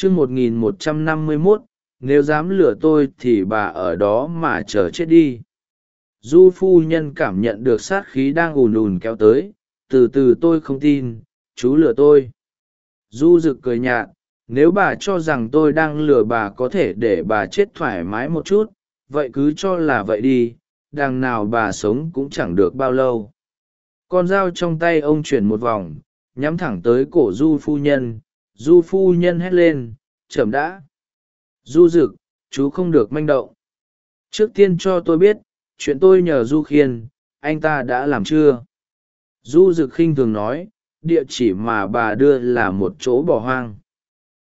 chương một nghìn một trăm năm mươi mốt, nếu dám lừa tôi thì bà ở đó mà chờ chết đi. Du phu nhân cảm nhận được sát khí đang ùn ùn kéo tới, từ từ tôi không tin, chú lừa tôi. Du rực cười nhạt, nếu bà cho rằng tôi đang lừa bà có thể để bà chết thoải mái một chút, vậy cứ cho là vậy đi, đằng nào bà sống cũng chẳng được bao lâu. Con dao trong tay ông chuyển một vòng, nhắm thẳng tới cổ du phu nhân du phu nhân hét lên, chậm đã. Du rực chú không được manh động. Trước tiên cho tôi biết, chuyện tôi nhờ du khiên, anh ta đã làm chưa? Du rực khinh thường nói, địa chỉ mà bà đưa là một chỗ bỏ hoang.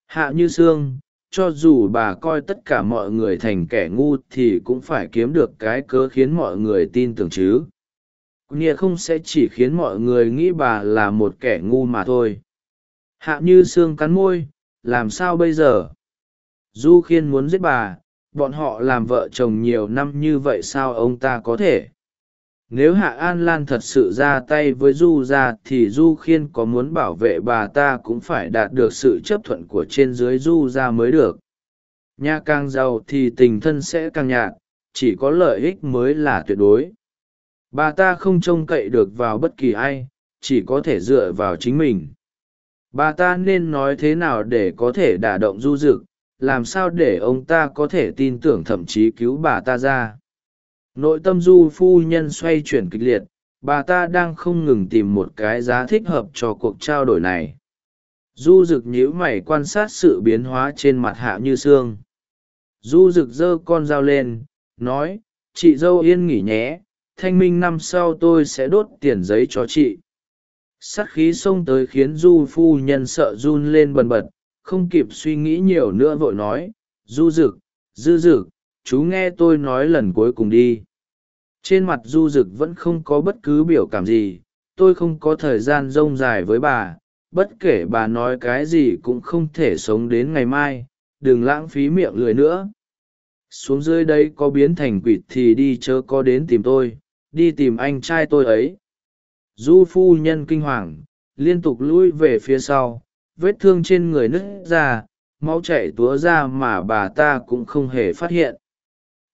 Hạ như sương, cho dù bà coi tất cả mọi người thành kẻ ngu thì cũng phải kiếm được cái cớ khiến mọi người tin tưởng chứ. Nghĩa không sẽ chỉ khiến mọi người nghĩ bà là một kẻ ngu mà thôi hạ như xương cắn môi, làm sao bây giờ? Du khiên muốn giết bà, bọn họ làm vợ chồng nhiều năm như vậy sao ông ta có thể? Nếu hạ an lan thật sự ra tay với du ra thì du khiên có muốn bảo vệ bà ta cũng phải đạt được sự chấp thuận của trên dưới du ra mới được. Nhà càng giàu thì tình thân sẽ càng nhạt, chỉ có lợi ích mới là tuyệt đối. Bà ta không trông cậy được vào bất kỳ ai, chỉ có thể dựa vào chính mình bà ta nên nói thế nào để có thể đả động du rực làm sao để ông ta có thể tin tưởng thậm chí cứu bà ta ra? Nội tâm du phu nhân xoay chuyển kịch liệt, bà ta đang không ngừng tìm một cái giá thích hợp cho cuộc trao đổi này. Du rực nhíu mày quan sát sự biến hóa trên mặt hạ như sương. Du rực giơ con dao lên, nói, chị dâu yên nghỉ nhé, thanh minh năm sau tôi sẽ đốt tiền giấy cho chị sắt khí xông tới khiến du phu nhân sợ run lên bần bật, không kịp suy nghĩ nhiều nữa vội nói, du rực dư rực chú nghe tôi nói lần cuối cùng đi. Trên mặt du rực vẫn không có bất cứ biểu cảm gì, tôi không có thời gian rông dài với bà, bất kể bà nói cái gì cũng không thể sống đến ngày mai, đừng lãng phí miệng lười nữa. Xuống dưới đây có biến thành quỷ thì đi chớ có đến tìm tôi, đi tìm anh trai tôi ấy du phu nhân kinh hoàng, liên tục lui về phía sau, vết thương trên người nứt ra, máu chảy túa ra mà bà ta cũng không hề phát hiện.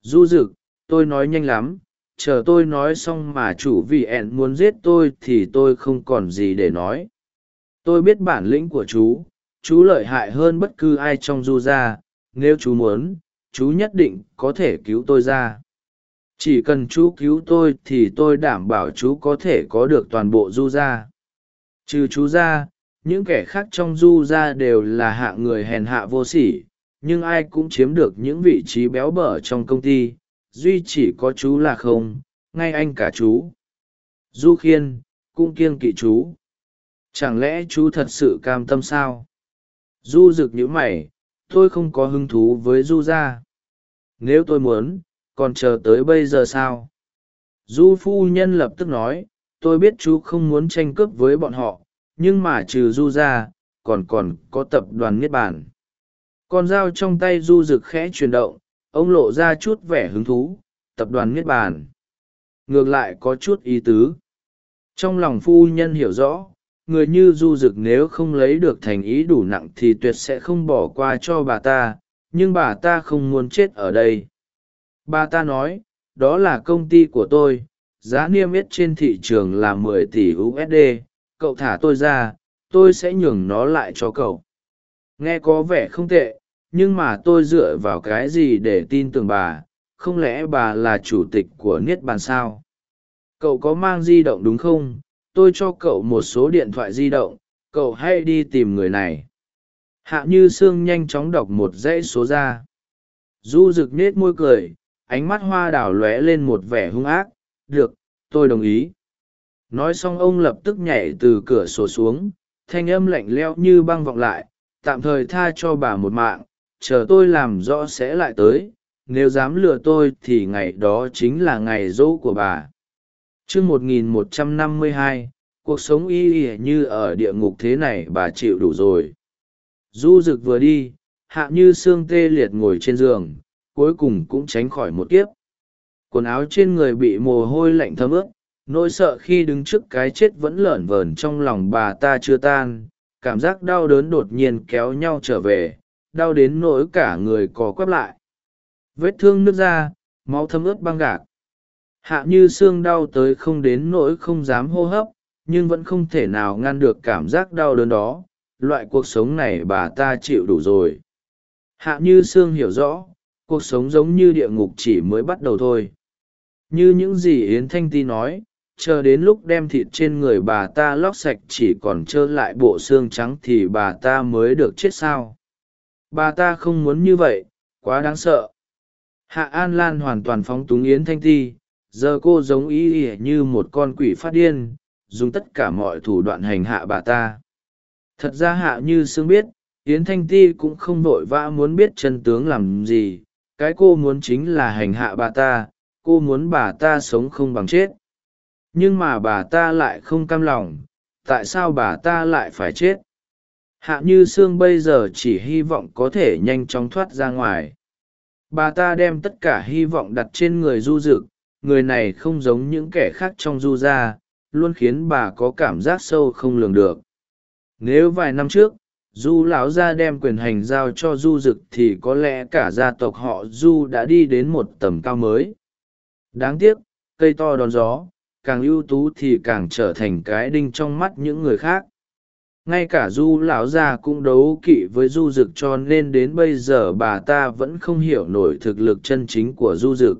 Du rực tôi nói nhanh lắm, chờ tôi nói xong mà chủ vị ẹn muốn giết tôi thì tôi không còn gì để nói. Tôi biết bản lĩnh của chú chú lợi hại hơn bất cứ ai trong du gia, nếu chú muốn, chú nhất định có thể cứu tôi ra chỉ cần chú cứu tôi thì tôi đảm bảo chú có thể có được toàn bộ du gia. Trừ chú ra, những kẻ khác trong du gia đều là hạ người hèn hạ vô sỉ, nhưng ai cũng chiếm được những vị trí béo bở trong công ty, duy chỉ có chú là không, ngay anh cả chú. Du khiên, cũng kiêng kỵ chú. Chẳng lẽ chú thật sự cam tâm sao? Du rực nhữ mày, tôi không có hứng thú với du gia. Nếu tôi muốn còn chờ tới bây giờ sao? Du phu nhân lập tức nói, tôi biết chú không muốn tranh cướp với bọn họ, nhưng mà trừ du ra, còn còn có tập đoàn niết bản. con dao trong tay du rực khẽ chuyển động, ông lộ ra chút vẻ hứng thú, tập đoàn niết bản ngược lại có chút ý tứ. Trong lòng phu nhân hiểu rõ, người như du rực nếu không lấy được thành ý đủ nặng thì tuyệt sẽ không bỏ qua cho bà ta, nhưng bà ta không muốn chết ở đây bà ta nói, đó là công ty của tôi, giá niêm yết trên thị trường là mười tỷ usd cậu thả tôi ra, tôi sẽ nhường nó lại cho cậu. Nghe có vẻ không tệ, nhưng mà tôi dựa vào cái gì để tin tưởng bà? Không lẽ bà là chủ tịch của niết bàn sao? Cậu có mang di động đúng không? Tôi cho cậu một số điện thoại di động, cậu hãy đi tìm người này. Hạ như sương nhanh chóng đọc một dãy số ra. Du rực nết môi cười ánh mắt hoa đảo lóe lên một vẻ hung ác, được, tôi đồng ý. Nói xong ông lập tức nhảy từ cửa sổ xuống, thanh âm lạnh leo như băng vọng lại, tạm thời tha cho bà một mạng, chờ tôi làm rõ sẽ lại tới, nếu dám lừa tôi thì ngày đó chính là ngày dỗ của bà. Chương một nghìn một trăm năm mươi hai, cuộc sống y ỉa như ở địa ngục thế này bà chịu đủ rồi. Du rực vừa đi, hạ như xương tê liệt ngồi trên giường cuối cùng cũng tránh khỏi một kiếp. Quần áo trên người bị mồ hôi lạnh thấm ướt, nỗi sợ khi đứng trước cái chết vẫn lởn vởn trong lòng bà ta chưa tan, cảm giác đau đớn đột nhiên kéo nhau trở về, đau đến nỗi cả người có quắp lại. Vết thương nước ra, máu thấm ướt băng gạc. Hạ như xương đau tới không đến nỗi không dám hô hấp, nhưng vẫn không thể nào ngăn được cảm giác đau đớn đó. Loại cuộc sống này bà ta chịu đủ rồi. Hạ như sương hiểu rõ cuộc sống giống như địa ngục chỉ mới bắt đầu thôi. Như những gì yến thanh ti nói, chờ đến lúc đem thịt trên người bà ta lóc sạch chỉ còn trơ lại bộ xương trắng thì bà ta mới được chết sao? Bà ta không muốn như vậy, quá đáng sợ. Hạ an lan hoàn toàn phóng túng yến thanh ti, giờ cô giống ý ỉa như một con quỷ phát điên, dùng tất cả mọi thủ đoạn hành hạ bà ta. Thật ra hạ như sương biết, yến thanh ti cũng không vội vã muốn biết chân tướng làm gì cái cô muốn chính là hành hạ bà ta, cô muốn bà ta sống không bằng chết. Nhưng mà bà ta lại không cam lòng, tại sao bà ta lại phải chết? Hạ như sương bây giờ chỉ hy vọng có thể nhanh chóng thoát ra ngoài. Bà ta đem tất cả hy vọng đặt trên người du rực người này không giống những kẻ khác trong du gia, luôn khiến bà có cảm giác sâu không lường được. Nếu vài năm trước du lão gia đem quyền hành giao cho du dực thì có lẽ cả gia tộc họ du đã đi đến một tầm cao mới. Đáng tiếc, cây to đón gió, càng ưu tú thì càng trở thành cái đinh trong mắt những người khác. Ngay cả du lão gia cũng đấu kỵ với du dực cho nên đến bây giờ bà ta vẫn không hiểu nổi thực lực chân chính của du dực.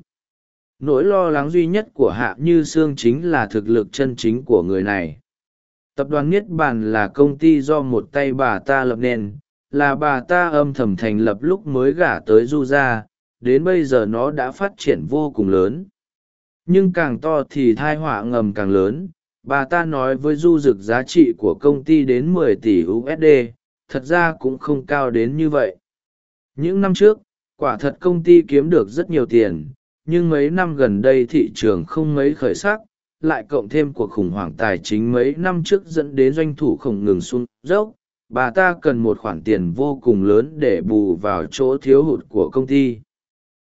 Nỗi lo lắng duy nhất của hạ như sương chính là thực lực chân chính của người này tập đoàn niết bàn là công ty do một tay bà ta lập nên, là bà ta âm thầm thành lập lúc mới gả tới du gia đến bây giờ nó đã phát triển vô cùng lớn. Nhưng càng to thì thai họa ngầm càng lớn, bà ta nói với du rực giá trị của công ty đến 10 tỷ usd thật ra cũng không cao đến như vậy. Những năm trước, quả thật công ty kiếm được rất nhiều tiền, nhưng mấy năm gần đây thị trường không mấy khởi sắc lại cộng thêm cuộc khủng hoảng tài chính mấy năm trước dẫn đến doanh thủ không ngừng xuống dốc. Bà ta cần một khoản tiền vô cùng lớn để bù vào chỗ thiếu hụt của công ty.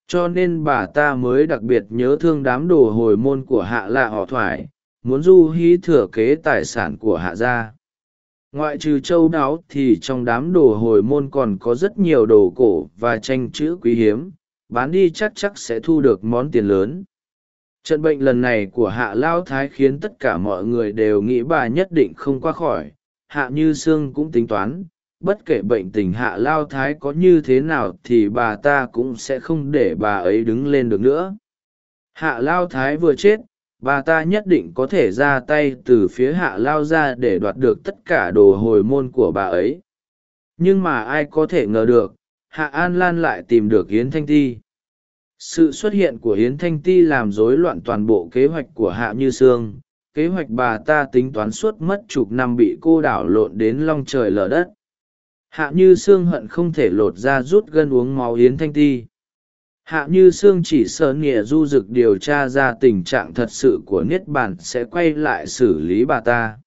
Cho nên bà ta mới đặc biệt nhớ thương đám đồ hồi môn của hạ lạ họ thoải muốn du hí thừa kế tài sản của hạ gia. Ngoại trừ châu đáo thì trong đám đồ hồi môn còn có rất nhiều đồ cổ và tranh chữ quý hiếm. Bán đi chắc chắc sẽ thu được món tiền lớn trận bệnh lần này của hạ lao thái khiến tất cả mọi người đều nghĩ bà nhất định không qua khỏi. Hạ như sương cũng tính toán, bất kể bệnh tình hạ lao thái có như thế nào thì bà ta cũng sẽ không để bà ấy đứng lên được nữa. Hạ lao thái vừa chết, bà ta nhất định có thể ra tay từ phía hạ lao ra để đoạt được tất cả đồ hồi môn của bà ấy. Nhưng mà ai có thể ngờ được, hạ an lan lại tìm được yến thanh ti sự xuất hiện của yến thanh ti làm rối loạn toàn bộ kế hoạch của hạ như sương. Kế hoạch bà ta tính toán suốt mất chục năm bị cô đảo lộn đến long trời lở đất. Hạ như sương hận không thể lột ra rút gân uống máu yến thanh ti. Hạ như sương chỉ sợ nghĩa du rực điều tra ra tình trạng thật sự của niết bản sẽ quay lại xử lý bà ta.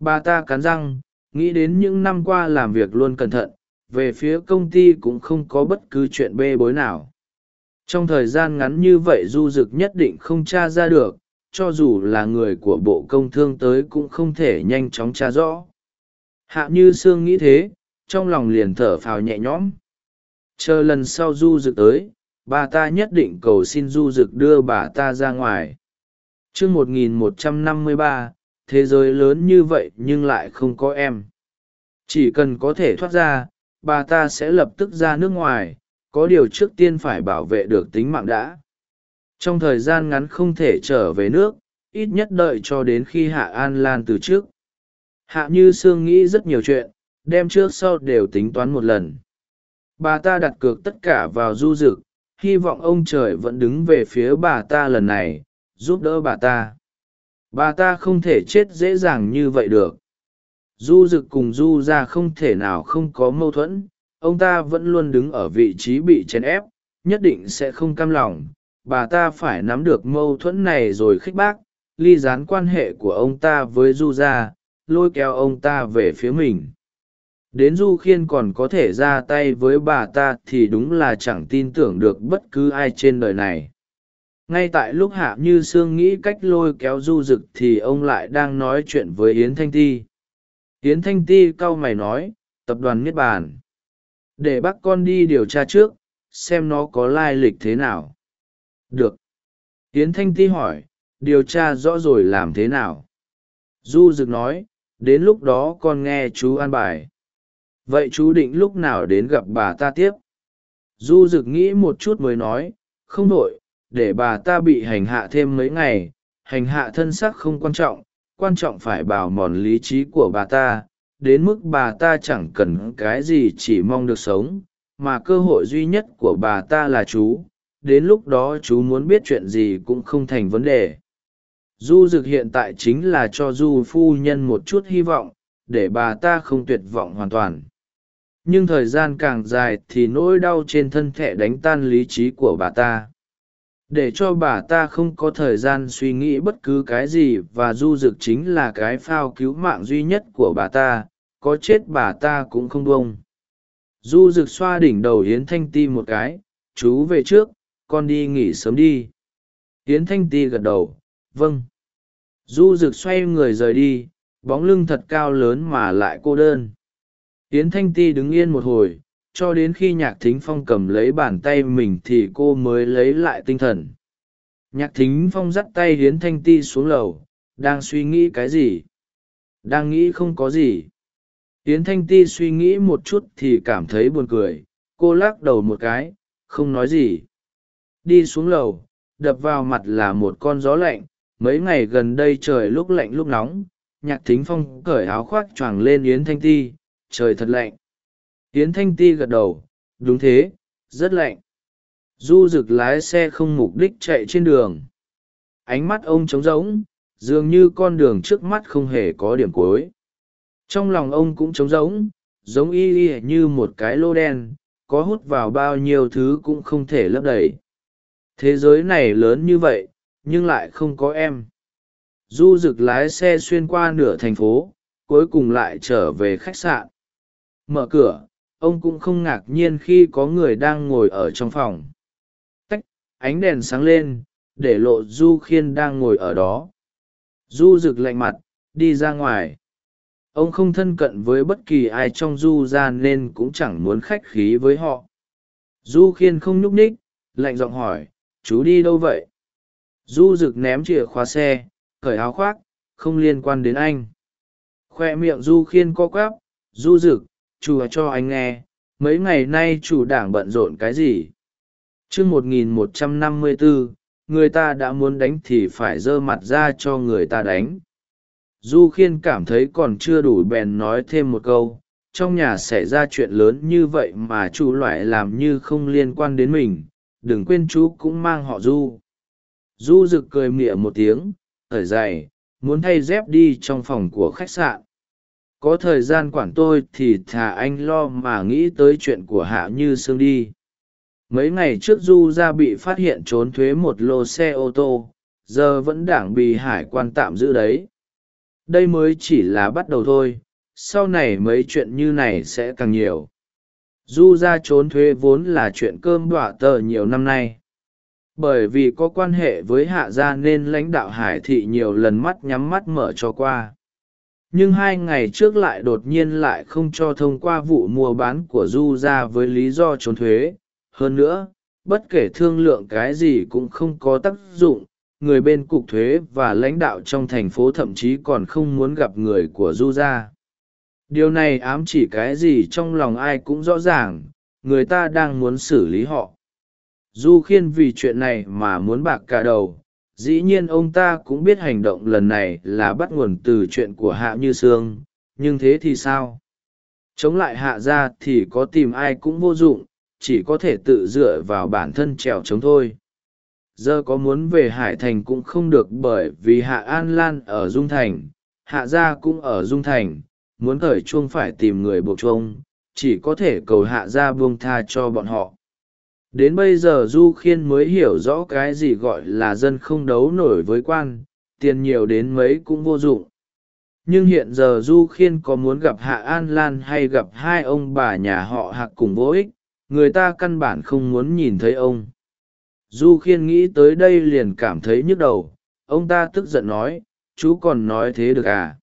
Bà ta cắn răng, nghĩ đến những năm qua làm việc luôn cẩn thận, về phía công ty cũng không có bất cứ chuyện bê bối nào trong thời gian ngắn như vậy du dực nhất định không t r a ra được cho dù là người của bộ công thương tới cũng không thể nhanh chóng t r a rõ. Hạ như sương nghĩ thế trong lòng liền thở phào nhẹ nhõm. Chờ lần sau du dực tới bà ta nhất định cầu xin du dực đưa bà ta ra ngoài. T r ư ớ c 1153, thế giới lớn như vậy nhưng lại không có em. Chỉ cần có thể thoát ra bà ta sẽ lập tức ra nước ngoài có điều trước tiên phải bảo vệ được tính mạng đã. Trong thời gian ngắn không thể trở về nước, ít nhất đợi cho đến khi hạ an lan từ trước. Hạ như sương nghĩ rất nhiều chuyện, đem trước sau đều tính toán một lần. Bà ta đặt cược tất cả vào du rực hy vọng ông trời vẫn đứng về phía bà ta lần này, giúp đỡ bà ta. Bà ta không thể chết dễ dàng như vậy được. Du rực cùng du ra không thể nào không có mâu thuẫn ông ta vẫn luôn đứng ở vị trí bị chèn ép, nhất định sẽ không cam lòng. Bà ta phải nắm được mâu thuẫn này rồi khích bác, ly dán quan hệ của ông ta với du gia, lôi kéo ông ta về phía mình. Đến du khiên còn có thể ra tay với bà ta thì đúng là chẳng tin tưởng được bất cứ ai trên đời này. Ngay tại lúc hạ như sương nghĩ cách lôi kéo du rực thì ông lại đang nói chuyện với yến thanh ti. Yến thanh ti cau mày nói, tập đoàn niết bàn để bác con đi điều tra trước, xem nó có lai lịch thế nào. Được. Yến thanh ti hỏi, điều tra rõ rồi làm thế nào? Du rực nói, đến lúc đó con nghe chú an bài. Vậy chú định lúc nào đến gặp bà ta tiếp? Du rực nghĩ một chút mới nói, không đội để bà ta bị hành hạ thêm mấy ngày, hành hạ thân xác không quan trọng quan trọng phải bảo mòn lý trí của bà ta đến mức bà ta chẳng cần cái gì chỉ mong được sống, mà cơ hội duy nhất của bà ta là chú. Đến lúc đó chú muốn biết chuyện gì cũng không thành vấn đề. Du dực hiện tại chính là cho du phu nhân một chút hy vọng, để bà ta không tuyệt vọng hoàn toàn. Nhưng thời gian càng dài thì nỗi đau trên thân thể đánh tan lý trí của bà ta. Để cho bà ta không có thời gian suy nghĩ bất cứ cái gì và du dực chính là cái phao cứu mạng duy nhất của bà ta có chết bà ta cũng không bông du rực xoa đỉnh đầu yến thanh ti một cái, chú về trước, con đi nghỉ sớm đi. Yến thanh ti gật đầu vâng. Du rực xoay người rời đi, bóng lưng thật cao lớn mà lại cô đơn. Yến thanh ti đứng yên một hồi, cho đến khi nhạc thính phong cầm lấy bàn tay mình thì cô mới lấy lại tinh thần. Nhạc thính phong dắt tay yến thanh ti xuống lầu, đang suy nghĩ cái gì? Đang nghĩ không có gì yến thanh ti suy nghĩ một chút thì cảm thấy buồn cười, cô lắc đầu một cái, không nói gì. Đi xuống lầu, đập vào mặt là một con gió lạnh, mấy ngày gần đây trời lúc lạnh lúc nóng, nhạc thính phong cởi áo khoác choàng lên yến thanh ti, trời thật lạnh. Yến thanh ti gật đầu, đúng thế, rất lạnh. Du rực lái xe không mục đích chạy trên đường. Ánh mắt ông trống rỗng, dường như con đường trước mắt không hề có điểm cuối trong lòng ông cũng trống rỗng, giống y y như một cái lô đen, có hút vào bao nhiêu thứ cũng không thể lấp đầy. Thế giới này lớn như vậy, nhưng lại không có em. Du rực lái xe xuyên qua nửa thành phố, cuối cùng lại trở về khách sạn. Mở cửa, ông cũng không ngạc nhiên khi có người đang ngồi ở trong phòng. Tách, ánh đèn sáng lên, để lộ du khiên đang ngồi ở đó. Du rực lạnh mặt, đi ra ngoài ông không thân cận với bất kỳ ai trong du ra nên cũng chẳng muốn khách khí với họ. Du khiên không nhúc ních lạnh giọng hỏi, chú đi đâu vậy? Du rực ném chìa khóa xe, cởi áo khoác, không liên quan đến anh. Khoe miệng du khiên co quắp, du rực "Chú cho anh nghe, mấy ngày nay chủ đảng bận rộn cái gì? Chương một nghìn một trăm năm mươi bốn người ta đã muốn đánh thì phải giơ mặt ra cho người ta đánh du khiên cảm thấy còn chưa đủ bèn nói thêm một câu, trong nhà xảy ra chuyện lớn như vậy mà chú loại làm như không liên quan đến mình, đừng quên chú cũng mang họ du. Du rực cười mịa một tiếng, thở dày muốn thay dép đi trong phòng của khách sạn. Có thời gian quản tôi thì thà anh lo mà nghĩ tới chuyện của hạ như sương đi. Mấy ngày trước du ra bị phát hiện trốn thuế một lô xe ô tô, giờ vẫn đảng bị hải quan tạm giữ đấy đây mới chỉ là bắt đầu thôi, sau này mấy chuyện như này sẽ càng nhiều. Du ra trốn thuế vốn là chuyện cơm đọa tờ nhiều năm nay. Bởi vì có quan hệ với hạ gia nên lãnh đạo hải thị nhiều lần mắt nhắm mắt mở cho qua. Nhưng hai ngày trước lại đột nhiên lại không cho thông qua vụ mua bán của du ra với lý do trốn thuế. Hơn nữa, bất kể thương lượng cái gì cũng không có tác dụng người bên cục thuế và lãnh đạo trong thành phố thậm chí còn không muốn gặp người của du gia. Điều này ám chỉ cái gì trong lòng ai cũng rõ ràng, người ta đang muốn xử lý họ. Du khiên vì chuyện này mà muốn bạc cả đầu, dĩ nhiên ông ta cũng biết hành động lần này là bắt nguồn từ chuyện của hạ như sương, nhưng thế thì sao? Chống lại hạ ra thì có tìm ai cũng vô dụng, chỉ có thể tự dựa vào bản thân trèo trống thôi giờ có muốn về hải thành cũng không được bởi vì hạ an lan ở dung thành, hạ gia cũng ở dung thành, muốn thời chuông phải tìm người buộc chuông, chỉ có thể cầu hạ gia buông tha cho bọn họ. Đến bây giờ du khiên mới hiểu rõ cái gì gọi là dân không đấu nổi với quan, tiền nhiều đến mấy cũng vô dụng. Nhưng hiện giờ du khiên có muốn gặp hạ an lan hay gặp hai ông bà nhà họ hạc cùng vô ích, người ta căn bản không muốn nhìn thấy ông du khiên nghĩ tới đây liền cảm thấy nhức đầu, ông ta tức giận nói, chú còn nói thế được à?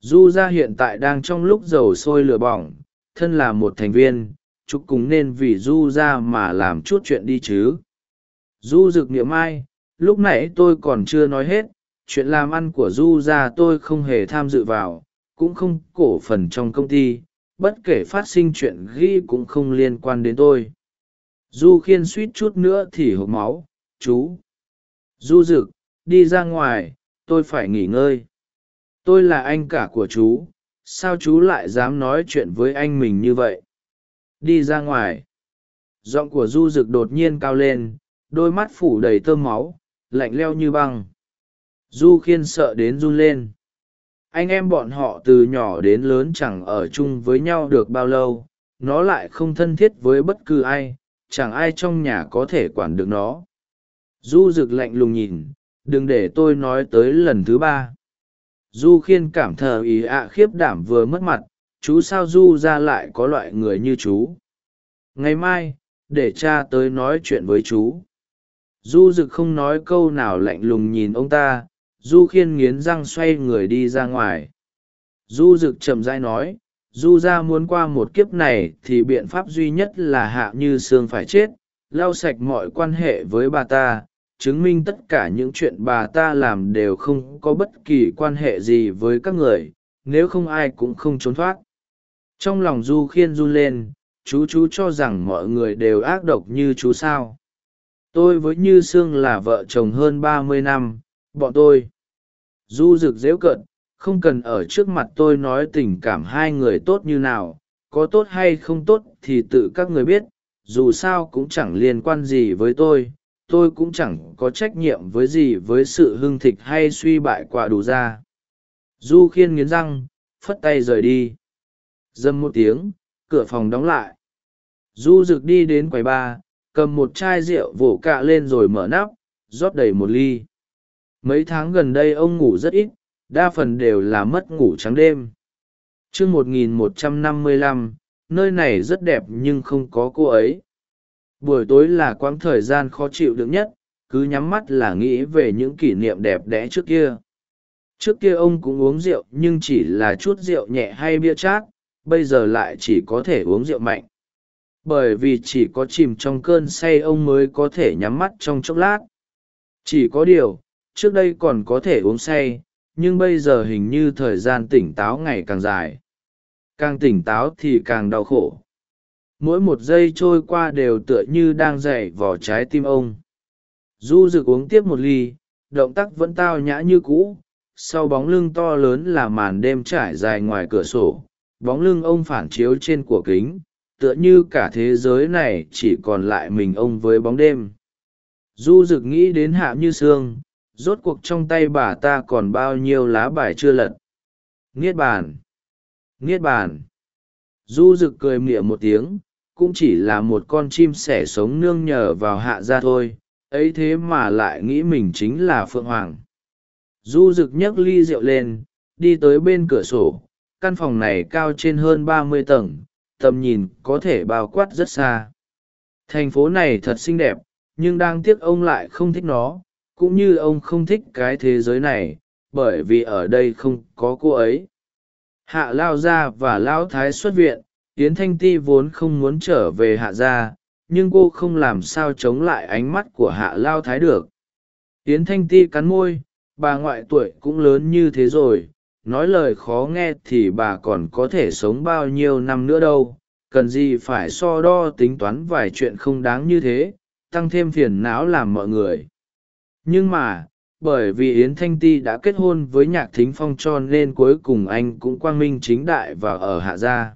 Du gia hiện tại đang trong lúc dầu sôi lửa bỏng, thân là một thành viên, chúc cùng nên vì du ra mà làm chút chuyện đi chứ. Du dực niệm ai, lúc nãy tôi còn chưa nói hết, chuyện làm ăn của du ra tôi không hề tham dự vào, cũng không cổ phần trong công ty, bất kể phát sinh chuyện ghi cũng không liên quan đến tôi du khiên suýt chút nữa thì hộp máu, chú. Du rực, đi ra ngoài, tôi phải nghỉ ngơi. Tôi là anh cả của chú, sao chú lại dám nói chuyện với anh mình như vậy? Đi ra ngoài. Giọng của du rực đột nhiên cao lên, đôi mắt phủ đầy tơ máu, lạnh leo như băng. Du khiên sợ đến run lên. Anh em bọn họ từ nhỏ đến lớn chẳng ở chung với nhau được bao lâu, nó lại không thân thiết với bất cứ ai chẳng ai trong nhà có thể quản được nó. Du rực lạnh lùng nhìn, đừng để tôi nói tới lần thứ ba. Du khiên cảm thờ ý ạ khiếp đảm vừa mất mặt, chú sao du ra lại có loại người như chú? Ngày mai, để cha tới nói chuyện với chú. Du rực không nói câu nào lạnh lùng nhìn ông ta, du khiên nghiến răng xoay người đi ra ngoài. Du rực chậm rãi nói du ra muốn qua một kiếp này thì biện pháp duy nhất là hạ như sương phải chết, lau sạch mọi quan hệ với bà ta, chứng minh tất cả những chuyện bà ta làm đều không có bất kỳ quan hệ gì với các người, nếu không ai cũng không trốn thoát. Trong lòng du khiên run lên, chú chú cho rằng mọi người đều ác độc như chú sao. Tôi với như sương là vợ chồng hơn ba mươi năm, bọn tôi. Du rực dễu cợt không cần ở trước mặt tôi nói tình cảm hai người tốt như nào, có tốt hay không tốt thì tự các người biết, dù sao cũng chẳng liên quan gì với tôi tôi cũng chẳng có trách nhiệm với gì với sự hưng thịnh hay suy bại quả đủ ra. Du khiên nghiến răng, phất tay rời đi. Dâm một tiếng, cửa phòng đóng lại. Du rực đi đến quầy ba, cầm một chai rượu vỗ cạ lên rồi mở nắp, rót đầy một ly. Mấy tháng gần đây ông ngủ rất ít đa phần đều là mất ngủ trắng đêm. Chương một nghìn một trăm năm mươi lăm, nơi này rất đẹp nhưng không có cô ấy. Buổi tối là quãng thời gian khó chịu được nhất, cứ nhắm mắt là nghĩ về những kỷ niệm đẹp đẽ trước kia. Trước kia ông cũng uống rượu nhưng chỉ là chút rượu nhẹ hay bia chát, bây giờ lại chỉ có thể uống rượu mạnh. Bởi vì chỉ có chìm trong cơn say ông mới có thể nhắm mắt trong chốc lát. Chỉ có điều, trước đây còn có thể uống say nhưng bây giờ hình như thời gian tỉnh táo ngày càng dài. Càng tỉnh táo thì càng đau khổ. Mỗi một giây trôi qua đều tựa như đang dậy vỏ trái tim ông. Du rực uống tiếp một ly, động tác vẫn tao nhã như cũ, sau bóng lưng to lớn là màn đêm trải dài ngoài cửa sổ, bóng lưng ông phản chiếu trên của kính, tựa như cả thế giới này chỉ còn lại mình ông với bóng đêm. Du rực nghĩ đến hạ như sương rốt cuộc trong tay bà ta còn bao nhiêu lá bài chưa lật? Niết bàn. Niết bàn. Du rực cười mịa một tiếng, cũng chỉ là một con chim sẻ sống nương nhờ vào hạ gia thôi, ấy thế mà lại nghĩ mình chính là phượng hoàng. Du rực nhấc ly rượu lên, đi tới bên cửa sổ, căn phòng này cao trên hơn ba mươi tầng, tầm nhìn có thể bao quát rất xa. Thành phố này thật xinh đẹp, nhưng đang tiếc ông lại không thích nó cũng như ông không thích cái thế giới này, bởi vì ở đây không có cô ấy. Hạ lao gia và lão thái xuất viện, yến thanh ti vốn không muốn trở về hạ gia, nhưng cô không làm sao chống lại ánh mắt của hạ lao thái được. Yến thanh ti cắn môi, bà ngoại tuổi cũng lớn như thế rồi, nói lời khó nghe thì bà còn có thể sống bao nhiêu năm nữa đâu, cần gì phải so đo tính toán vài chuyện không đáng như thế, tăng thêm phiền não làm mọi người nhưng mà, bởi vì yến thanh ti đã kết hôn với nhạc thính phong cho nên cuối cùng anh cũng quang minh chính đại và ở hạ gia.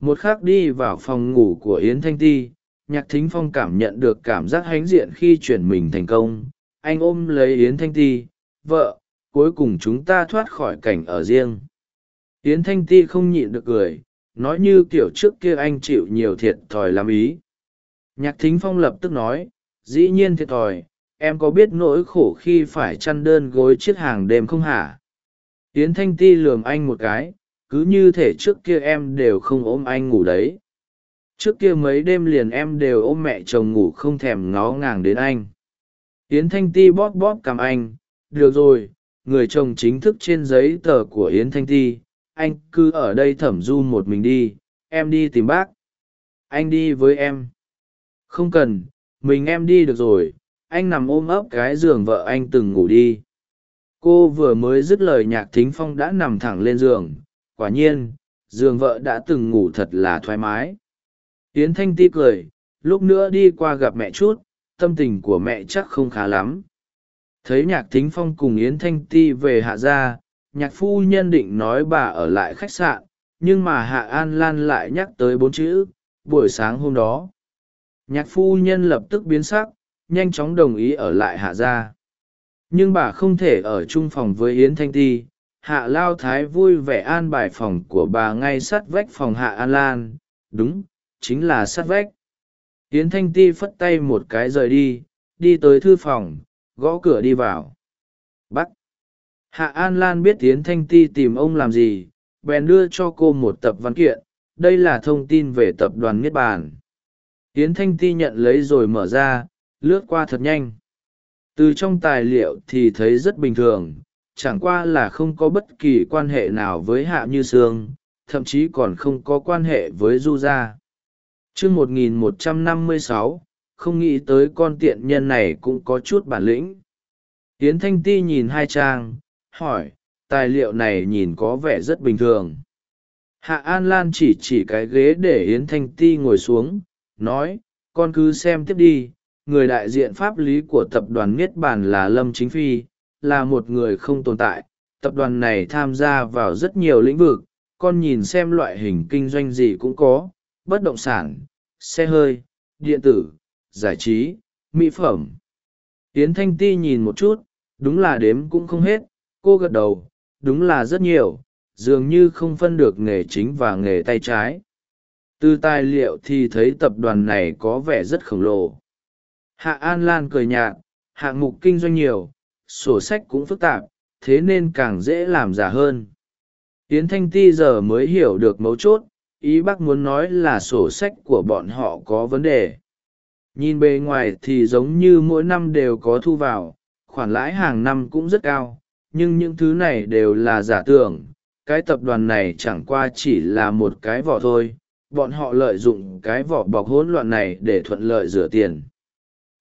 Một k h ắ c đi vào phòng ngủ của yến thanh ti, nhạc thính phong cảm nhận được cảm giác hãnh diện khi chuyển mình thành công. Anh ôm lấy yến thanh ti, vợ, cuối cùng chúng ta thoát khỏi cảnh ở riêng. Yến thanh ti không nhịn được cười, nói như kiểu trước kia anh chịu nhiều thiệt thòi làm ý. Nhạc thính phong lập tức nói, dĩ nhiên thiệt thòi em có biết nỗi khổ khi phải chăn đơn gối chiếc hàng đêm không hả? Yến thanh ti lườm anh một cái, cứ như thể trước kia em đều không ôm anh ngủ đấy. Trước kia mấy đêm liền em đều ôm mẹ chồng ngủ không thèm ngó ngàng đến anh. Yến thanh ti bóp bóp cằm anh, được rồi, người chồng chính thức trên giấy tờ của yến thanh ti, anh cứ ở đây thẩm du một mình đi, em đi tìm bác. Anh đi với em. Không cần, mình em đi được rồi anh nằm ôm ấp cái giường vợ anh từng ngủ đi. Cô vừa mới dứt lời nhạc thính phong đã nằm thẳng lên giường. Quả nhiên, giường vợ đã từng ngủ thật là thoải mái. Yến thanh ti cười, lúc nữa đi qua gặp mẹ chút, tâm tình của mẹ chắc không khá lắm. Thấy nhạc thính phong cùng yến thanh ti về hạ gia, nhạc phu nhân định nói bà ở lại khách sạn, nhưng mà hạ an lan lại nhắc tới bốn chữ, buổi sáng hôm đó. Nhạc phu nhân lập tức biến sắc nhanh chóng đồng ý ở lại hạ gia. Nhưng bà không thể ở chung phòng với yến thanh ti. Hạ lao thái vui vẻ an bài phòng của bà ngay sát vách phòng hạ an lan. Đúng, chính là sát vách. Yến thanh ti phất tay một cái rời đi đi tới thư phòng, gõ cửa đi vào. Bắt hạ an lan biết yến thanh ti tìm ông làm gì, bèn đưa cho cô một tập văn kiện. Đây là thông tin về tập đoàn niết bàn. Yến thanh ti nhận lấy rồi mở ra lướt qua thật nhanh. Từ trong tài liệu thì thấy rất bình thường, chẳng qua là không có bất kỳ quan hệ nào với hạ như sương, thậm chí còn không có quan hệ với du gia. Chương một nghìn một trăm năm mươi sáu, không nghĩ tới con tiện nhân này cũng có chút bản lĩnh. Tiến thanh ti nhìn hai trang, hỏi, tài liệu này nhìn có vẻ rất bình thường. Hạ an lan chỉ chỉ cái ghế để yến thanh ti ngồi xuống, nói, con cứ xem tiếp đi người đại diện pháp lý của tập đoàn niết bàn là lâm chính phi, là một người không tồn tại. Tập đoàn này tham gia vào rất nhiều lĩnh vực, con nhìn xem loại hình kinh doanh gì cũng có, bất động sản, xe hơi, điện tử, giải trí, mỹ phẩm. Yến thanh ti nhìn một chút, đúng là đếm cũng không hết, cô gật đầu, đúng là rất nhiều, dường như không phân được nghề chính và nghề tay trái. Từ tài liệu thì thấy tập đoàn này có vẻ rất khổng lồ hạ an lan cười nhạt, hạng mục kinh doanh nhiều, sổ sách cũng phức tạp, thế nên càng dễ làm giả hơn. Yến thanh ti giờ mới hiểu được mấu chốt, ý bác muốn nói là sổ sách của bọn họ có vấn đề. Nhìn bề ngoài thì giống như mỗi năm đều có thu vào, khoản lãi hàng năm cũng rất cao, nhưng những thứ này đều là giả tưởng. Cái tập đoàn này chẳng qua chỉ là một cái vỏ thôi, bọn họ lợi dụng cái vỏ bọc hỗn loạn này để thuận lợi rửa tiền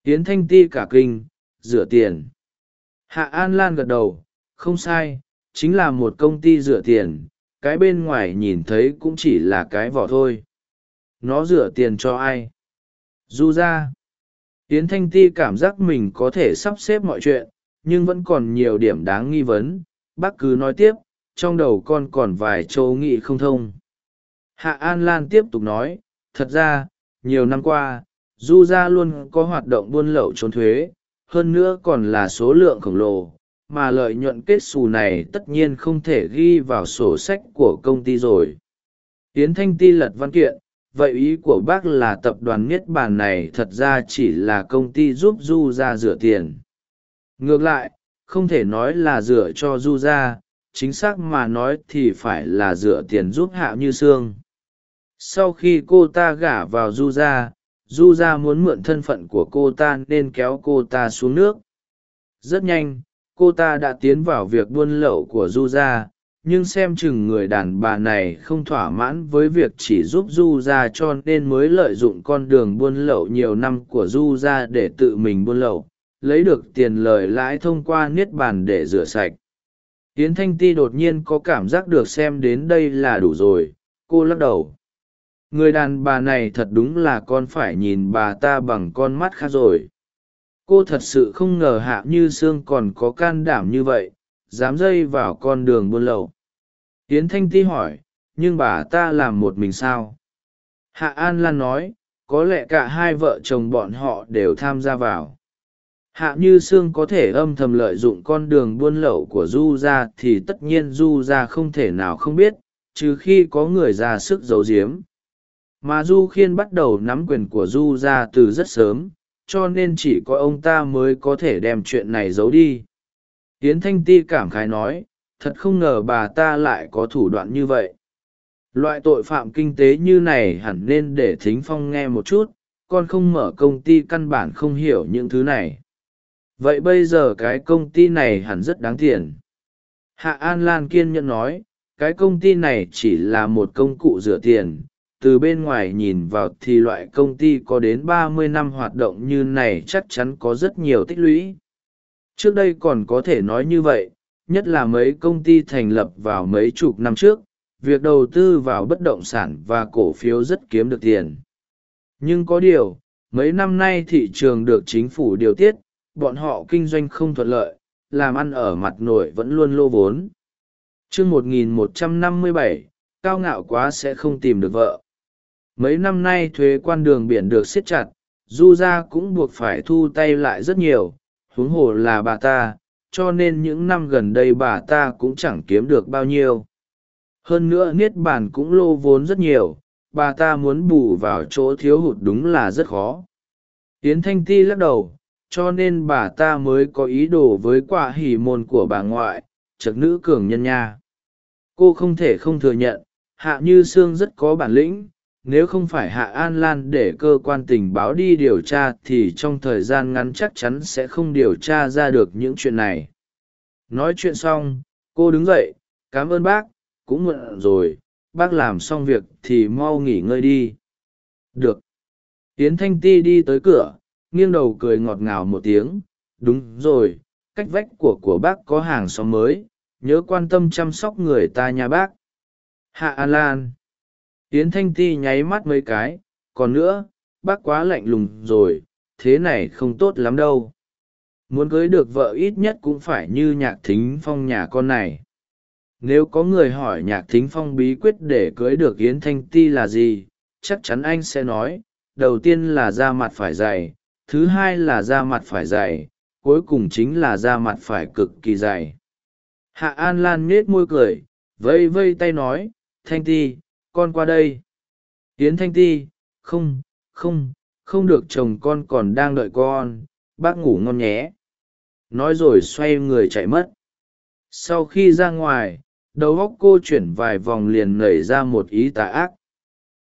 tiến thanh ti cả kinh, rửa tiền. Hạ an lan gật đầu, không sai, chính là một công ty rửa tiền, cái bên ngoài nhìn thấy cũng chỉ là cái vỏ thôi. Nó rửa tiền cho ai? Du ra. Tiến thanh ti cảm giác mình có thể sắp xếp mọi chuyện, nhưng vẫn còn nhiều điểm đáng nghi vấn. Bác cứ nói tiếp, trong đầu con còn vài châu nghị không thông. Hạ an lan tiếp tục nói, thật ra, nhiều năm qua du gia luôn có hoạt động buôn lậu trốn thuế, hơn nữa còn là số lượng khổng lồ, mà lợi nhuận kết xù này tất nhiên không thể ghi vào sổ sách của công ty rồi. Tiến thanh ti lật văn kiện, vậy ý của bác là tập đoàn niết bàn này thật ra chỉ là công ty giúp du ra rửa tiền. Ngược lại, không thể nói là rửa cho du ra chính xác mà nói thì phải là rửa tiền giúp hạ như sương. Sau khi cô ta gả vào du ra du ra muốn mượn thân phận của cô ta nên kéo cô ta xuống nước. Rất nhanh, cô ta đã tiến vào việc buôn lậu của du ra nhưng xem chừng người đàn bà này không thỏa mãn với việc chỉ giúp du ra cho nên mới lợi dụng con đường buôn lậu nhiều năm của du ra để tự mình buôn lậu, lấy được tiền lời lãi thông qua niết bàn để rửa sạch. Tiến thanh ti đột nhiên có cảm giác được xem đến đây là đủ rồi, cô lắc đầu người đàn bà này thật đúng là con phải nhìn bà ta bằng con mắt khác rồi. Cô thật sự không ngờ hạ như sương còn có can đảm như vậy, dám dây vào con đường buôn lậu. Tiến thanh ti hỏi, nhưng bà ta làm một mình sao? Hạ an lan nói, có lẽ cả hai vợ chồng bọn họ đều tham gia vào. Hạ như sương có thể âm thầm lợi dụng con đường buôn lậu của du ra thì tất nhiên du ra không thể nào không biết, trừ khi có người ra sức giấu giếm mà du khiên bắt đầu nắm quyền của du ra từ rất sớm, cho nên chỉ có ông ta mới có thể đem chuyện này giấu đi. Yến thanh ti cảm khái nói, thật không ngờ bà ta lại có thủ đoạn như vậy. Loại tội phạm kinh tế như này hẳn nên để thính phong nghe một chút, con không mở công ty căn bản không hiểu những thứ này. Vậy bây giờ cái công ty này hẳn rất đáng tiền. Hạ an lan kiên nhẫn nói, cái công ty này chỉ là một công cụ rửa tiền từ bên ngoài nhìn vào thì loại công ty có đến ba mươi năm hoạt động như này chắc chắn có rất nhiều tích lũy. Trước đây còn có thể nói như vậy, nhất là mấy công ty thành lập vào mấy chục năm trước, việc đầu tư vào bất động sản và cổ phiếu rất kiếm được tiền. Nhưng có điều, mấy năm nay thị trường được chính phủ điều tiết, bọn họ kinh doanh không thuận lợi, làm ăn ở mặt nội vẫn luôn lô vốn. Chương một nghìn một trăm năm mươi bảy, cao ngạo quá sẽ không tìm được vợ mấy năm nay thuế quan đường biển được siết chặt, du gia cũng buộc phải thu tay lại rất nhiều, huống hồ là bà ta, cho nên những năm gần đây bà ta cũng chẳng kiếm được bao nhiêu. Hơn nữa niết bàn cũng lô vốn rất nhiều, bà ta muốn bù vào chỗ thiếu hụt đúng là rất khó. Yến thanh ti lắc đầu, cho nên bà ta mới có ý đồ với quả hỉ môn của bà ngoại trật nữ cường nhân nha. Cô không thể không thừa nhận, hạ như sương rất có bản lĩnh nếu không phải hạ an lan để cơ quan tình báo đi điều tra thì trong thời gian ngắn chắc chắn sẽ không điều tra ra được những chuyện này. Nói chuyện xong, cô đứng dậy, cảm ơn bác, cũng mượn rồi, bác làm xong việc thì mau nghỉ ngơi đi. Được. Tiến thanh ti đi tới cửa, nghiêng đầu cười ngọt ngào một tiếng, đúng rồi, cách vách của của bác có hàng xóm mới, nhớ quan tâm chăm sóc người ta nhà bác. Hạ an lan yến thanh ti nháy mắt mấy cái, còn nữa, bác quá lạnh lùng rồi, thế này không tốt lắm đâu. Muốn cưới được vợ ít nhất cũng phải như nhạc thính phong nhà con này. Nếu có người hỏi nhạc thính phong bí quyết để cưới được yến thanh ti là gì, chắc chắn anh sẽ nói, đầu tiên là da mặt phải dày, thứ hai là da mặt phải dày, cuối cùng chính là da mặt phải cực kỳ dày. Hạ an lan nết môi cười vây vây tay nói, thanh ti con qua đây. Yến thanh ti, không không không được chồng con còn đang đợi con, bác ngủ ngon nhé. Nói rồi xoay người chạy mất. Sau khi ra ngoài, đầu óc cô chuyển vài vòng liền nảy ra một ý tà ác.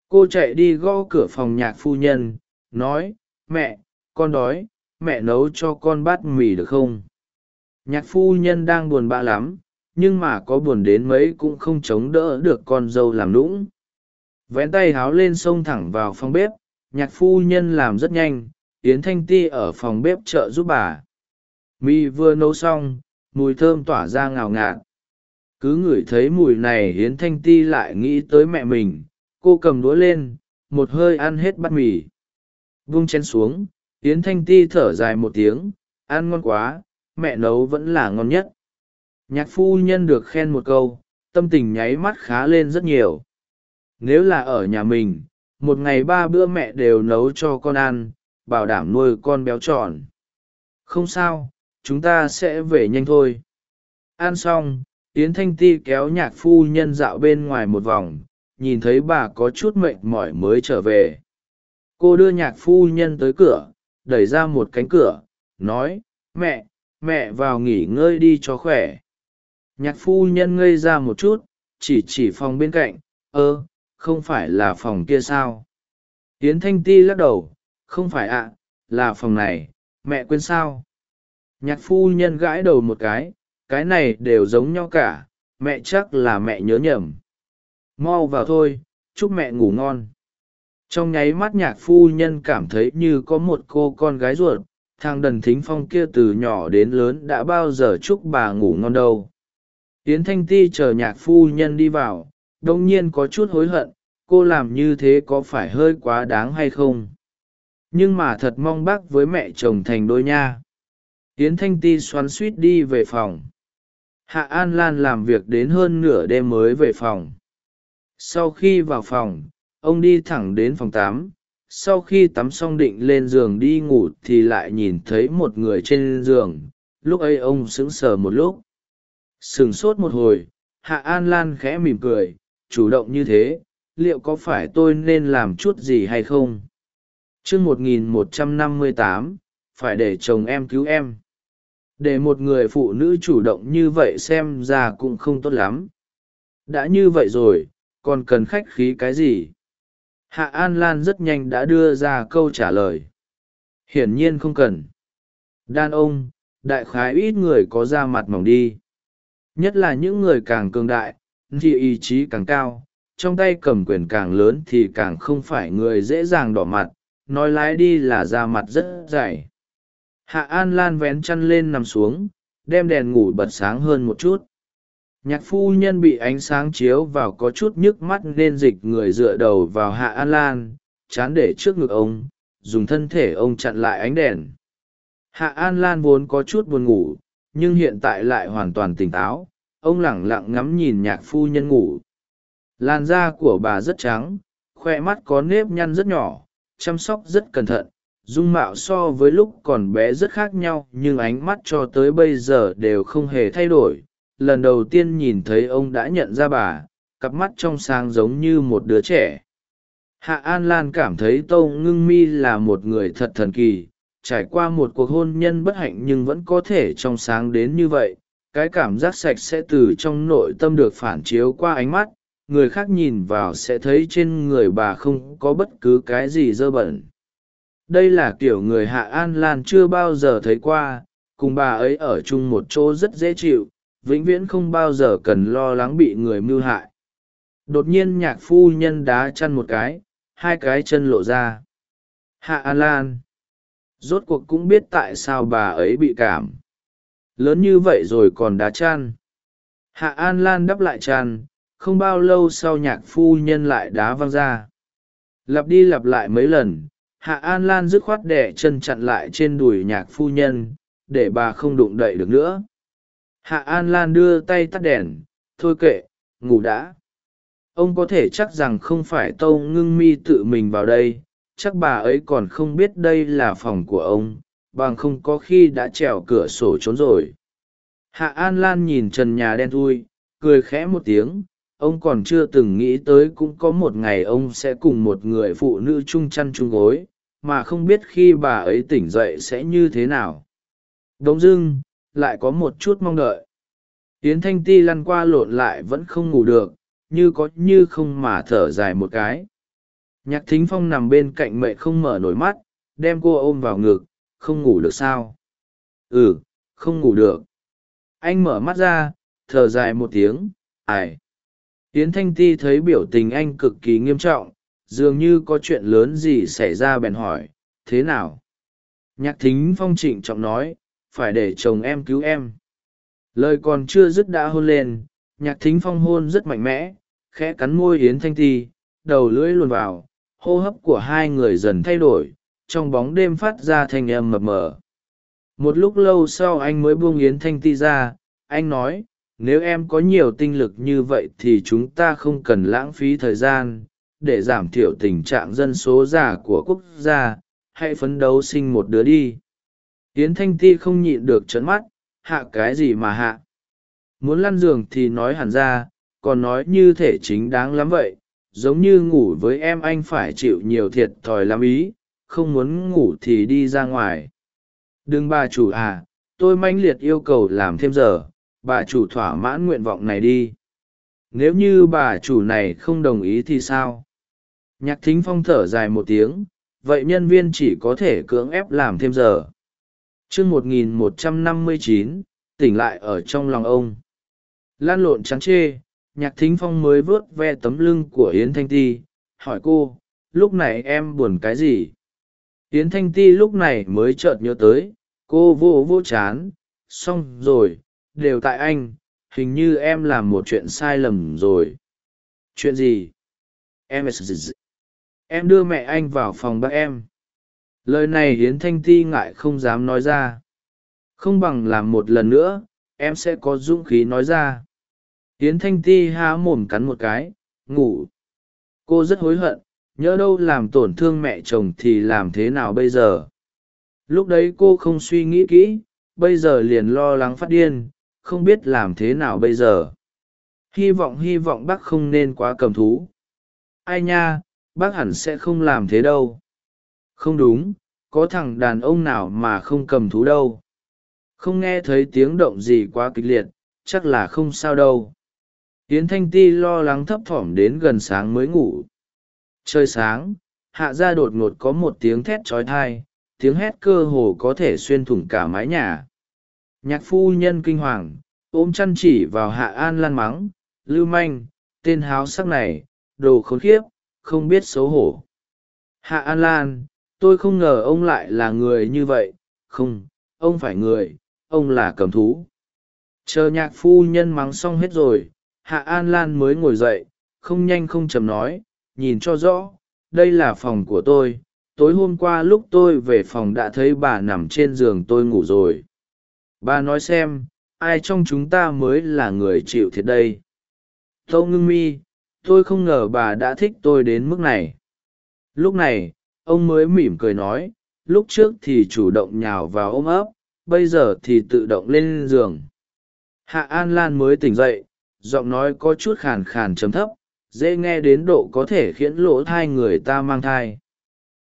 Cô chạy đi gõ cửa phòng nhạc phu nhân, nói, mẹ, con đói, mẹ nấu cho con bát mì được không? Nhạc phu nhân đang buồn bã lắm, nhưng mà có buồn đến mấy cũng không chống đỡ được con dâu làm lũng vén tay háo lên xông thẳng vào phòng bếp, nhạc phu nhân làm rất nhanh, yến thanh ti ở phòng bếp chợ giúp bà. Mì vừa nấu xong, mùi thơm tỏa ra ngào ngạt. Cứ ngửi thấy mùi này, yến thanh ti lại nghĩ tới mẹ mình. Cô cầm đũa lên, một hơi ăn hết bát mì. Vung chén xuống, yến thanh ti thở dài một tiếng, ăn ngon quá, mẹ nấu vẫn là ngon nhất. Nhạc phu nhân được khen một câu, tâm tình nháy mắt khá lên rất nhiều nếu là ở nhà mình, một ngày ba bữa mẹ đều nấu cho con ăn, bảo đảm nuôi con béo tròn. Không sao, chúng ta sẽ về nhanh thôi. Ăn xong, yến thanh ti kéo nhạc phu nhân dạo bên ngoài một vòng, nhìn thấy bà có chút mệt mỏi mới trở về. Cô đưa nhạc phu nhân tới cửa, đẩy ra một cánh cửa, nói, mẹ mẹ vào nghỉ ngơi đi cho khỏe. Nhạc phu nhân ngây ra một chút, chỉ chỉ phòng bên cạnh, ơ không phải là phòng kia sao? Yến thanh ti lắc đầu, không phải ạ, là phòng này, mẹ quên sao? Nhạc phu nhân gãi đầu một cái cái này đều giống nhau cả, mẹ chắc là mẹ nhớ nhầm. Mau vào thôi, chúc mẹ ngủ ngon. Trong nháy mắt nhạc phu nhân cảm thấy như có một cô con gái ruột thang đần thính phong kia từ nhỏ đến lớn đã bao giờ chúc bà ngủ ngon đâu. Yến thanh ti chờ nhạc phu nhân đi vào đông nhiên có chút hối hận, cô làm như thế có phải hơi quá đáng hay không? Nhưng mà thật mong bác với mẹ chồng thành đôi nha. Yến thanh ti xoắn suýt đi về phòng. Hạ an lan làm việc đến hơn nửa đêm mới về phòng. Sau khi vào phòng, ông đi thẳng đến phòng tám sau khi tắm xong định lên giường đi ngủ thì lại nhìn thấy một người trên giường. Lúc ấy ông sững sờ một lúc. Sừng sốt một hồi, hạ an lan khẽ mỉm cười chủ động như thế, liệu có phải tôi nên làm chút gì hay không? T r ư một nghìn một trăm năm mươi tám, phải để chồng em cứu em. Để một người phụ nữ chủ động như vậy xem ra cũng không tốt lắm. Đã như vậy rồi, còn cần khách khí cái gì? Hạ an lan rất nhanh đã đưa ra câu trả lời. Hiển nhiên không cần. Đàn ông, đại khái ít người có da mặt mỏng đi. Nhất là những người càng cường đại thì ý chí càng cao, trong tay cầm quyền càng lớn thì càng không phải người dễ dàng đỏ mặt, nói lái đi là da mặt rất dày. Hạ an lan vén chăn lên nằm xuống, đem đèn ngủ bật sáng hơn một chút. Nhạc phu nhân bị ánh sáng chiếu vào có chút nhức mắt nên dịch người dựa đầu vào hạ an lan, chán để trước ngực ông, dùng thân thể ông chặn lại ánh đèn. Hạ an lan vốn có chút buồn ngủ, nhưng hiện tại lại hoàn toàn tỉnh táo ông lẳng lặng ngắm nhìn nhạc phu nhân ngủ. Làn da của bà rất trắng, khoe mắt có nếp nhăn rất nhỏ, chăm sóc rất cẩn thận, dung mạo so với lúc còn bé rất khác nhau, nhưng ánh mắt cho tới bây giờ đều không hề thay đổi. Lần đầu tiên nhìn thấy ông đã nhận ra bà, cặp mắt trong sáng giống như một đứa trẻ. Hạ an lan cảm thấy tâu ngưng mi là một người thật thần kỳ, trải qua một cuộc hôn nhân bất hạnh nhưng vẫn có thể trong sáng đến như vậy cái cảm giác sạch sẽ từ trong nội tâm được phản chiếu qua ánh mắt, người khác nhìn vào sẽ thấy trên người bà không có bất cứ cái gì dơ bẩn. Đây là kiểu người hạ an lan chưa bao giờ thấy qua, cùng bà ấy ở chung một chỗ rất dễ chịu, vĩnh viễn không bao giờ cần lo lắng bị người mưu hại. Đột nhiên nhạc phu nhân đá chăn một cái, hai cái chân lộ ra. Hạ an lan, rốt cuộc cũng biết tại sao bà ấy bị cảm lớn như vậy rồi còn đá chan. Hạ an lan đắp lại chan không bao lâu sau nhạc phu nhân lại đá văng ra. Lặp đi lặp lại mấy lần, hạ an lan dứt khoát đẻ chân chặn lại trên đùi nhạc phu nhân, để bà không đụng đậy được nữa. Hạ an lan đưa tay tắt đèn, thôi kệ, ngủ đã. Ông có thể chắc rằng không phải tâu ngưng mi tự mình vào đây, chắc bà ấy còn không biết đây là phòng của ông bằng không có khi đã trèo cửa sổ trốn rồi. Hạ an lan nhìn trần nhà đen thui, cười khẽ một tiếng, ông còn chưa từng nghĩ tới cũng có một ngày ông sẽ cùng một người phụ nữ chung chăn chung gối, mà không biết khi bà ấy tỉnh dậy sẽ như thế nào. Đống dưng, lại có một chút mong đợi. Tiến thanh ti lăn qua lộn lại vẫn không ngủ được, như có như không mà thở dài một cái. Nhạc thính phong nằm bên cạnh mẹ không mở nổi mắt, đem cô ôm vào ngực không ngủ được sao? Ừ không ngủ được. Anh mở mắt ra, thở dài một tiếng ải yến thanh ti thấy biểu tình anh cực kỳ nghiêm trọng, dường như có chuyện lớn gì xảy ra bèn hỏi, thế nào? Nhạc thính phong trịnh trọng nói, phải để chồng em cứu em. Lời còn chưa dứt đã hôn lên, nhạc thính phong hôn rất mạnh mẽ, khẽ cắn môi yến thanh ti, đầu lưỡi luồn vào, hô hấp của hai người dần thay đổi trong bóng đêm phát ra thanh âm mập mờ. Một lúc lâu sau anh mới buông yến thanh ti ra, anh nói, nếu em có nhiều tinh lực như vậy thì chúng ta không cần lãng phí thời gian để giảm thiểu tình trạng dân số già của quốc gia, hãy phấn đấu sinh một đứa đi. Yến thanh ti không nhịn được trấn mắt, hạ cái gì mà hạ? Muốn lăn giường thì nói hẳn ra, còn nói như thể chính đáng lắm vậy, giống như ngủ với em anh phải chịu nhiều thiệt thòi lắm ý không muốn ngủ thì đi ra ngoài. Đừng bà chủ à tôi manh liệt yêu cầu làm thêm giờ, bà chủ thỏa mãn nguyện vọng này đi. Nếu như bà chủ này không đồng ý thì sao? Nhạc thính phong thở dài một tiếng, vậy nhân viên chỉ có thể cưỡng ép làm thêm giờ. Chương một nghìn một trăm năm mươi chín, tỉnh lại ở trong lòng ông. Lan lộn trắng chê nhạc thính phong mới vớt ve tấm lưng của yến thanh ti, hỏi cô, lúc này em buồn cái gì? Yến thanh ti lúc này mới chợt nhớ tới, cô vô vô chán, xong rồi, đều tại anh, hình như em làm một chuyện sai lầm rồi. Chuyện gì? Em em đưa mẹ anh vào phòng bác em. Lời này hiến thanh ti ngại không dám nói ra. Không bằng làm một lần nữa, em sẽ có dũng khí nói ra. Hiến thanh ti há mồm cắn một cái, ngủ. Cô rất hối hận nhỡ đâu làm tổn thương mẹ chồng thì làm thế nào bây giờ? Lúc đấy cô không suy nghĩ kỹ, bây giờ liền lo lắng phát điên, không biết làm thế nào bây giờ. Hy vọng hy vọng bác không nên quá cầm thú. Ai nha, bác hẳn sẽ không làm thế đâu. Không đúng, có thằng đàn ông nào mà không cầm thú đâu. Không nghe thấy tiếng động gì quá kịch liệt, chắc là không sao đâu. Yến thanh ti lo lắng thấp thỏm đến gần sáng mới ngủ trời sáng, hạ ra đột ngột có một tiếng thét trói thai tiếng hét cơ hồ có thể xuyên thủng cả mái nhà. Nhạc phu nhân kinh hoàng, ôm chăn chỉ vào hạ an lan mắng, lưu manh, tên háo sắc này, đồ khốn khiếp, không biết xấu hổ. Hạ an lan, tôi không ngờ ông lại là người như vậy. Không, ông phải người, ông là cầm thú. Chờ nhạc phu nhân mắng xong hết rồi, hạ an lan mới ngồi dậy, không nhanh không chầm nói nhìn cho rõ, đây là phòng của tôi, tối hôm qua lúc tôi về phòng đã thấy bà nằm trên giường tôi ngủ rồi. Bà nói xem, ai trong chúng ta mới là người chịu thiệt đây? Tâu ngưng mi, tôi không ngờ bà đã thích tôi đến mức này. Lúc này, ông mới mỉm cười nói, lúc trước thì chủ động nhào vào ôm ấp, bây giờ thì tự động lên giường. Hạ an lan mới tỉnh dậy, giọng nói có chút khàn khàn chấm thấp dễ nghe đến độ có thể khiến lỗ thai người ta mang thai.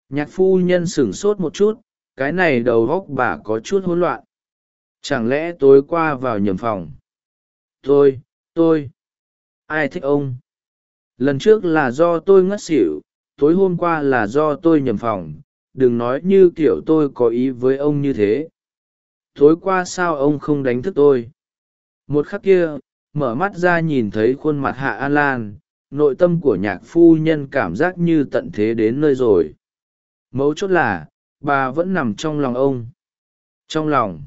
Nhạc phu nhân sửng sốt một chút, cái này đầu góc bà có chút hỗn loạn. Chẳng lẽ tối qua vào nhầm phòng? Tôi tôi. Ai thích ông? Lần trước là do tôi ngất xỉu, tối hôm qua là do tôi nhầm phòng. Đừng nói như kiểu tôi có ý với ông như thế. Tối qua sao ông không đánh thức tôi? Một khắc kia, mở mắt ra nhìn thấy khuôn mặt hạ an lan nội tâm của nhạc phu nhân cảm giác như tận thế đến nơi rồi. Mấu chốt là, bà vẫn nằm trong lòng ông. Trong lòng,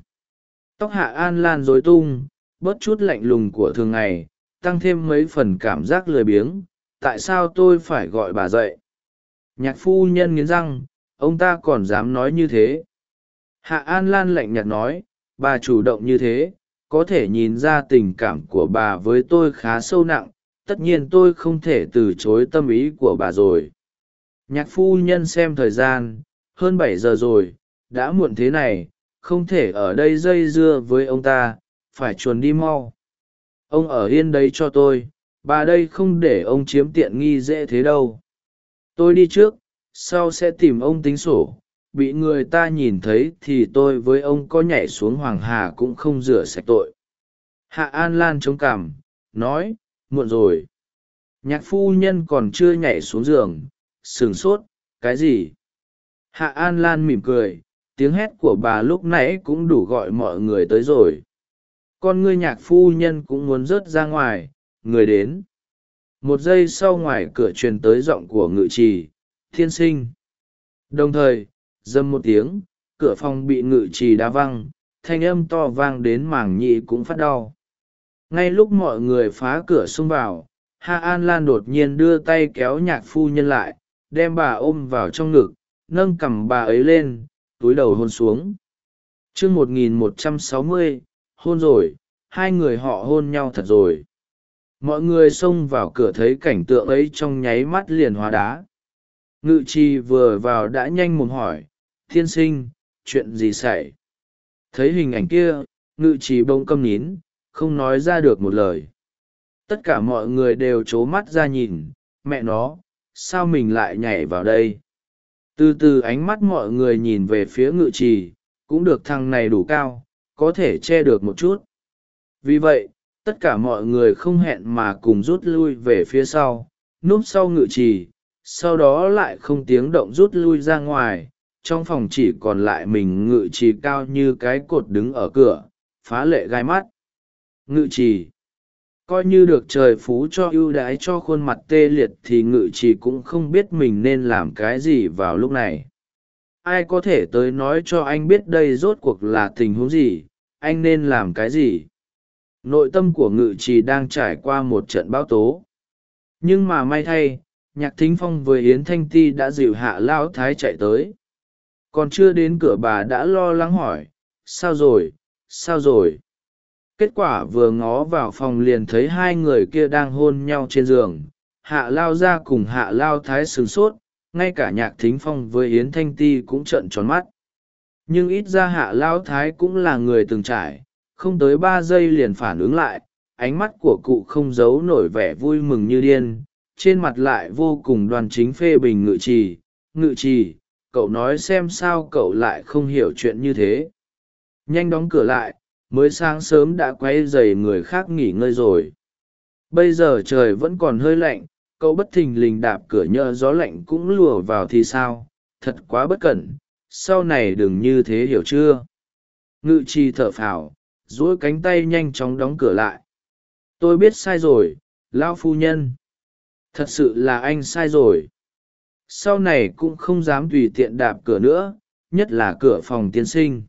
tóc hạ an lan dối tung, bớt chút lạnh lùng của thường ngày, tăng thêm mấy phần cảm giác lười biếng, tại sao tôi phải gọi bà dậy? Nhạc phu nhân nghiến răng, ông ta còn dám nói như thế. Hạ an lan lạnh nhạt nói, bà chủ động như thế, có thể nhìn ra tình cảm của bà với tôi khá sâu nặng tất nhiên tôi không thể từ chối tâm ý của bà rồi. Nhạc phu nhân xem thời gian hơn bảy giờ rồi đã muộn thế này không thể ở đây dây dưa với ông ta phải chuồn đi mau. Ông ở yên đấy cho tôi bà đây không để ông chiếm tiện nghi dễ thế đâu. Tôi đi trước sau sẽ tìm ông tính sổ bị người ta nhìn thấy thì tôi với ông có nhảy xuống hoàng hà cũng không rửa sạch tội. Hạ an lan chống cảm, nói muộn rồi. Nhạc phu nhân còn chưa nhảy xuống giường sửng sốt, cái gì? Hạ an lan mỉm cười, tiếng hét của bà lúc nãy cũng đủ gọi mọi người tới rồi. Con ngươi nhạc phu nhân cũng muốn rớt ra ngoài, người đến. Một giây sau ngoài cửa truyền tới giọng của ngự trì, thiên sinh. Đồng thời dâm một tiếng, cửa phòng bị ngự trì đá văng, thanh âm to vang đến mảng nhị cũng phát đau ngay lúc mọi người phá cửa xông vào, ha an lan đột nhiên đưa tay kéo nhạc phu nhân lại, đem bà ôm vào trong ngực, nâng cằm bà ấy lên, túi đầu hôn xuống. T r ư ơ n g một nghìn một trăm sáu mươi, hôn rồi, hai người họ hôn nhau thật rồi. Mọi người xông vào cửa thấy cảnh tượng ấy trong nháy mắt liền hóa đá. Ngự trì vừa vào đã nhanh mồm hỏi thiên sinh, chuyện gì xảy? Thấy hình ảnh kia, ngự trì bông câm nín không nói ra được một lời. Tất cả mọi người đều c h ố mắt ra nhìn, mẹ nó, sao mình lại nhảy vào đây? Từ từ ánh mắt mọi người nhìn về phía ngự trì, cũng được thằng này đủ cao, có thể che được một chút. Vì vậy, tất cả mọi người không hẹn mà cùng rút lui về phía sau, núp sau ngự trì, sau đó lại không tiếng động rút lui ra ngoài. Trong phòng chỉ còn lại mình ngự trì cao như cái cột đứng ở cửa, phá lệ gai mắt ngự trì. Coi như được trời phú cho ưu đãi cho khuôn mặt tê liệt thì ngự trì cũng không biết mình nên làm cái gì vào lúc này. Ai có thể tới nói cho anh biết đây rốt cuộc là tình huống gì? Anh nên làm cái gì? Nội tâm của ngự trì đang trải qua một trận bão tố. Nhưng mà may thay, nhạc thính phong với yến thanh ti đã dịu hạ lão thái chạy tới. Còn chưa đến cửa bà đã lo lắng hỏi, sao rồi? Sao rồi? Kết quả vừa ngó vào phòng liền thấy hai người kia đang hôn nhau trên giường. Hạ lao ra cùng hạ lao thái sửng sốt, ngay cả nhạc thính phong với yến thanh ti cũng trợn tròn mắt. Nhưng ít ra hạ lao thái cũng là người từng trải, không tới ba giây liền phản ứng lại, ánh mắt của cụ không giấu nổi vẻ vui mừng như điên, trên mặt lại vô cùng đoàn chính phê bình ngự trì. Ngự trì, cậu nói xem sao cậu lại không hiểu chuyện như thế. Nhanh đóng cửa lại mới sáng sớm đã quay dày người khác nghỉ ngơi rồi. Bây giờ trời vẫn còn hơi lạnh, cậu bất thình lình đạp cửa nhỡ gió lạnh cũng lùa vào thì sao? Thật quá bất cẩn, sau này đừng như thế hiểu chưa? Ngự trì thở phào, duỗi cánh tay nhanh chóng đóng cửa lại. Tôi biết sai rồi, lão phu nhân. Thật sự là anh sai rồi. Sau này cũng không dám tùy tiện đạp cửa nữa, nhất là cửa phòng tiên sinh.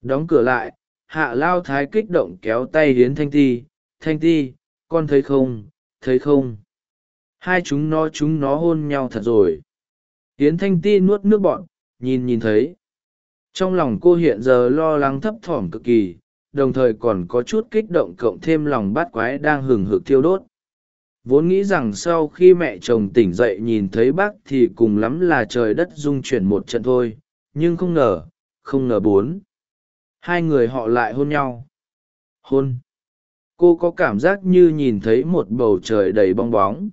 Đóng cửa lại hạ lao thái kích động kéo tay hiến thanh ti thanh ti, con thấy không? Thấy không? Hai chúng nó chúng nó hôn nhau thật rồi. Hiến thanh ti nuốt nước bọn nhìn nhìn thấy. Trong lòng cô hiện giờ lo lắng thấp thỏm cực kỳ, đồng thời còn có chút kích động cộng thêm lòng bát quái đang hừng hực thiêu đốt. Vốn nghĩ rằng sau khi mẹ chồng tỉnh dậy nhìn thấy bác thì cùng lắm là trời đất rung chuyển một trận thôi, nhưng không ngờ không ngờ bốn hai người họ lại hôn nhau. Hôn. Cô có cảm giác như nhìn thấy một bầu trời đầy bong bóng.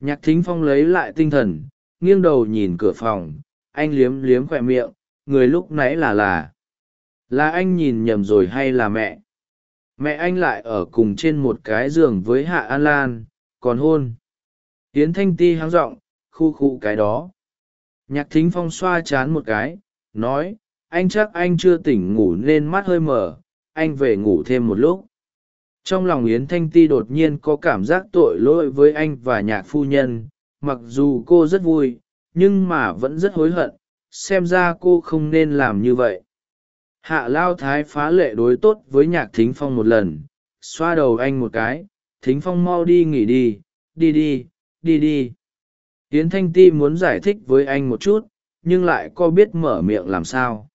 Nhạc thính phong lấy lại tinh thần, nghiêng đầu nhìn cửa phòng. Anh liếm liếm khoe miệng, người lúc nãy là là. Là anh nhìn nhầm rồi hay là mẹ? Mẹ anh lại ở cùng trên một cái giường với hạ an lan, còn hôn. Tiến thanh ti háng r ộ n g khu khu cái đó. Nhạc thính phong xoa chán một cái, nói anh chắc anh chưa tỉnh ngủ nên mắt hơi mở, anh về ngủ thêm một lúc. Trong lòng yến thanh ti đột nhiên có cảm giác tội lỗi với anh và nhạc phu nhân, mặc dù cô rất vui, nhưng mà vẫn rất hối hận, xem ra cô không nên làm như vậy. Hạ lao thái phá lệ đối tốt với nhạc thính phong một lần, xoa đầu anh một cái, thính phong mau đi nghỉ đi đi đi đi đi. Yến thanh ti muốn giải thích với anh một chút, nhưng lại có biết mở miệng làm sao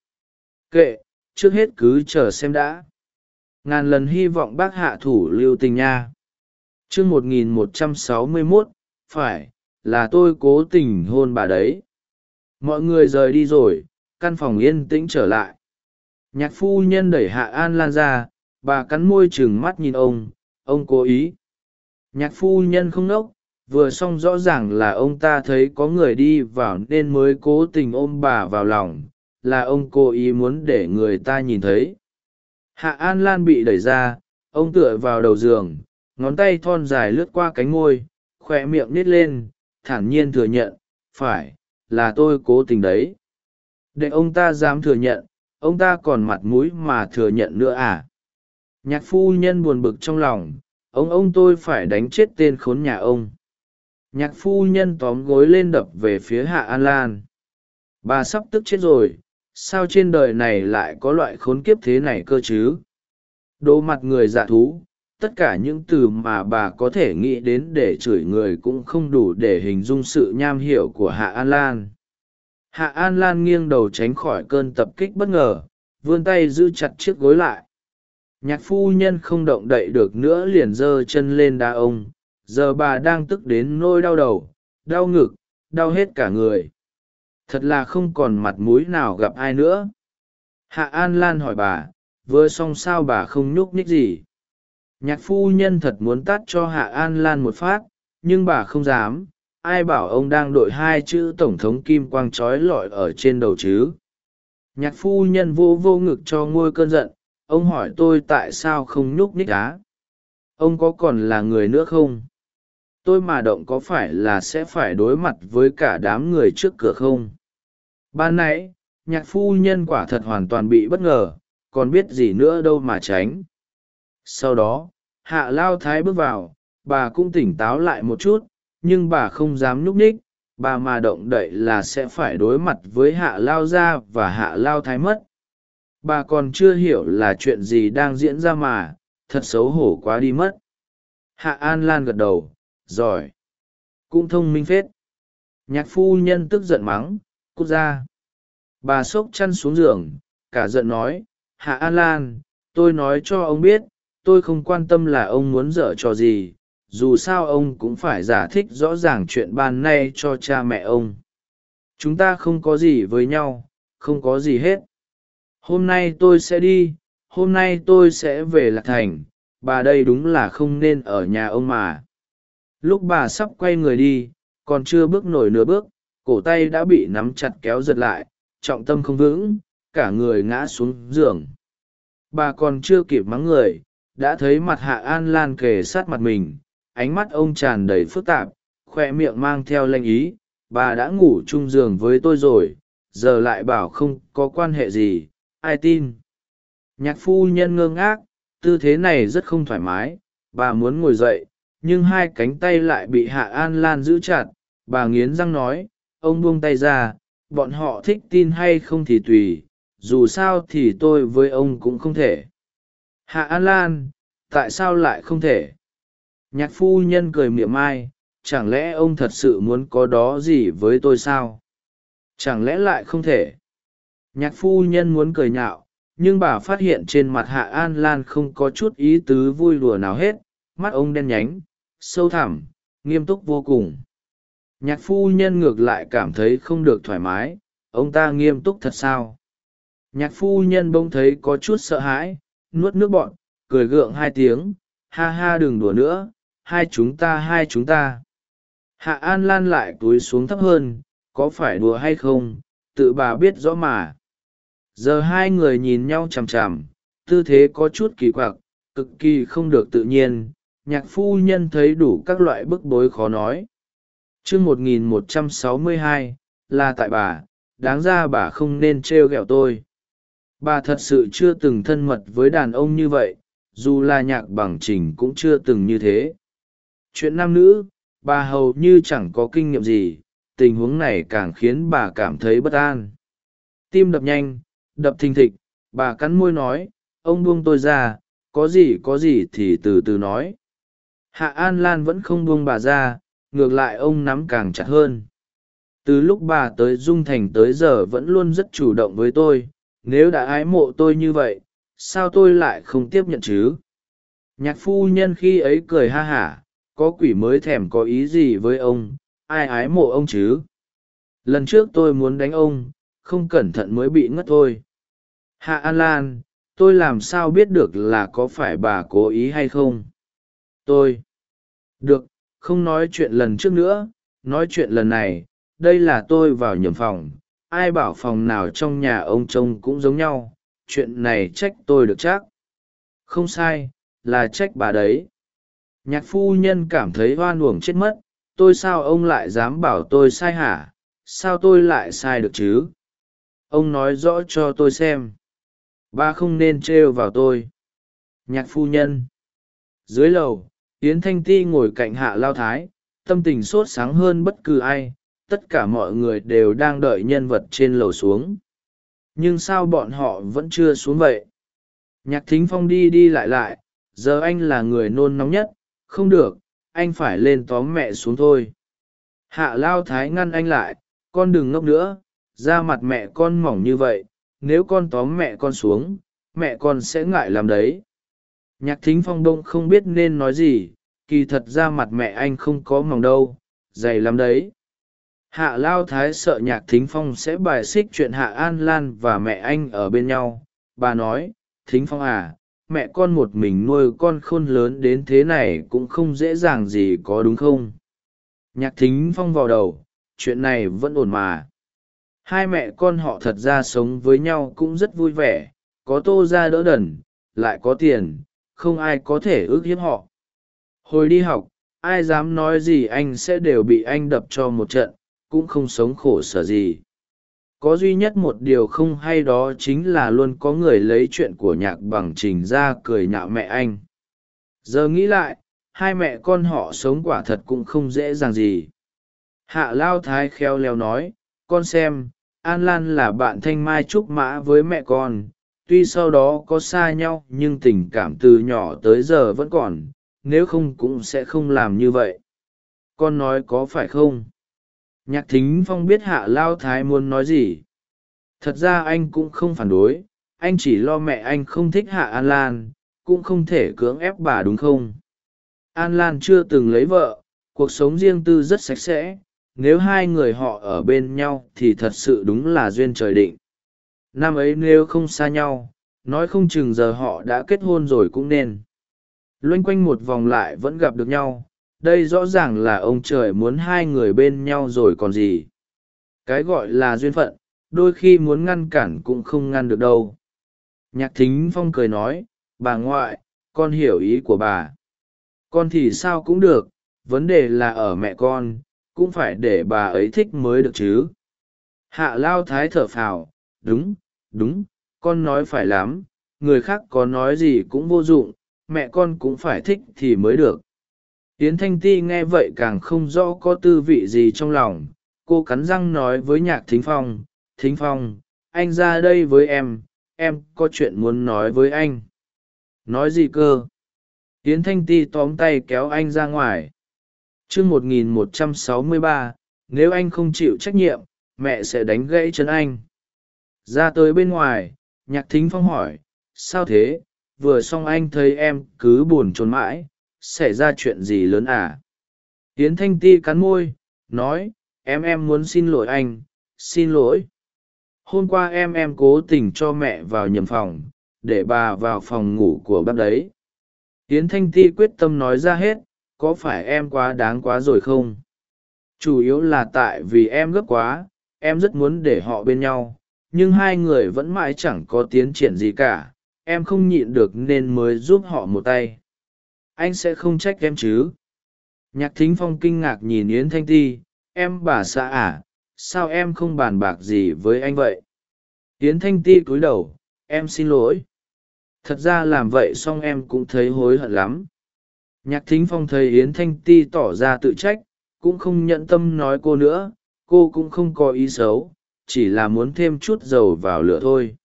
kệ, trước hết cứ chờ xem đã. Ngàn lần hy vọng bác hạ thủ lưu tình nha. T r ư ơ n g một nghìn một trăm sáu mươi mốt, phải, là tôi cố tình hôn bà đấy. Mọi người rời đi rồi, căn phòng yên tĩnh trở lại. Nhạc phu nhân đẩy hạ an lan ra, bà cắn môi chừng mắt nhìn ông ông cố ý. Nhạc phu nhân không nốc, vừa xong rõ ràng là ông ta thấy có người đi vào nên mới cố tình ôm bà vào lòng là ông cố ý muốn để người ta nhìn thấy. Hạ an lan bị đẩy ra, ông tựa vào đầu giường, ngón tay thon dài lướt qua cánh ngôi khoe miệng nít lên, thản nhiên thừa nhận, phải, là tôi cố tình đấy. Để ông ta dám thừa nhận, ông ta còn mặt mũi mà thừa nhận nữa à? Nhạc phu nhân buồn bực trong lòng, ông ông tôi phải đánh chết tên khốn nhà ông. Nhạc phu nhân tóm gối lên đập về phía hạ an lan. Bà sắp tức chết rồi sao trên đời này lại có loại khốn kiếp thế này cơ chứ? Đồ mặt người dạ thú, tất cả những từ mà bà có thể nghĩ đến để chửi người cũng không đủ để hình dung sự nham hiểu của hạ an lan. Hạ an lan nghiêng đầu tránh khỏi cơn tập kích bất ngờ, vươn tay giữ chặt chiếc gối lại. Nhạc phu nhân không động đậy được nữa liền giơ chân lên đá ông, giờ bà đang tức đến nôi đau đầu, đau ngực, đau hết cả người thật là không còn mặt mũi nào gặp ai nữa. Hạ an lan hỏi bà, vừa xong sao bà không nhúc nhích gì? Nhạc phu nhân thật muốn tắt cho hạ an lan một phát, nhưng bà không dám. Ai bảo ông đang đội hai chữ tổng thống kim quang trói lọi ở trên đầu chứ? Nhạc phu nhân vô vô ngực cho ngôi cơn giận, ông hỏi tôi tại sao không nhúc nhích á? Ông có còn là người nữa không? Tôi mà động có phải là sẽ phải đối mặt với cả đám người trước cửa không? Ban nãy, nhạc phu nhân quả thật hoàn toàn bị bất ngờ, còn biết gì nữa đâu mà tránh. Sau đó, hạ lao thái bước vào, bà cũng tỉnh táo lại một chút, nhưng bà không dám nhúc ních bà mà động đậy là sẽ phải đối mặt với hạ lao gia và hạ lao thái mất. Bà còn chưa hiểu là chuyện gì đang diễn ra mà, thật xấu hổ quá đi mất. Hạ an lan gật đầu, giỏi. Cũng thông minh phết. Nhạc phu nhân tức giận mắng cút ra. Bà sốc chăn xuống giường, cả giận nói, hạ an lan, tôi nói cho ông biết, tôi không quan tâm là ông muốn dở trò gì, dù sao ông cũng phải giả thích rõ ràng chuyện ban nay cho cha mẹ ông. Chúng ta không có gì với nhau, không có gì hết. Hôm nay tôi sẽ đi, hôm nay tôi sẽ về lạc thành, bà đây đúng là không nên ở nhà ông mà. Lúc bà sắp quay người đi, còn chưa bước nổi nửa bước cổ tay đã bị nắm chặt kéo giật lại, trọng tâm không vững, cả người ngã xuống giường. Bà còn chưa kịp mắng người, đã thấy mặt hạ an lan kề sát mặt mình, ánh mắt ông tràn đầy phức tạp, khoe miệng mang theo lanh ý, bà đã ngủ chung giường với tôi rồi, giờ lại bảo không có quan hệ gì, ai tin? Nhạc phu nhân ngơ ngác, tư thế này rất không thoải mái, bà muốn ngồi dậy, nhưng hai cánh tay lại bị hạ an lan giữ chặt, bà nghiến răng nói ông buông tay ra bọn họ thích tin hay không thì tùy dù sao thì tôi với ông cũng không thể. Hạ an lan tại sao lại không thể? Nhạc phu nhân cười miệng mai, chẳng lẽ ông thật sự muốn có đó gì với tôi sao? Chẳng lẽ lại không thể? Nhạc phu nhân muốn cười nhạo nhưng bà phát hiện trên mặt hạ an lan không có chút ý tứ vui đùa nào hết mắt ông đen nhánh sâu thẳm nghiêm túc vô cùng nhạc phu nhân ngược lại cảm thấy không được thoải mái, ông ta nghiêm túc thật sao? Nhạc phu nhân bỗng thấy có chút sợ hãi, nuốt nước bọn cười gượng hai tiếng, ha ha đừng đùa nữa, hai chúng ta, hai chúng ta. Hạ an lan lại túi xuống thấp hơn, có phải đùa hay không, tự bà biết rõ mà. Giờ hai người nhìn nhau chằm chằm, tư thế có chút kỳ quặc, cực kỳ không được tự nhiên, nhạc phu nhân thấy đủ các loại bức bối khó nói chương một nghìn một trăm sáu mươi hai, là tại bà, đáng ra bà không nên t r e o g ẹ o tôi. Bà thật sự chưa từng thân mật với đàn ông như vậy, dù là nhạc bằng trình cũng chưa từng như thế. Chuyện nam nữ, bà hầu như chẳng có kinh nghiệm gì, tình huống này càng khiến bà cảm thấy bất an. Tim đập nhanh, đập thình thịch, bà cắn môi nói, ông buông tôi ra, có gì có gì thì từ từ nói. Hạ an lan vẫn không buông bà ra ngược lại ông nắm càng chặt hơn. Từ lúc bà tới dung thành tới giờ vẫn luôn rất chủ động với tôi, nếu đã ái mộ tôi như vậy, sao tôi lại không tiếp nhận chứ? Nhạc phu nhân khi ấy cười ha hả, có quỷ mới thèm có ý gì với ông, ai ái mộ ông chứ? Lần trước tôi muốn đánh ông, không cẩn thận mới bị ngất thôi. Hạ an lan, tôi làm sao biết được là có phải bà cố ý hay không? Tôi. Được không nói chuyện lần trước nữa, nói chuyện lần này, đây là tôi vào nhầm phòng, ai bảo phòng nào trong nhà ông trông cũng giống nhau, chuyện này trách tôi được chắc. Không sai, là trách bà đấy. Nhạc phu nhân cảm thấy hoan uổng chết mất, tôi sao ông lại dám bảo tôi sai hả, sao tôi lại sai được chứ? Ông nói rõ cho tôi xem. Ba không nên trêu vào tôi. Nhạc phu nhân. Dưới lầu yến thanh ti ngồi cạnh hạ lao thái, tâm tình sốt sáng hơn bất cứ ai, tất cả mọi người đều đang đợi nhân vật trên lầu xuống. Nhưng sao bọn họ vẫn chưa xuống vậy? Nhạc thính phong đi đi lại lại, giờ anh là người nôn nóng nhất, không được, anh phải lên tóm mẹ xuống thôi. Hạ lao thái ngăn anh lại, con đừng ngốc nữa, da mặt mẹ con mỏng như vậy, nếu con tóm mẹ con xuống, mẹ con sẽ ngại làm đấy nhạc thính phong bông không biết nên nói gì, kỳ thật ra mặt mẹ anh không có mỏng đâu, dày lắm đấy. Hạ lao thái sợ nhạc thính phong sẽ bài xích chuyện hạ an lan và mẹ anh ở bên nhau. Bà nói, thính phong à mẹ con một mình nuôi con khôn lớn đến thế này cũng không dễ dàng gì có đúng không? Nhạc thính phong vào đầu, chuyện này vẫn ổn mà. Hai mẹ con họ thật ra sống với nhau cũng rất vui vẻ, có tô ra đỡ đần, lại có tiền không ai có thể ước hiếp họ. Hồi đi học, ai dám nói gì anh sẽ đều bị anh đập cho một trận, cũng không sống khổ sở gì. Có duy nhất một điều không hay đó chính là luôn có người lấy chuyện của nhạc bằng trình ra cười nhạo mẹ anh. Giờ nghĩ lại, hai mẹ con họ sống quả thật cũng không dễ dàng gì. Hạ lao thái khéo léo nói, con xem, an lan là bạn thanh mai trúc mã với mẹ con tuy sau đó có xa nhau, nhưng tình cảm từ nhỏ tới giờ vẫn còn, nếu không cũng sẽ không làm như vậy. Con nói có phải không? Nhạc thính phong biết hạ lao thái muốn nói gì. Thật ra anh cũng không phản đối, anh chỉ lo mẹ anh không thích hạ an lan, cũng không thể cưỡng ép bà đúng không? An lan chưa từng lấy vợ, cuộc sống riêng tư rất sạch sẽ, nếu hai người họ ở bên nhau thì thật sự đúng là duyên trời định năm ấy nếu không xa nhau, nói không chừng giờ họ đã kết hôn rồi cũng nên. Loanh quanh một vòng lại vẫn gặp được nhau, đây rõ ràng là ông trời muốn hai người bên nhau rồi còn gì. Cái gọi là duyên phận, đôi khi muốn ngăn cản cũng không ngăn được đâu. Nhạc thính phong cười nói, bà ngoại, con hiểu ý của bà. Con thì sao cũng được, vấn đề là ở mẹ con, cũng phải để bà ấy thích mới được chứ. Hạ lao thái thở phào đúng đúng, con nói phải lắm, người khác có nói gì cũng vô dụng, mẹ con cũng phải thích thì mới được. Yến thanh ti nghe vậy càng không rõ có tư vị gì trong lòng, cô cắn răng nói với nhạc thính phong thính phong, anh ra đây với em em có chuyện muốn nói với anh. Nói gì cơ? Yến thanh ti tóm tay kéo anh ra ngoài. T r ư ơ n g một nghìn một trăm sáu mươi ba, nếu anh không chịu trách nhiệm, mẹ sẽ đánh gãy chân anh ra tới bên ngoài, nhạc thính phong hỏi, sao thế, vừa xong anh thấy em cứ buồn trốn mãi, xảy ra chuyện gì lớn à? Tiến thanh ti cắn môi, nói, em em muốn xin lỗi anh, xin lỗi. Hôm qua em em cố tình cho mẹ vào nhầm phòng, để bà vào phòng ngủ của bác đấy. Tiến thanh ti quyết tâm nói ra hết, có phải em quá đáng quá rồi không? Chủ yếu là tại vì em gấp quá, em rất muốn để họ bên nhau nhưng hai người vẫn mãi chẳng có tiến triển gì cả, em không nhịn được nên mới giúp họ một tay. Anh sẽ không trách em chứ? Nhạc thính phong kinh ngạc nhìn yến thanh ti, em bà xã à sao em không bàn bạc gì với anh vậy? Yến thanh ti cúi đầu, em xin lỗi. Thật ra làm vậy xong em cũng thấy hối hận lắm. Nhạc thính phong thấy yến thanh ti tỏ ra tự trách, cũng không nhận tâm nói cô nữa, cô cũng không có ý xấu chỉ là muốn thêm chút dầu vào lửa thôi.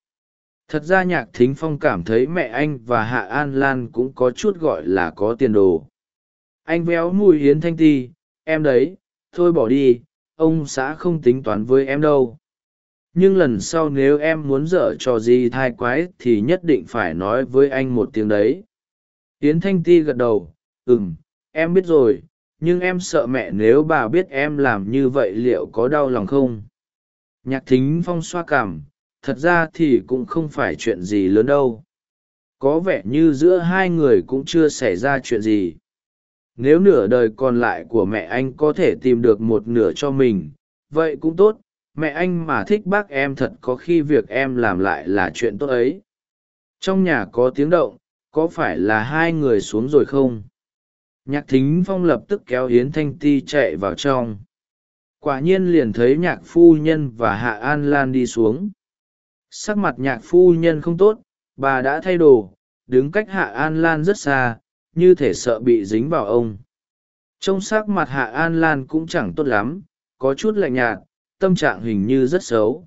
Thật ra nhạc thính phong cảm thấy mẹ anh và hạ an lan cũng có chút gọi là có tiền đồ. Anh véo mùi hiến thanh ti, em đấy, thôi bỏ đi, ông xã không tính toán với em đâu. Nhưng lần sau nếu em muốn dở trò gì thai quái thì nhất định phải nói với anh một tiếng đấy. Hiến thanh ti gật đầu ừ m em biết rồi, nhưng em sợ mẹ nếu bà biết em làm như vậy liệu có đau lòng không? Nhạc thính phong xoa cảm, thật ra thì cũng không phải chuyện gì lớn đâu. Có vẻ như giữa hai người cũng chưa xảy ra chuyện gì. Nếu nửa đời còn lại của mẹ anh có thể tìm được một nửa cho mình, vậy cũng tốt. Mẹ anh mà thích bác em thật có khi việc em làm lại là chuyện tốt ấy. Trong nhà có tiếng động, có phải là hai người xuống rồi không? Nhạc thính phong lập tức kéo hiến thanh ti chạy vào trong quả nhiên liền thấy nhạc phu nhân và hạ an lan đi xuống. Sắc mặt nhạc phu nhân không tốt, bà đã thay đồ, đứng cách hạ an lan rất xa, như thể sợ bị dính vào ông. Trông sắc mặt hạ an lan cũng chẳng tốt lắm, có chút lạnh nhạt, tâm trạng hình như rất xấu.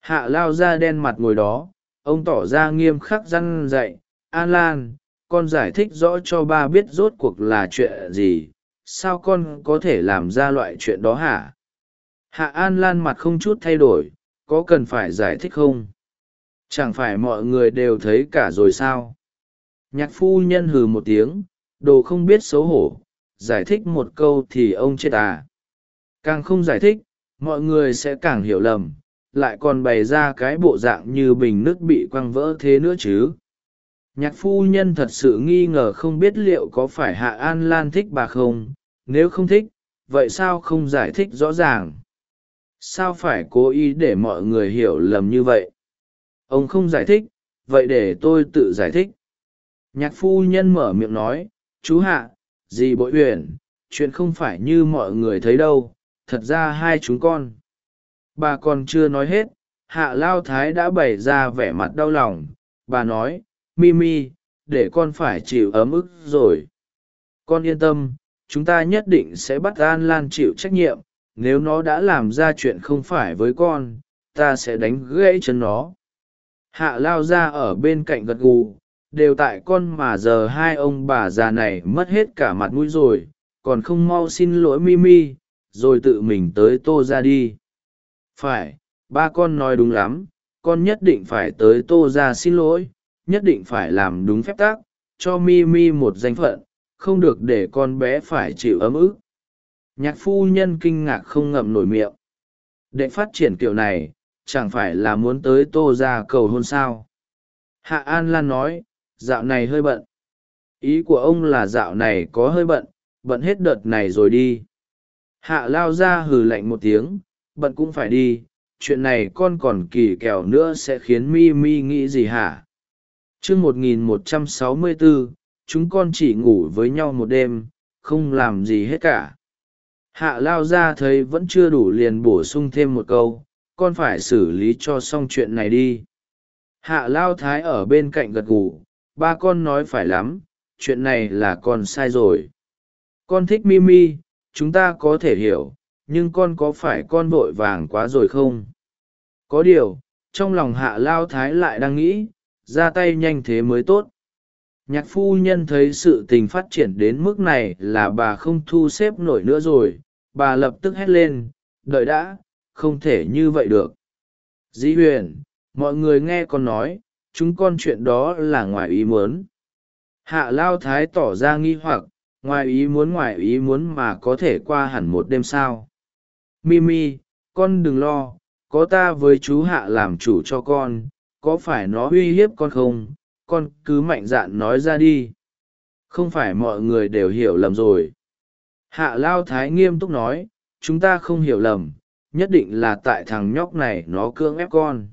Hạ lao ra đen mặt ngồi đó, ông tỏ ra nghiêm khắc răn dạy, an lan, con giải thích rõ cho ba biết rốt cuộc là chuyện gì sao con có thể làm ra loại chuyện đó hả? Hạ an lan mặt không chút thay đổi, có cần phải giải thích không? Chẳng phải mọi người đều thấy cả rồi sao? Nhạc phu nhân hừ một tiếng, đồ không biết xấu hổ, giải thích một câu thì ông chết à. Càng không giải thích, mọi người sẽ càng hiểu lầm, lại còn bày ra cái bộ dạng như bình nước bị quăng vỡ thế nữa chứ nhạc phu nhân thật sự nghi ngờ không biết liệu có phải hạ an lan thích bà không. Nếu không thích, vậy sao không giải thích rõ ràng? Sao phải cố ý để mọi người hiểu lầm như vậy? Ông không giải thích, vậy để tôi tự giải thích. Nhạc phu nhân mở miệng nói, chú hạ, dì bội huyền chuyện không phải như mọi người thấy đâu, thật ra hai chúng con. Bà còn chưa nói hết, hạ lao thái đã bày ra vẻ mặt đau lòng. Bà nói mimi để con phải chịu ấm ức rồi. Con yên tâm, chúng ta nhất định sẽ bắt an lan chịu trách nhiệm. Nếu nó đã làm ra chuyện không phải với con, ta sẽ đánh gãy chân nó. Hạ lao ra ở bên cạnh gật gù, đều tại con mà giờ hai ông bà già này mất hết cả mặt mũi rồi, còn không mau xin lỗi mimi rồi tự mình tới tô ra đi. Phải, ba con nói đúng lắm, con nhất định phải tới tô ra xin lỗi nhất định phải làm đúng phép tắc, cho mi mi một danh phận, không được để con bé phải chịu ấm ức. Nhạc phu nhân kinh ngạc không ngậm nổi miệng. Để phát triển kiểu này, chẳng phải là muốn tới tô ra cầu hôn sao? Hạ an lan nói, dạo này hơi bận. Ý của ông là dạo này có hơi bận bận hết đợt này rồi đi. Hạ lao ra hừ lạnh một tiếng, bận cũng phải đi, chuyện này con còn kỳ kèo nữa sẽ khiến mi mi nghĩ gì hả? Chương một nghìn một trăm sáu mươi bốn chúng con chỉ ngủ với nhau một đêm, không làm gì hết cả. Hạ lao ra thấy vẫn chưa đủ liền bổ sung thêm một câu, con phải xử lý cho xong chuyện này đi. Hạ lao thái ở bên cạnh gật gù, ba con nói phải lắm, chuyện này là con sai rồi. Con thích mimi chúng ta có thể hiểu, nhưng con có phải con vội vàng quá rồi không? Có điều, trong lòng hạ lao thái lại đang nghĩ ra tay nhanh thế mới tốt. Nhạc phu nhân thấy sự tình phát triển đến mức này là bà không thu xếp nổi nữa rồi, bà lập tức hét lên, đợi đã, không thể như vậy được. Dĩ huyền, mọi người nghe con nói, chúng con chuyện đó là ngoài ý muốn. Hạ lao thái tỏ ra nghi hoặc, ngoài ý muốn ngoài ý muốn mà có thể qua hẳn một đêm sao. Mimi con đừng lo, có ta với chú hạ làm chủ cho con có phải nó uy hiếp con không? Con cứ mạnh dạn nói ra đi. Không phải mọi người đều hiểu lầm rồi. Hạ lao thái nghiêm túc nói, chúng ta không hiểu lầm, nhất định là tại thằng nhóc này nó cưỡng ép con.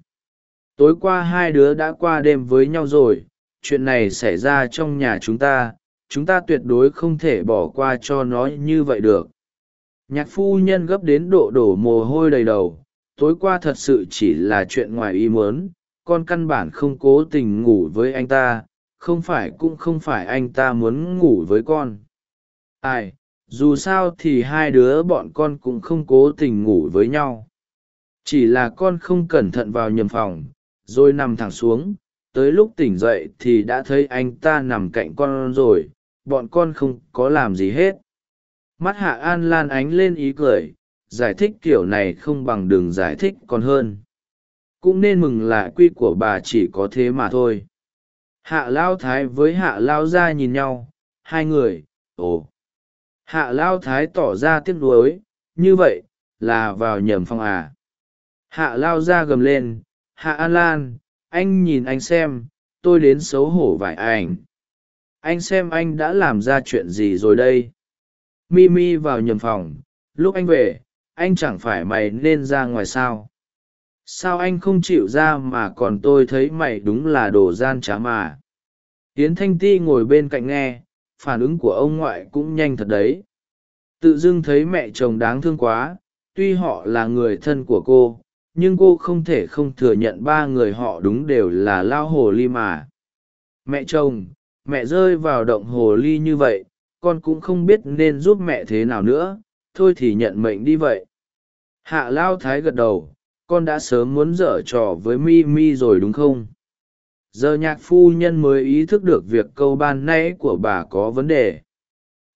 Tối qua hai đứa đã qua đêm với nhau rồi, chuyện này xảy ra trong nhà chúng ta chúng ta tuyệt đối không thể bỏ qua cho nó như vậy được. Nhạc phu nhân gấp đến độ đổ mồ hôi đầy đầu, tối qua thật sự chỉ là chuyện ngoài ý muốn con căn bản không cố tình ngủ với anh ta, không phải cũng không phải anh ta muốn ngủ với con. Ai, dù sao thì hai đứa bọn con cũng không cố tình ngủ với nhau. Chỉ là con không cẩn thận vào nhầm phòng, rồi nằm thẳng xuống, tới lúc tỉnh dậy thì đã thấy anh ta nằm cạnh con rồi, bọn con không có làm gì hết. Mắt hạ an lan ánh lên ý cười, giải thích kiểu này không bằng đường giải thích còn hơn cũng nên mừng lại quy của bà chỉ có thế mà thôi. Hạ lao thái với hạ lao gia nhìn nhau, hai người, ồ. Hạ lao thái tỏ ra tiếc nuối, như vậy là vào nhầm phòng à. Hạ lao gia gầm lên, hạ an lan, anh nhìn anh xem, tôi đến xấu hổ vải ảnh. Anh xem anh đã làm ra chuyện gì rồi đây? Mimi vào nhầm phòng, lúc anh về, anh chẳng phải mày nên ra ngoài sao? Sao anh không chịu ra mà còn tôi thấy mày đúng là đồ gian trá mà. Tiến thanh ti ngồi bên cạnh nghe, phản ứng của ông ngoại cũng nhanh thật đấy. Tự dưng thấy mẹ chồng đáng thương quá, tuy họ là người thân của cô, nhưng cô không thể không thừa nhận ba người họ đúng đều là lao hồ ly mà. Mẹ chồng, mẹ rơi vào động hồ ly như vậy, con cũng không biết nên giúp mẹ thế nào nữa, thôi thì nhận mệnh đi vậy. Hạ lao thái gật đầu con đã sớm muốn dở trò với mi mi rồi đúng không? Giờ nhạc phu nhân mới ý thức được việc câu ban nay của bà có vấn đề.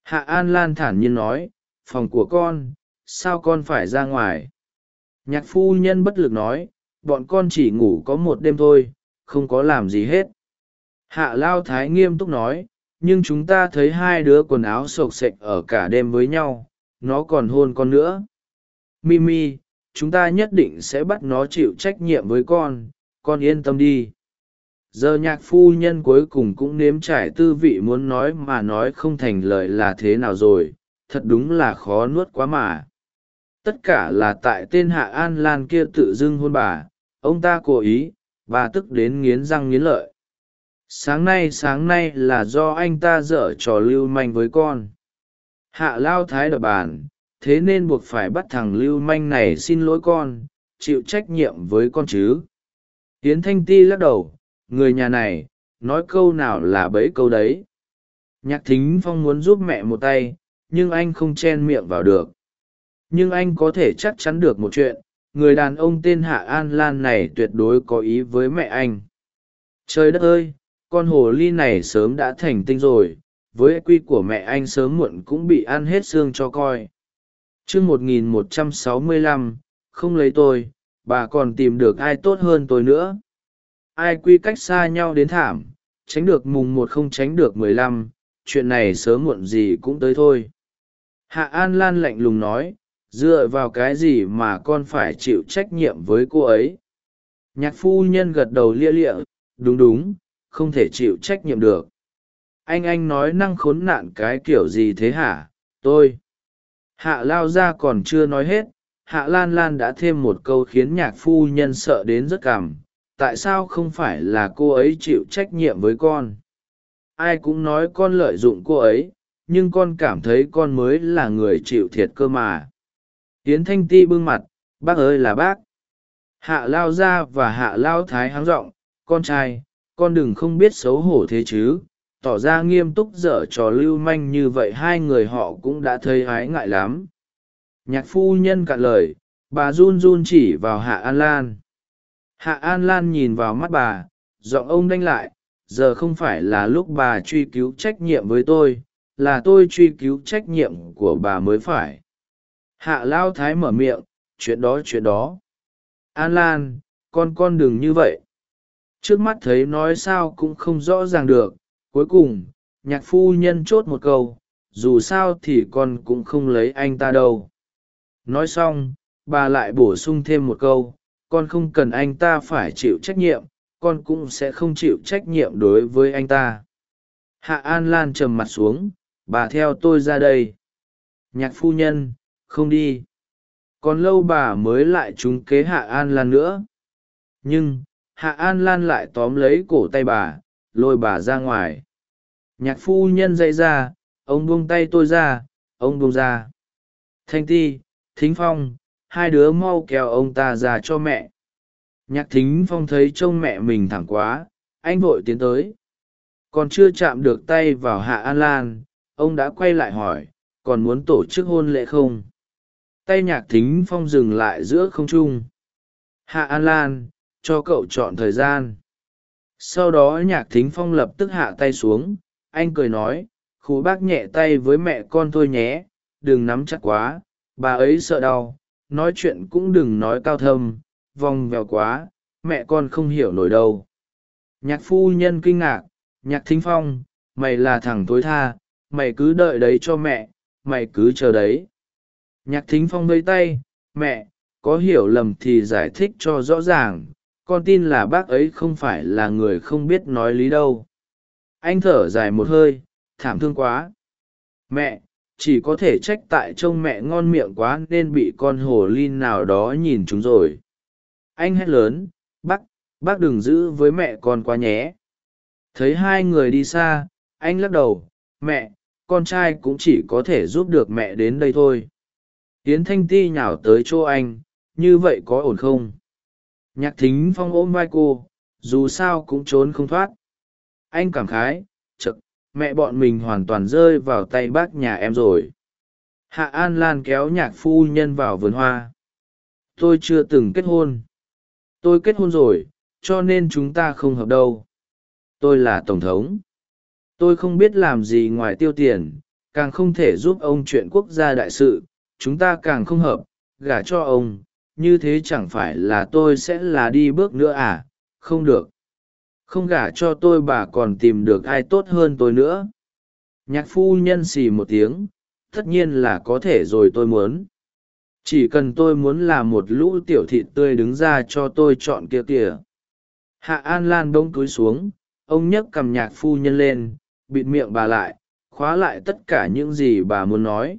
Hạ an lan thản nhiên nói, phòng của con, sao con phải ra ngoài? Nhạc phu nhân bất lực nói, bọn con chỉ ngủ có một đêm thôi, không có làm gì hết. Hạ lao thái nghiêm túc nói, nhưng chúng ta thấy hai đứa quần áo sộc sệch ở cả đêm với nhau, nó còn hôn con nữa. Mimi chúng ta nhất định sẽ bắt nó chịu trách nhiệm với con con yên tâm đi. Giờ nhạc phu nhân cuối cùng cũng nếm trải tư vị muốn nói mà nói không thành lời là thế nào rồi, thật đúng là khó nuốt quá mà. Tất cả là tại tên hạ an lan kia tự dưng hôn bà, ông ta cố ý và tức đến nghiến răng nghiến lợi. Sáng nay sáng nay là do anh ta dở trò lưu manh với con. Hạ lao thái đập bàn thế nên buộc phải bắt thằng lưu manh này xin lỗi con, chịu trách nhiệm với con chứ. Hiến thanh ti lắc đầu, người nhà này, nói câu nào là bẫy câu đấy. Nhạc thính phong muốn giúp mẹ một tay, nhưng anh không chen miệng vào được. Nhưng anh có thể chắc chắn được một chuyện, người đàn ông tên hạ an lan này tuyệt đối có ý với mẹ anh. Trời đất ơi, con hồ ly này sớm đã thành tinh rồi, với quy của mẹ anh sớm muộn cũng bị ăn hết xương cho coi chương một nghìn một trăm sáu mươi lăm, không lấy tôi, bà còn tìm được ai tốt hơn tôi nữa. Ai quy cách xa nhau đến thảm, tránh được mùng một không tránh được mười lăm, chuyện này sớm muộn gì cũng tới thôi. Hạ an lan lạnh lùng nói, dựa vào cái gì mà con phải chịu trách nhiệm với cô ấy? Nhạc phu nhân gật đầu lia lịa, đúng đúng, không thể chịu trách nhiệm được. Anh anh nói năng khốn nạn cái kiểu gì thế hả? Tôi hạ lao ra còn chưa nói hết, hạ lan lan đã thêm một câu khiến nhạc phu nhân sợ đến rất cảm, tại sao không phải là cô ấy chịu trách nhiệm với con? Ai cũng nói con lợi dụng cô ấy, nhưng con cảm thấy con mới là người chịu thiệt cơ mà. Tiến thanh ti bưng mặt, bác ơi là bác. Hạ lao gia và hạ lao thái háng r ộ n g con trai, con đừng không biết xấu hổ thế chứ tỏ ra nghiêm túc dở trò lưu manh như vậy hai người họ cũng đã thấy ái ngại lắm. Nhạc phu nhân cạn lời, bà run run chỉ vào hạ an lan. Hạ an lan nhìn vào mắt bà, giọng ông đanh lại, giờ không phải là lúc bà truy cứu trách nhiệm với tôi, là tôi truy cứu trách nhiệm của bà mới phải. Hạ lao thái mở miệng, chuyện đó chuyện đó. An lan, con con đừng như vậy. Trước mắt thấy nói sao cũng không rõ ràng được cuối cùng, nhạc phu nhân chốt một câu, dù sao thì con cũng không lấy anh ta đâu. Nói xong, bà lại bổ sung thêm một câu, con không cần anh ta phải chịu trách nhiệm, con cũng sẽ không chịu trách nhiệm đối với anh ta. Hạ an lan trầm mặt xuống, bà theo tôi ra đây. Nhạc phu nhân, không đi. Còn lâu bà mới lại trúng kế hạ an lan nữa. Nhưng, hạ an lan lại tóm lấy cổ tay bà, lôi bà ra ngoài nhạc phu nhân dậy ra, ông buông tay tôi ra, ông buông ra. Thanh ti, thính phong, hai đứa mau kéo ông ta ra cho mẹ. Nhạc thính phong thấy trông mẹ mình thẳng quá, anh vội tiến tới. Còn chưa chạm được tay vào hạ an lan, ông đã quay lại hỏi, còn muốn tổ chức hôn lễ không? Tay nhạc thính phong dừng lại giữa không trung. Hạ an lan, cho cậu chọn thời gian. Sau đó nhạc thính phong lập tức hạ tay xuống anh cười nói khu bác nhẹ tay với mẹ con thôi nhé, đừng nắm chặt quá, bà ấy sợ đau, nói chuyện cũng đừng nói cao thâm, vòng vèo quá, mẹ con không hiểu nổi đâu. Nhạc phu nhân kinh ngạc, nhạc thính phong, mày là thằng tối tha, mày cứ đợi đấy cho mẹ, mày cứ chờ đấy. Nhạc thính phong vây tay, mẹ, có hiểu lầm thì giải thích cho rõ ràng, con tin là bác ấy không phải là người không biết nói lý đâu anh thở dài một hơi, thảm thương quá. Mẹ, chỉ có thể trách tại trông mẹ ngon miệng quá nên bị con hồ ly nào đó nhìn chúng rồi. Anh hét lớn, bác bác đừng giữ với mẹ con quá nhé. Thấy hai người đi xa, anh lắc đầu, mẹ, con trai cũng chỉ có thể giúp được mẹ đến đây thôi. Yến thanh ti nhào tới chỗ anh, như vậy có ổn không? Nhạc thính phong ôm vai cô, dù sao cũng trốn không thoát anh cảm khái chực mẹ bọn mình hoàn toàn rơi vào tay bác nhà em rồi. Hạ an lan kéo nhạc phu nhân vào vườn hoa. Tôi chưa từng kết hôn. Tôi kết hôn rồi, cho nên chúng ta không hợp đâu. Tôi là tổng thống. Tôi không biết làm gì ngoài tiêu tiền, càng không thể giúp ông chuyện quốc gia đại sự. Chúng ta càng không hợp, gả cho ông, như thế chẳng phải là tôi sẽ là đi bước nữa à? Không được không gả cho tôi bà còn tìm được ai tốt hơn tôi nữa. Nhạc phu nhân xì một tiếng, tất nhiên là có thể rồi tôi muốn. Chỉ cần tôi muốn là một lũ tiểu thịt tươi đứng ra cho tôi chọn kia kìa. Hạ an lan bông túi xuống, ông nhấc cầm nhạc phu nhân lên, bịt miệng bà lại, khóa lại tất cả những gì bà muốn nói.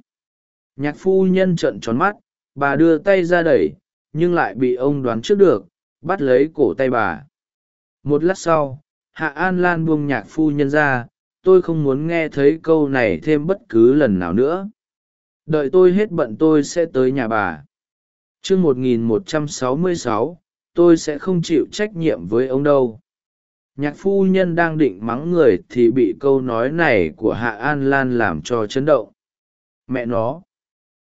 Nhạc phu nhân trợn tròn mắt, bà đưa tay ra đẩy, nhưng lại bị ông đoán trước được, bắt lấy cổ tay bà một lát sau, hạ an lan buông nhạc phu nhân ra, tôi không muốn nghe thấy câu này thêm bất cứ lần nào nữa. Đợi tôi hết bận tôi sẽ tới nhà bà. T r ư tôi sẽ không chịu trách nhiệm với ông đâu. Nhạc phu nhân đang định mắng người thì bị câu nói này của hạ an lan làm cho chấn động. Mẹ nó,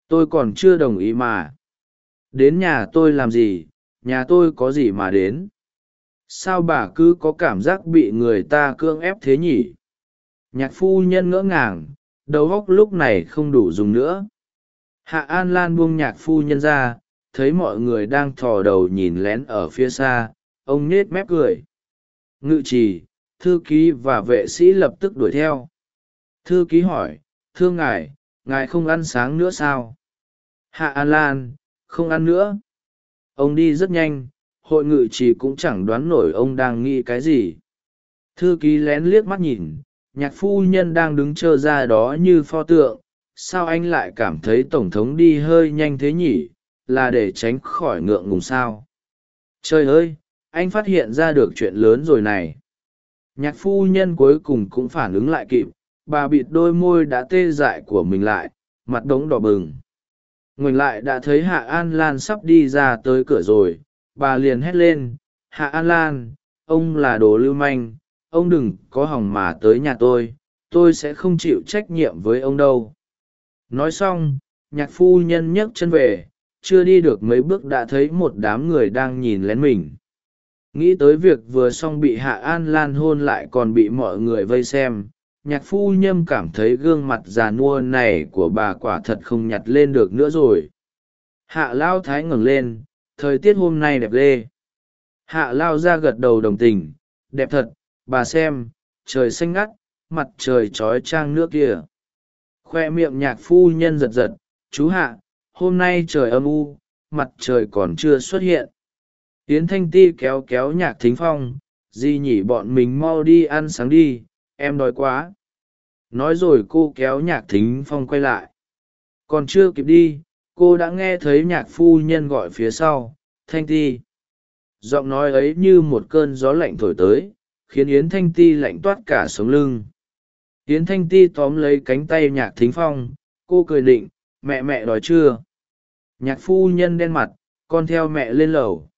tôi còn chưa đồng ý mà. Đến nhà tôi làm gì, nhà tôi có gì mà đến? Sao bà cứ có cảm giác bị người ta cưỡng ép thế nhỉ? Nhạc phu nhân ngỡ ngàng, đầu óc lúc này không đủ dùng nữa. Hạ an lan buông nhạc phu nhân ra, thấy mọi người đang thò đầu nhìn lén ở phía xa, ông nết mép cười. Ngự trì, thư ký và vệ sĩ lập tức đuổi theo. Thư ký hỏi, thưa ngài ngài không ăn sáng nữa sao? Hạ an lan, không ăn nữa. Ông đi rất nhanh hội ngự trì cũng chẳng đoán nổi ông đang nghĩ cái gì. Thư ký lén liếc mắt nhìn, nhạc phu nhân đang đứng trơ ra đó như pho tượng, sao anh lại cảm thấy tổng thống đi hơi nhanh thế nhỉ, là để tránh khỏi ngượng ngùng sao? Trời ơi, anh phát hiện ra được chuyện lớn rồi này. Nhạc phu nhân cuối cùng cũng phản ứng lại kịp, bà bịt đôi môi đã tê dại của mình lại, mặt đống đỏ bừng. Ngoảnh lại đã thấy hạ an lan sắp đi ra tới cửa rồi bà liền hét lên, hạ an lan, ông là đồ lưu manh, ông đừng có hỏng mà tới nhà tôi tôi sẽ không chịu trách nhiệm với ông đâu. Nói xong, nhạc phu nhân nhấc chân về, chưa đi được mấy bước đã thấy một đám người đang nhìn lén mình. Nghĩ tới việc vừa xong bị hạ an lan hôn lại còn bị mọi người vây xem, nhạc phu nhâm cảm thấy gương mặt già nua này của bà quả thật không nhặt lên được nữa rồi. Hạ Lão thái ngẩng lên thời tiết hôm nay đẹp ghê. Hạ lao ra gật đầu đồng tình, đẹp thật, bà xem, trời xanh ngắt, mặt trời trói trang nước kia. Khoe miệng nhạc phu nhân giật giật, chú hạ, hôm nay trời âm u, mặt trời còn chưa xuất hiện. Yến thanh ti kéo kéo nhạc thính phong, di nhỉ bọn mình mau đi ăn sáng đi, em đói quá. Nói rồi cô kéo nhạc thính phong quay lại. Còn chưa kịp đi cô đã nghe thấy nhạc phu nhân gọi phía sau, thanh ti. Giọng nói ấy như một cơn gió lạnh thổi tới, khiến yến thanh ti lạnh toát cả sống lưng. Yến thanh ti tóm lấy cánh tay nhạc thính phong, cô cười định mẹ mẹ đói chưa? Nhạc phu nhân đen mặt, con theo mẹ lên lầu.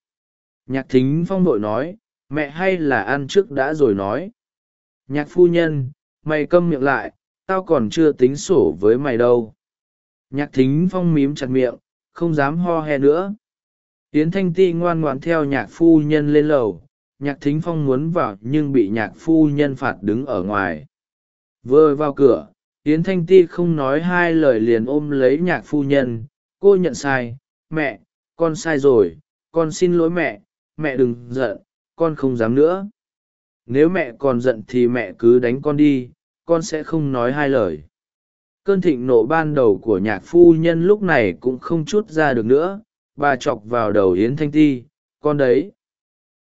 Nhạc thính phong đội nói, mẹ hay là ăn trước đã rồi nói. Nhạc phu nhân, mày câm miệng lại, tao còn chưa tính sổ với mày đâu nhạc thính phong mím chặt miệng, không dám ho he nữa. Tiến thanh ti ngoan ngoãn theo nhạc phu nhân lên lầu. Nhạc thính phong muốn vào nhưng bị nhạc phu nhân phạt đứng ở ngoài. Vừa vào cửa, yến thanh ti không nói hai lời liền ôm lấy nhạc phu nhân. Cô nhận sai, mẹ, con sai rồi, con xin lỗi mẹ mẹ đừng giận, con không dám nữa. Nếu mẹ còn giận thì mẹ cứ đánh con đi, con sẽ không nói hai lời cơn thịnh nộ ban đầu của nhạc phu nhân lúc này cũng không chút ra được nữa, bà chọc vào đầu yến thanh ti, con đấy,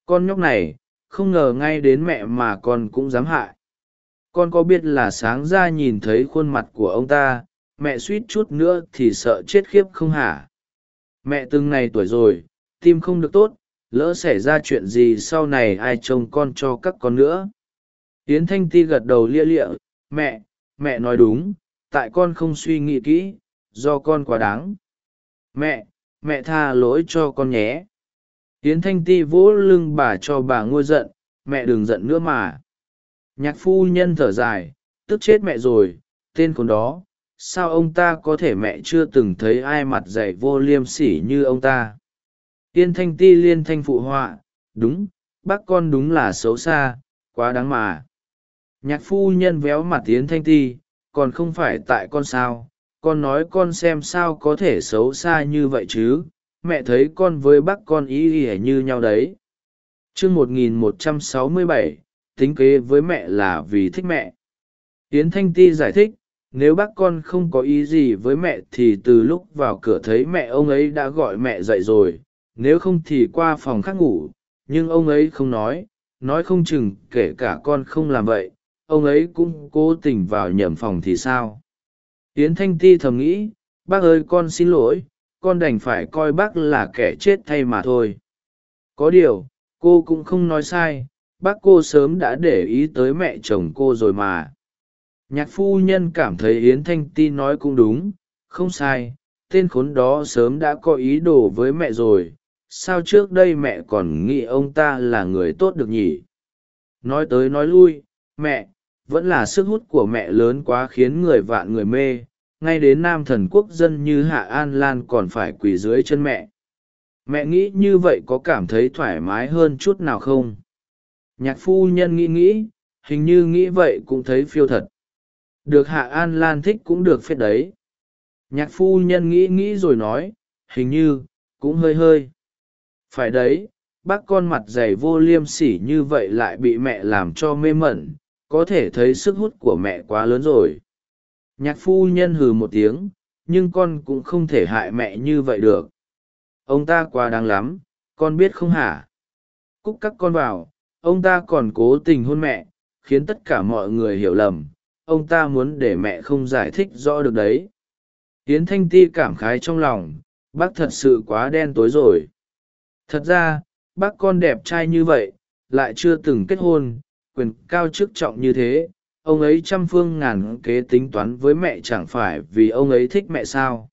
con nhóc này, không ngờ ngay đến mẹ mà con cũng dám hại. Con có biết là sáng ra nhìn thấy khuôn mặt của ông ta, mẹ suýt chút nữa thì sợ chết khiếp không hả? Mẹ từng này tuổi rồi, tim không được tốt, lỡ xảy ra chuyện gì sau này ai trông con cho các con nữa? Yến thanh ti gật đầu lia lịa, mẹ mẹ nói đúng tại con không suy nghĩ kỹ, do con quá đáng. Mẹ mẹ tha lỗi cho con nhé. Tiến thanh ti vỗ lưng bà cho bà ngôi giận, mẹ đừng giận nữa mà. Nhạc phu nhân thở dài, tức chết mẹ rồi, tên con đó, sao ông ta có thể mẹ chưa từng thấy ai mặt dạy vô liêm sỉ như ông ta? Tiên thanh ti liên thanh phụ họa, đúng, bác con đúng là xấu xa, quá đáng mà. Nhạc phu nhân véo mặt tiến thanh ti còn không phải tại con sao, con nói con xem sao có thể xấu xa như vậy chứ, mẹ thấy con với bác con ý ỉa như nhau đấy. Chương một nghìn một trăm sáu mươi bảy, tính kế với mẹ là vì thích mẹ. Yến thanh ti giải thích, nếu bác con không có ý gì với mẹ thì từ lúc vào cửa thấy mẹ ông ấy đã gọi mẹ dậy rồi, nếu không thì qua phòng khác ngủ, nhưng ông ấy không nói nói không chừng kể cả con không làm vậy ông ấy cũng cố tình vào nhầm phòng thì sao? Yến thanh ti thầm nghĩ, bác ơi con xin lỗi, con đành phải coi bác là kẻ chết thay mà thôi. Có điều, cô cũng không nói sai, bác cô sớm đã để ý tới mẹ chồng cô rồi mà. Nhạc phu nhân cảm thấy yến thanh ti nói cũng đúng, không sai, tên khốn đó sớm đã có ý đồ với mẹ rồi, sao trước đây mẹ còn nghĩ ông ta là người tốt được nhỉ? Nói tới nói lui, mẹ vẫn là sức hút của mẹ lớn quá khiến người vạn người mê. Ngay đến nam thần quốc dân như hạ an lan còn phải quỳ dưới chân mẹ. Mẹ nghĩ như vậy có cảm thấy thoải mái hơn chút nào không? Nhạc phu nhân nghĩ nghĩ, hình như nghĩ vậy cũng thấy phiêu thật. Được hạ an lan thích cũng được phết đấy. Nhạc phu nhân nghĩ nghĩ rồi nói, hình như, cũng hơi hơi. Phải đấy, bác con mặt dày vô liêm sỉ như vậy lại bị mẹ làm cho mê mẩn có thể thấy sức hút của mẹ quá lớn rồi. Nhạc phu nhân hừ một tiếng, nhưng con cũng không thể hại mẹ như vậy được. Ông ta quá đáng lắm, con biết không hả? Cúc các con vào, ông ta còn cố tình hôn mẹ, khiến tất cả mọi người hiểu lầm, ông ta muốn để mẹ không giải thích rõ được đấy. Tiến thanh ti cảm khái trong lòng, bác thật sự quá đen tối rồi. Thật ra, bác con đẹp trai như vậy, lại chưa từng kết hôn quyền cao chức trọng như thế, ông ấy trăm phương ngàn kế tính toán với mẹ chẳng phải vì ông ấy thích mẹ sao?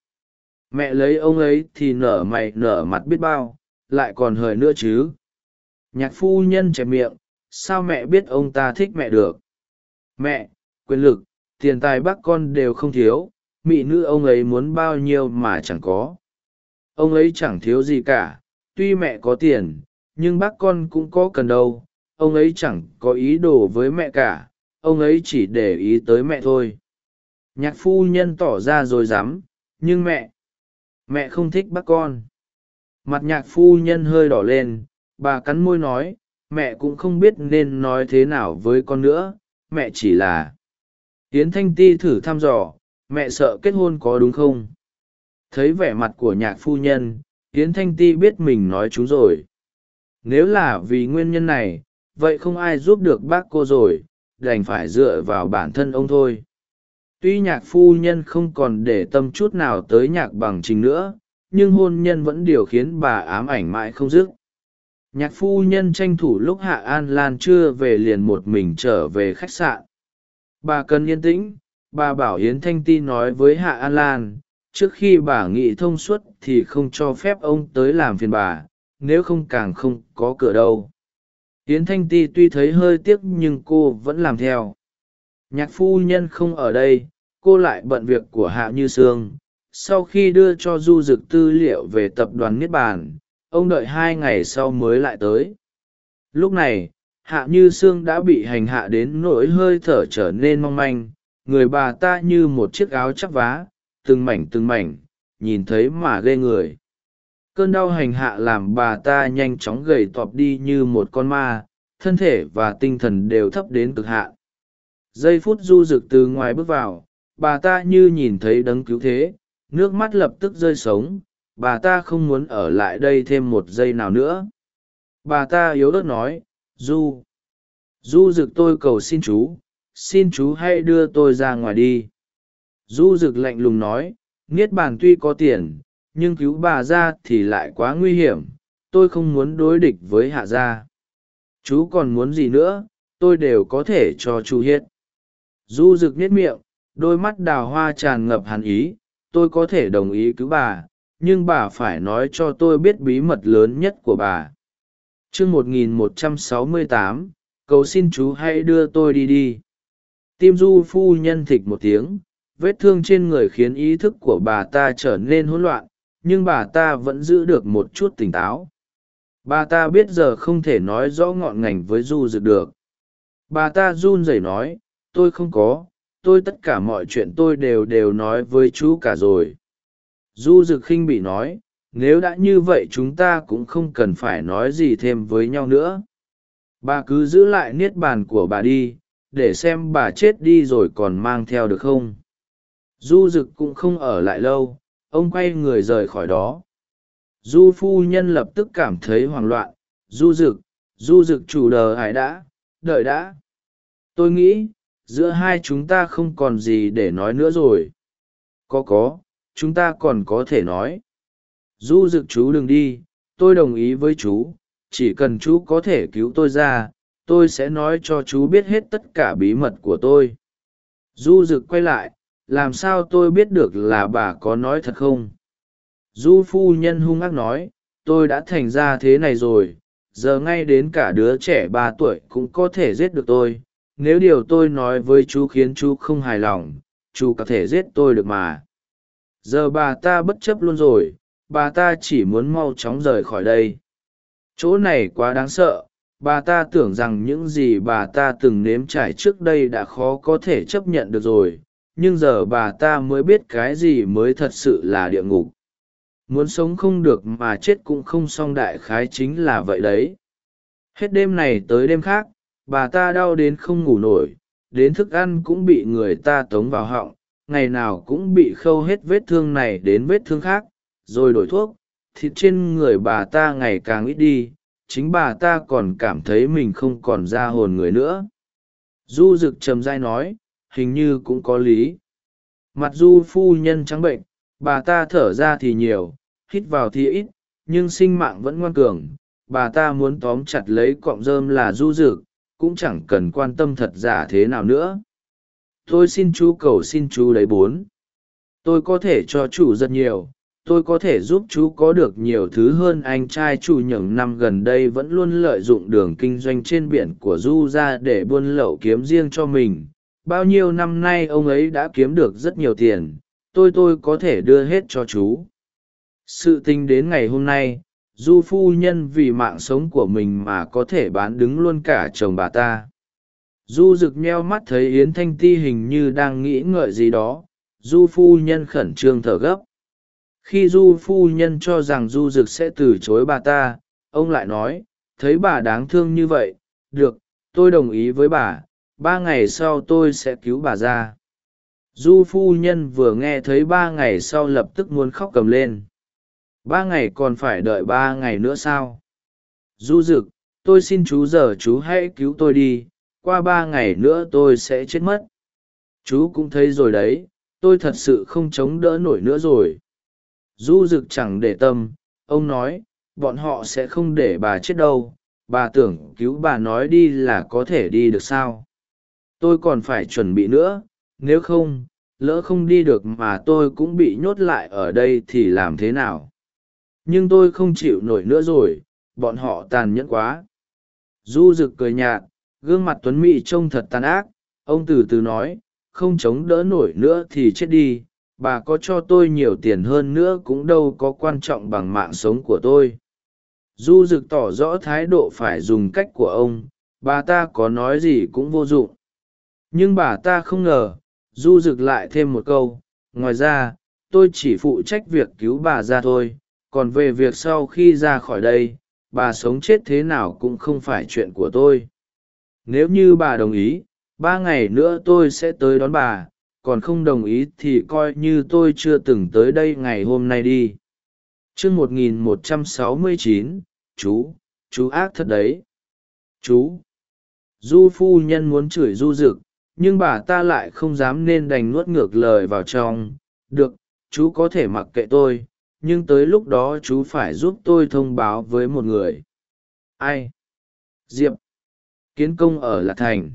Mẹ lấy ông ấy thì nở mày nở mặt biết bao, lại còn hời nữa chứ? Nhạc phu nhân chẹp miệng, sao mẹ biết ông ta thích mẹ được? Mẹ, quyền lực, tiền tài bác con đều không thiếu, mỹ nữ ông ấy muốn bao nhiêu mà chẳng có. Ông ấy chẳng thiếu gì cả, tuy mẹ có tiền, nhưng bác con cũng có cần đâu ông ấy chẳng có ý đồ với mẹ cả, ông ấy chỉ để ý tới mẹ thôi. Nhạc phu nhân tỏ ra rồi dám nhưng mẹ mẹ không thích bác con. Mặt nhạc phu nhân hơi đỏ lên, bà cắn môi nói, mẹ cũng không biết nên nói thế nào với con nữa, mẹ chỉ là tiến thanh ti thử thăm dò, mẹ sợ kết hôn có đúng không? Thấy vẻ mặt của nhạc phu nhân tiến thanh ti biết mình nói chúng rồi. Nếu là vì nguyên nhân này vậy không ai giúp được bác cô rồi, đành phải dựa vào bản thân ông thôi. Tuy nhạc phu nhân không còn để tâm chút nào tới nhạc bằng trình nữa, nhưng hôn nhân vẫn điều khiến bà ám ảnh mãi không dứt. Nhạc phu nhân tranh thủ lúc hạ an lan chưa về liền một mình trở về khách sạn. Bà cần yên tĩnh, bà bảo yến thanh ti nói với hạ an lan, trước khi bà nghị thông suốt thì không cho phép ông tới làm phiền bà, nếu không càng không có cửa đâu yến thanh ti tuy thấy hơi tiếc nhưng cô vẫn làm theo. Nhạc phu nhân không ở đây, cô lại bận việc của hạ như sương. Sau khi đưa cho du Dực tư liệu về tập đoàn niết bàn, ông đợi hai ngày sau mới lại tới. Lúc này, hạ như sương đã bị hành hạ đến nỗi hơi thở trở nên mong manh. Người bà ta như một chiếc áo chắp vá, từng mảnh từng mảnh, nhìn thấy mà ghê người cơn đau hành hạ làm bà ta nhanh chóng gầy tọp đi như một con ma, thân thể và tinh thần đều thấp đến cực hạn. Giây phút du rực từ ngoài bước vào, bà ta như nhìn thấy đấng cứu thế, nước mắt lập tức rơi sống bà ta không muốn ở lại đây thêm một giây nào nữa. Bà ta yếu ớt nói, du du rực tôi cầu xin chú xin chú hãy đưa tôi ra ngoài đi. Du rực lạnh lùng nói, niết bàn tuy có tiền nhưng cứu bà ra thì lại quá nguy hiểm, tôi không muốn đối địch với hạ gia. Chú còn muốn gì nữa, tôi đều có thể cho chú hiết du rực nhét miệng, đôi mắt đào hoa tràn ngập hàn ý, tôi có thể đồng ý cứu bà, nhưng bà phải nói cho tôi biết bí mật lớn nhất của bà. Chương một nghìn một trăm sáu mươi tám, cầu xin chú hãy đưa tôi đi đi. Tim du phu nhân thịch một tiếng, vết thương trên người khiến ý thức của bà ta trở nên hỗn loạn nhưng bà ta vẫn giữ được một chút tỉnh táo. Bà ta biết giờ không thể nói rõ ngọn ngành với du dực được. Bà ta run rẩy nói, tôi không có, tôi tất cả mọi chuyện tôi đều đều nói với chú cả rồi. Du rực khinh bị nói, nếu đã như vậy chúng ta cũng không cần phải nói gì thêm với nhau nữa. Bà cứ giữ lại niết bàn của bà đi, để xem bà chết đi rồi còn mang theo được không. Du rực cũng không ở lại lâu ông quay người rời khỏi đó. Du phu nhân lập tức cảm thấy hoảng loạn. Du rực du rực chủ đờ hải đã, đợi đã. Tôi nghĩ, giữa hai chúng ta không còn gì để nói nữa rồi. Có có, chúng ta còn có thể nói. Du rực chú đừng đi, tôi đồng ý với chú. Chỉ cần chú có thể cứu tôi ra, tôi sẽ nói cho chú biết hết tất cả bí mật của tôi. Du rực quay lại làm sao tôi biết được là bà có nói thật không? Du phu nhân hung ác nói, tôi đã thành ra thế này rồi, giờ ngay đến cả đứa trẻ ba tuổi cũng có thể giết được tôi. Nếu điều tôi nói với chú khiến chú không hài lòng, chú có thể giết tôi được mà. Giờ bà ta bất chấp luôn rồi, bà ta chỉ muốn mau chóng rời khỏi đây. Chỗ này quá đáng sợ, bà ta tưởng rằng những gì bà ta từng nếm trải trước đây đã khó có thể chấp nhận được rồi nhưng giờ bà ta mới biết cái gì mới thật sự là địa ngục. Muốn sống không được mà chết cũng không xong đại khái chính là vậy đấy. Hết đêm này tới đêm khác, bà ta đau đến không ngủ nổi, đến thức ăn cũng bị người ta tống vào họng, ngày nào cũng bị khâu hết vết thương này đến vết thương khác, rồi đổi thuốc, thịt trên người bà ta ngày càng ít đi, chính bà ta còn cảm thấy mình không còn ra hồn người nữa. Du rực trầm dai nói hình như cũng có lý. Mặt du phu nhân trắng bệnh, bà ta thở ra thì nhiều, hít vào thì ít, nhưng sinh mạng vẫn ngoan cường. Bà ta muốn tóm chặt lấy cọng rơm là du rực cũng chẳng cần quan tâm thật giả thế nào nữa. Tôi xin chú cầu xin chú lấy bốn. Tôi có thể cho chủ rất nhiều, tôi có thể giúp chú có được nhiều thứ hơn. Anh trai chủ những năm gần đây vẫn luôn lợi dụng đường kinh doanh trên biển của du ra để buôn lậu kiếm riêng cho mình bao nhiêu năm nay ông ấy đã kiếm được rất nhiều tiền, tôi tôi có thể đưa hết cho chú. Sự tình đến ngày hôm nay, du phu nhân vì mạng sống của mình mà có thể bán đứng luôn cả chồng bà ta. Du rực nheo mắt thấy yến thanh ti hình như đang nghĩ ngợi gì đó, du phu nhân khẩn trương thở gấp. Khi du phu nhân cho rằng du rực sẽ từ chối bà ta, ông lại nói, thấy bà đáng thương như vậy, được, tôi đồng ý với bà ba ngày sau tôi sẽ cứu bà ra. Du phu nhân vừa nghe thấy ba ngày sau lập tức muốn khóc cầm lên. Ba ngày còn phải đợi ba ngày nữa sao? Du rực tôi xin chú giờ chú hãy cứu tôi đi, qua ba ngày nữa tôi sẽ chết mất. Chú cũng thấy rồi đấy, tôi thật sự không chống đỡ nổi nữa rồi. Du rực chẳng để tâm, ông nói, bọn họ sẽ không để bà chết đâu, bà tưởng cứu bà nói đi là có thể đi được sao? Tôi còn phải chuẩn bị nữa, nếu không, lỡ không đi được mà tôi cũng bị nhốt lại ở đây thì làm thế nào? Nhưng tôi không chịu nổi nữa rồi, bọn họ tàn nhẫn quá. Du rực cười nhạt, gương mặt tuấn mị trông thật tàn ác, ông từ từ nói, không chống đỡ nổi nữa thì chết đi, bà có cho tôi nhiều tiền hơn nữa cũng đâu có quan trọng bằng mạng sống của tôi. Du rực tỏ rõ thái độ phải dùng cách của ông, bà ta có nói gì cũng vô dụng nhưng bà ta không ngờ, du rực lại thêm một câu, ngoài ra, tôi chỉ phụ trách việc cứu bà ra thôi, còn về việc sau khi ra khỏi đây, bà sống chết thế nào cũng không phải chuyện của tôi. Nếu như bà đồng ý, ba ngày nữa tôi sẽ tới đón bà, còn không đồng ý thì coi như tôi chưa từng tới đây ngày hôm nay đi. Chương một nghìn một trăm sáu mươi chín, chú chú ác thật đấy. Chú. Du phu nhân muốn chửi du rực nhưng bà ta lại không dám nên đành nuốt ngược lời vào trong. Được, chú có thể mặc kệ tôi, nhưng tới lúc đó chú phải giúp tôi thông báo với một người. Ai? Diệp. Kiến công ở lạc thành.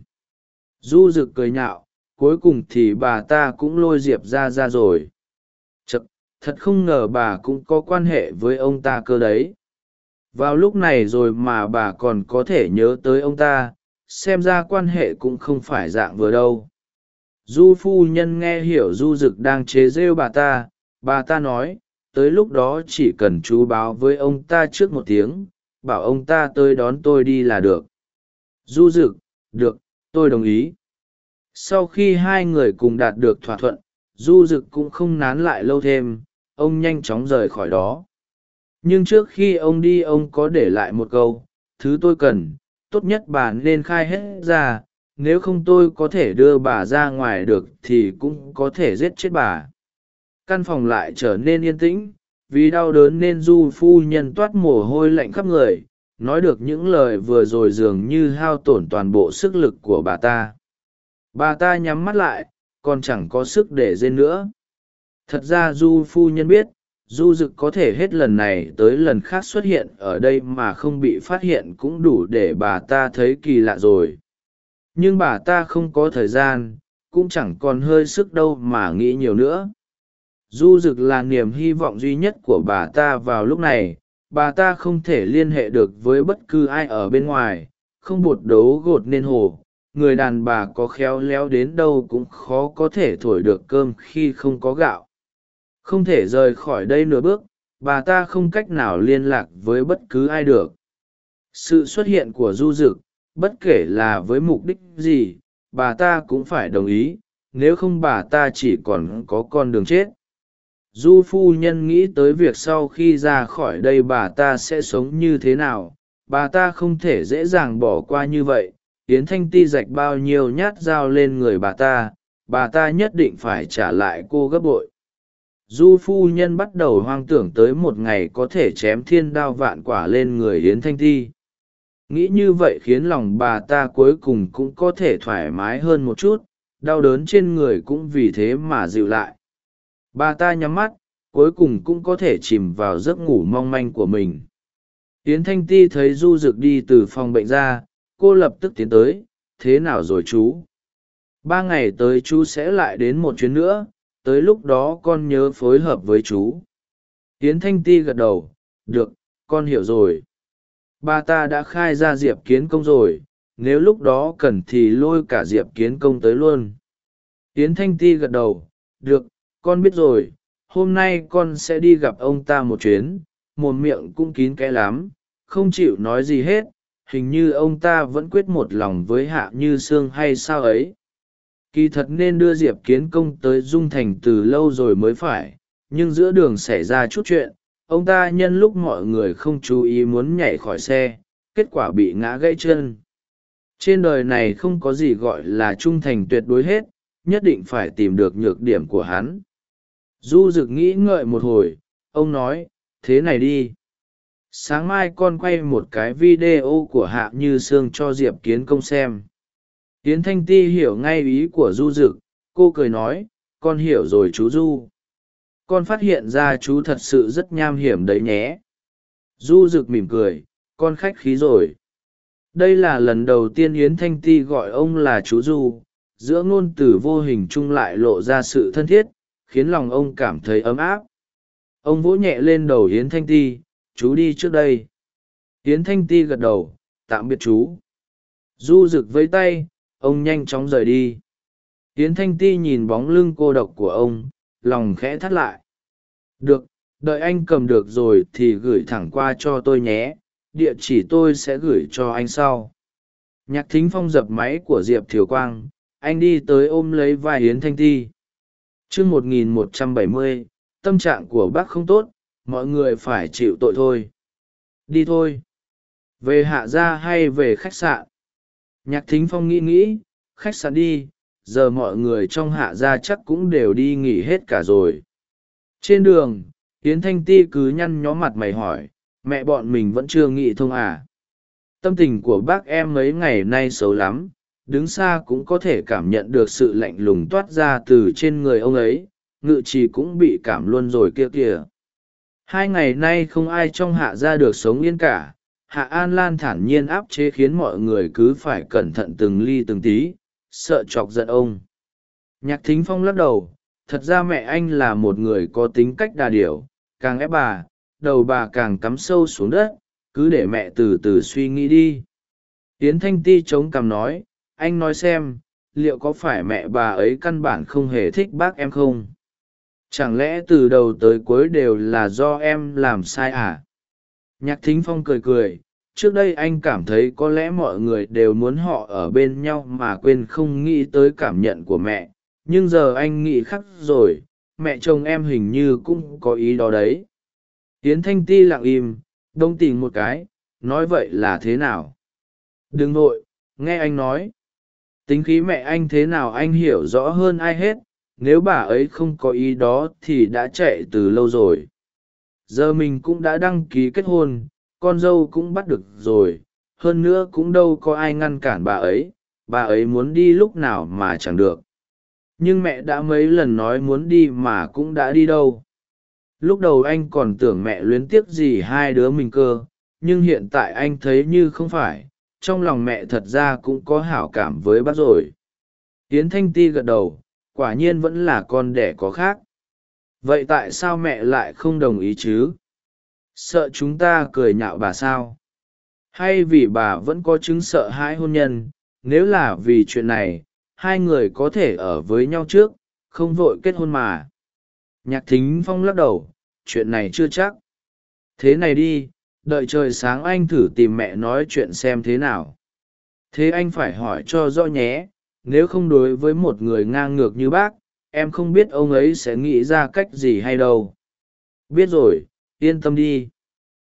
Du rực cười nhạo, cuối cùng thì bà ta cũng lôi diệp ra ra rồi. Chật thật không ngờ bà cũng có quan hệ với ông ta cơ đấy. Vào lúc này rồi mà bà còn có thể nhớ tới ông ta xem ra quan hệ cũng không phải dạng vừa đâu. Du phu nhân nghe hiểu du rực đang chế rêu bà ta bà ta nói, tới lúc đó chỉ cần chú báo với ông ta trước một tiếng, bảo ông ta tới đón tôi đi là được. Du rực được, tôi đồng ý. Sau khi hai người cùng đạt được thỏa thuận, du rực cũng không nán lại lâu thêm, ông nhanh chóng rời khỏi đó. Nhưng trước khi ông đi, ông có để lại một câu, thứ tôi cần tốt nhất bà nên khai hết ra, nếu không tôi có thể đưa bà ra ngoài được thì cũng có thể giết chết bà. Căn phòng lại trở nên yên tĩnh, vì đau đớn nên du phu nhân toát mồ hôi lạnh khắp người, nói được những lời vừa rồi dường như hao tổn toàn bộ sức lực của bà ta. Bà ta nhắm mắt lại, còn chẳng có sức để rên nữa. Thật ra du phu nhân biết du dực có thể hết lần này tới lần khác xuất hiện ở đây mà không bị phát hiện cũng đủ để bà ta thấy kỳ lạ rồi. Nhưng bà ta không có thời gian, cũng chẳng còn hơi sức đâu mà nghĩ nhiều nữa. Du dực là niềm hy vọng duy nhất của bà ta vào lúc này. Bà ta không thể liên hệ được với bất cứ ai ở bên ngoài, không bột đấu gột nên hồ. Người đàn bà có khéo léo đến đâu cũng khó có thể thổi được cơm khi không có gạo không thể rời khỏi đây nửa bước, bà ta không cách nào liên lạc với bất cứ ai được. Sự xuất hiện của du dực, bất kể là với mục đích gì, bà ta cũng phải đồng ý, nếu không bà ta chỉ còn có con đường chết. Du phu nhân nghĩ tới việc sau khi ra khỏi đây bà ta sẽ sống như thế nào, bà ta không thể dễ dàng bỏ qua như vậy. Yến thanh ti rạch bao nhiêu nhát dao lên người bà ta bà ta nhất định phải trả lại cô gấp bội du phu nhân bắt đầu hoang tưởng tới một ngày có thể chém thiên đao vạn quả lên người yến thanh Thi. nghĩ như vậy khiến lòng bà ta cuối cùng cũng có thể thoải mái hơn một chút, đau đớn trên người cũng vì thế mà dịu lại. Bà ta nhắm mắt, cuối cùng cũng có thể chìm vào giấc ngủ mong manh của mình. Yến thanh ti thấy du rực đi từ phòng bệnh ra, cô lập tức tiến tới, thế nào rồi chú? Ba ngày tới chú sẽ lại đến một chuyến nữa tới lúc đó con nhớ phối hợp với chú. Yến thanh ti gật đầu, được, con hiểu rồi. Ba ta đã khai ra diệp kiến công rồi, nếu lúc đó cần thì lôi cả diệp kiến công tới luôn. Yến thanh ti gật đầu, được, con biết rồi, hôm nay con sẽ đi gặp ông ta một chuyến một miệng cũng kín kẽ lắm, không chịu nói gì hết, hình như ông ta vẫn quyết một lòng với hạ như sương hay sao ấy kỳ thật nên đưa diệp kiến công tới dung thành từ lâu rồi mới phải, nhưng giữa đường xảy ra chút chuyện, ông ta nhân lúc mọi người không chú ý muốn nhảy khỏi xe, kết quả bị ngã gãy chân. Trên đời này không có gì gọi là trung thành tuyệt đối hết, nhất định phải tìm được nhược điểm của hắn. Du rực nghĩ ngợi một hồi, ông nói, thế này đi. Sáng mai con quay một cái video của hạ như sương cho diệp kiến công xem. Yến thanh ti hiểu ngay ý của du Dực, cô cười nói con hiểu rồi chú du. Con phát hiện ra chú thật sự rất nham hiểm đấy nhé. Du rực mỉm cười con khách khí rồi. Đây là lần đầu tiên yến thanh ti gọi ông là chú du. Giữa ngôn từ vô hình chung lại lộ ra sự thân thiết khiến lòng ông cảm thấy ấm áp. Ông vỗ nhẹ lên đầu yến thanh ti chú đi trước đây. Yến thanh ti gật đầu tạm biệt chú. Du rực với tay ông nhanh chóng rời đi. Yến thanh ti nhìn bóng lưng cô độc của ông, lòng khẽ thắt lại. Được, đợi anh cầm được rồi thì gửi thẳng qua cho tôi nhé, địa chỉ tôi sẽ gửi cho anh sau. Nhạc thính phong dập máy của diệp thiều quang, anh đi tới ôm lấy vai hiến thanh ti. Chương một nghìn một trăm bảy mươi, tâm trạng của bác không tốt, mọi người phải chịu tội thôi. Đi thôi. Về hạ gia hay về khách sạn? Nhạc thính phong nghĩ nghĩ, khách sạn đi, giờ mọi người trong hạ gia chắc cũng đều đi nghỉ hết cả rồi. Trên đường, yến thanh ti cứ nhăn nhó mặt mày hỏi, mẹ bọn mình vẫn chưa nghĩ thông à? Tâm tình của bác em mấy ngày nay xấu lắm, đứng xa cũng có thể cảm nhận được sự lạnh lùng toát ra từ trên người ông ấy, ngự trì cũng bị cảm luôn rồi kia kìa. Hai ngày nay không ai trong hạ gia được sống yên cả hạ an lan thản nhiên áp chế khiến mọi người cứ phải cẩn thận từng ly từng tí, sợ chọc giận ông. Nhạc thính phong lắc đầu, thật ra mẹ anh là một người có tính cách đà điểu, càng ép bà, đầu bà càng cắm sâu xuống đất, cứ để mẹ từ từ suy nghĩ đi. Tiến thanh ti chống cằm nói, anh nói xem, liệu có phải mẹ bà ấy căn bản không hề thích bác em không? Chẳng lẽ từ đầu tới cuối đều là do em làm sai à? Nhạc thính phong cười cười trước đây anh cảm thấy có lẽ mọi người đều muốn họ ở bên nhau mà quên không nghĩ tới cảm nhận của mẹ. Nhưng giờ anh nghĩ khắc rồi mẹ chồng em hình như cũng có ý đó đấy. Yến thanh ti lặng im đông tìm một cái nói vậy là thế nào? Đừng vội, nghe anh nói. Tính khí mẹ anh thế nào anh hiểu rõ hơn ai hết nếu bà ấy không có ý đó thì đã chạy từ lâu rồi. Giờ mình cũng đã đăng ký kết hôn con dâu cũng bắt được rồi, hơn nữa cũng đâu có ai ngăn cản bà ấy bà ấy muốn đi lúc nào mà chẳng được. Nhưng mẹ đã mấy lần nói muốn đi mà cũng đã đi đâu. Lúc đầu anh còn tưởng mẹ luyến tiếc gì hai đứa mình cơ, nhưng hiện tại anh thấy như không phải, trong lòng mẹ thật ra cũng có hảo cảm với bác rồi. Tiến thanh ti gật đầu, quả nhiên vẫn là con đẻ có khác. Vậy tại sao mẹ lại không đồng ý chứ? Sợ chúng ta cười nhạo bà sao? Hay vì bà vẫn có chứng sợ hãi hôn nhân, nếu là vì chuyện này, hai người có thể ở với nhau trước, không vội kết hôn mà. Nhạc thính phong lắc đầu, chuyện này chưa chắc. Thế này đi, đợi trời sáng anh thử tìm mẹ nói chuyện xem thế nào. Thế anh phải hỏi cho rõ nhé, nếu không đối với một người ngang ngược như bác, em không biết ông ấy sẽ nghĩ ra cách gì hay đâu. Biết rồi yên tâm đi.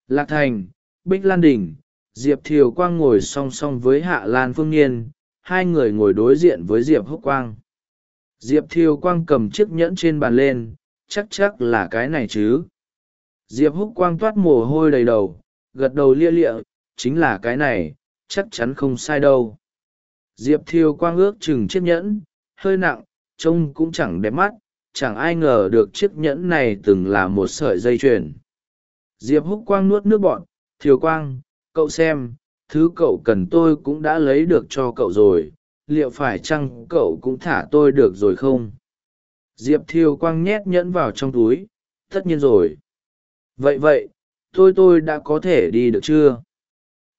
Lạc thành, bích lan đình, diệp thiều quang ngồi song song với hạ lan phương niên, hai người ngồi đối diện với diệp húc quang. Diệp thiều quang cầm chiếc nhẫn trên bàn lên, chắc chắc là cái này chứ? Diệp húc quang toát mồ hôi đầy đầu, gật đầu lia lịa, chính là cái này, chắc chắn không sai đâu. Diệp thiều quang ước chừng chiếc nhẫn, hơi nặng, trông cũng chẳng đẹp mắt, chẳng ai ngờ được chiếc nhẫn này từng là một sợi dây chuyền diệp húc quang nuốt nước bọn thiều quang, cậu xem, thứ cậu cần tôi cũng đã lấy được cho cậu rồi, liệu phải chăng cậu cũng thả tôi được rồi không? Diệp thiều quang nhét nhẫn vào trong túi, tất nhiên rồi. Vậy vậy, tôi tôi đã có thể đi được chưa?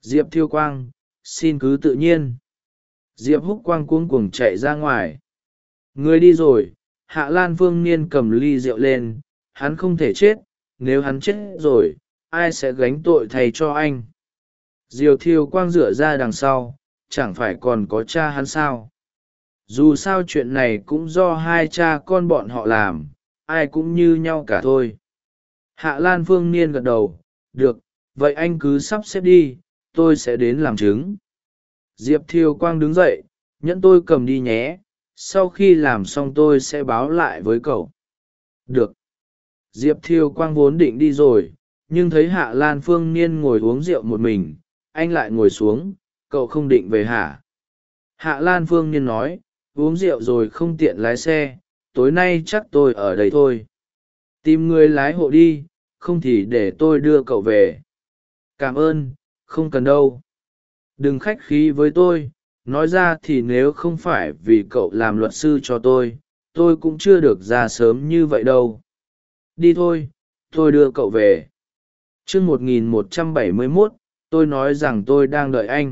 Diệp thiêu quang, xin cứ tự nhiên. Diệp húc quang cuống cuồng chạy ra ngoài. Người đi rồi, hạ lan phương niên cầm ly rượu lên, hắn không thể chết nếu hắn chết rồi, ai sẽ gánh tội thay cho anh? Diều thiêu quang dựa ra đằng sau, chẳng phải còn có cha hắn sao? Dù sao chuyện này cũng do hai cha con bọn họ làm, ai cũng như nhau cả thôi. Hạ lan phương niên gật đầu, được, vậy anh cứ sắp xếp đi, tôi sẽ đến làm chứng. Diệp thiêu quang đứng dậy, nhẫn tôi cầm đi nhé, sau khi làm xong tôi sẽ báo lại với cậu. Được diệp thiêu quang vốn định đi rồi, nhưng thấy hạ lan phương niên ngồi uống rượu một mình, anh lại ngồi xuống, cậu không định về hả? Hạ lan phương niên nói, uống rượu rồi không tiện lái xe, tối nay chắc tôi ở đây thôi. Tìm người lái hộ đi, không thì để tôi đưa cậu về. Cảm ơn, không cần đâu. Đừng khách khí với tôi, nói ra thì nếu không phải vì cậu làm luật sư cho tôi tôi cũng chưa được ra sớm như vậy đâu đi thôi, tôi đưa cậu về. T r ư ơ n g một nghìn một trăm bảy mươi mốt, tôi nói rằng tôi đang đợi anh.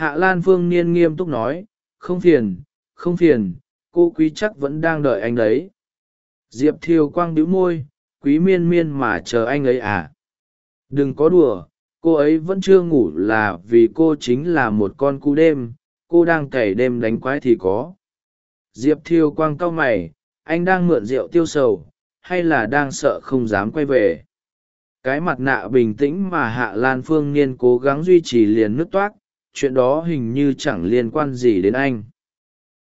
Hạ lan phương niên nghiêm túc nói, không phiền không phiền, cô quý chắc vẫn đang đợi anh đấy. Diệp thiều quang đĩu môi, quý miên miên mà chờ anh ấy à? Đừng có đùa, cô ấy vẫn chưa ngủ là vì cô chính là một con cú đêm, cô đang cày đêm đánh quái thì có. Diệp thiêu quang cau mày, anh đang mượn rượu tiêu sầu hay là đang sợ không dám quay về? Cái mặt nạ bình tĩnh mà hạ lan phương niên cố gắng duy trì liền nứt toác, chuyện đó hình như chẳng liên quan gì đến anh.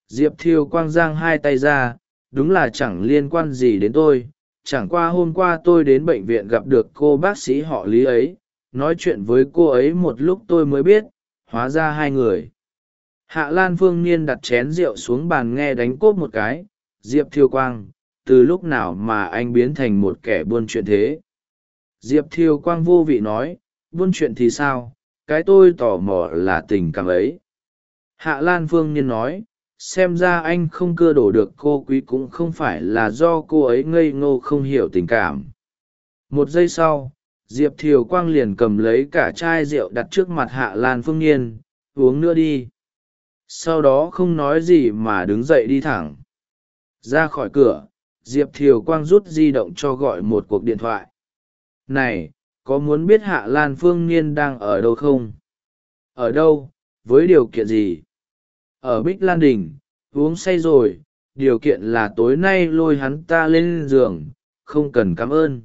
Diệp thiêu quang giang hai tay ra, đúng là chẳng liên quan gì đến tôi, chẳng qua hôm qua tôi đến bệnh viện gặp được cô bác sĩ họ lý ấy, nói chuyện với cô ấy một lúc tôi mới biết, hóa ra hai người. Hạ lan phương niên đặt chén rượu xuống bàn nghe đánh cốt một cái, diệp thiêu quang từ lúc nào mà anh biến thành một kẻ buôn chuyện thế? Diệp thiêu quang vô vị nói, buôn chuyện thì sao? Cái tôi tò mò là tình cảm ấy. Hạ lan phương Nhiên nói, xem ra anh không cưa đổ được cô quý cũng không phải là do cô ấy ngây ngô không hiểu tình cảm. Một giây sau, diệp thiều quang liền cầm lấy cả chai rượu đặt trước mặt hạ lan phương nhiên uống nữa đi. Sau đó không nói gì mà đứng dậy đi thẳng. Ra khỏi cửa diệp thiều quang rút di động cho gọi một cuộc điện thoại. Này, có muốn biết hạ lan phương niên đang ở đâu không? Ở đâu? Với điều kiện gì? Ở bích lan đình, uống say rồi, điều kiện là tối nay lôi hắn ta lên giường, không cần cảm ơn.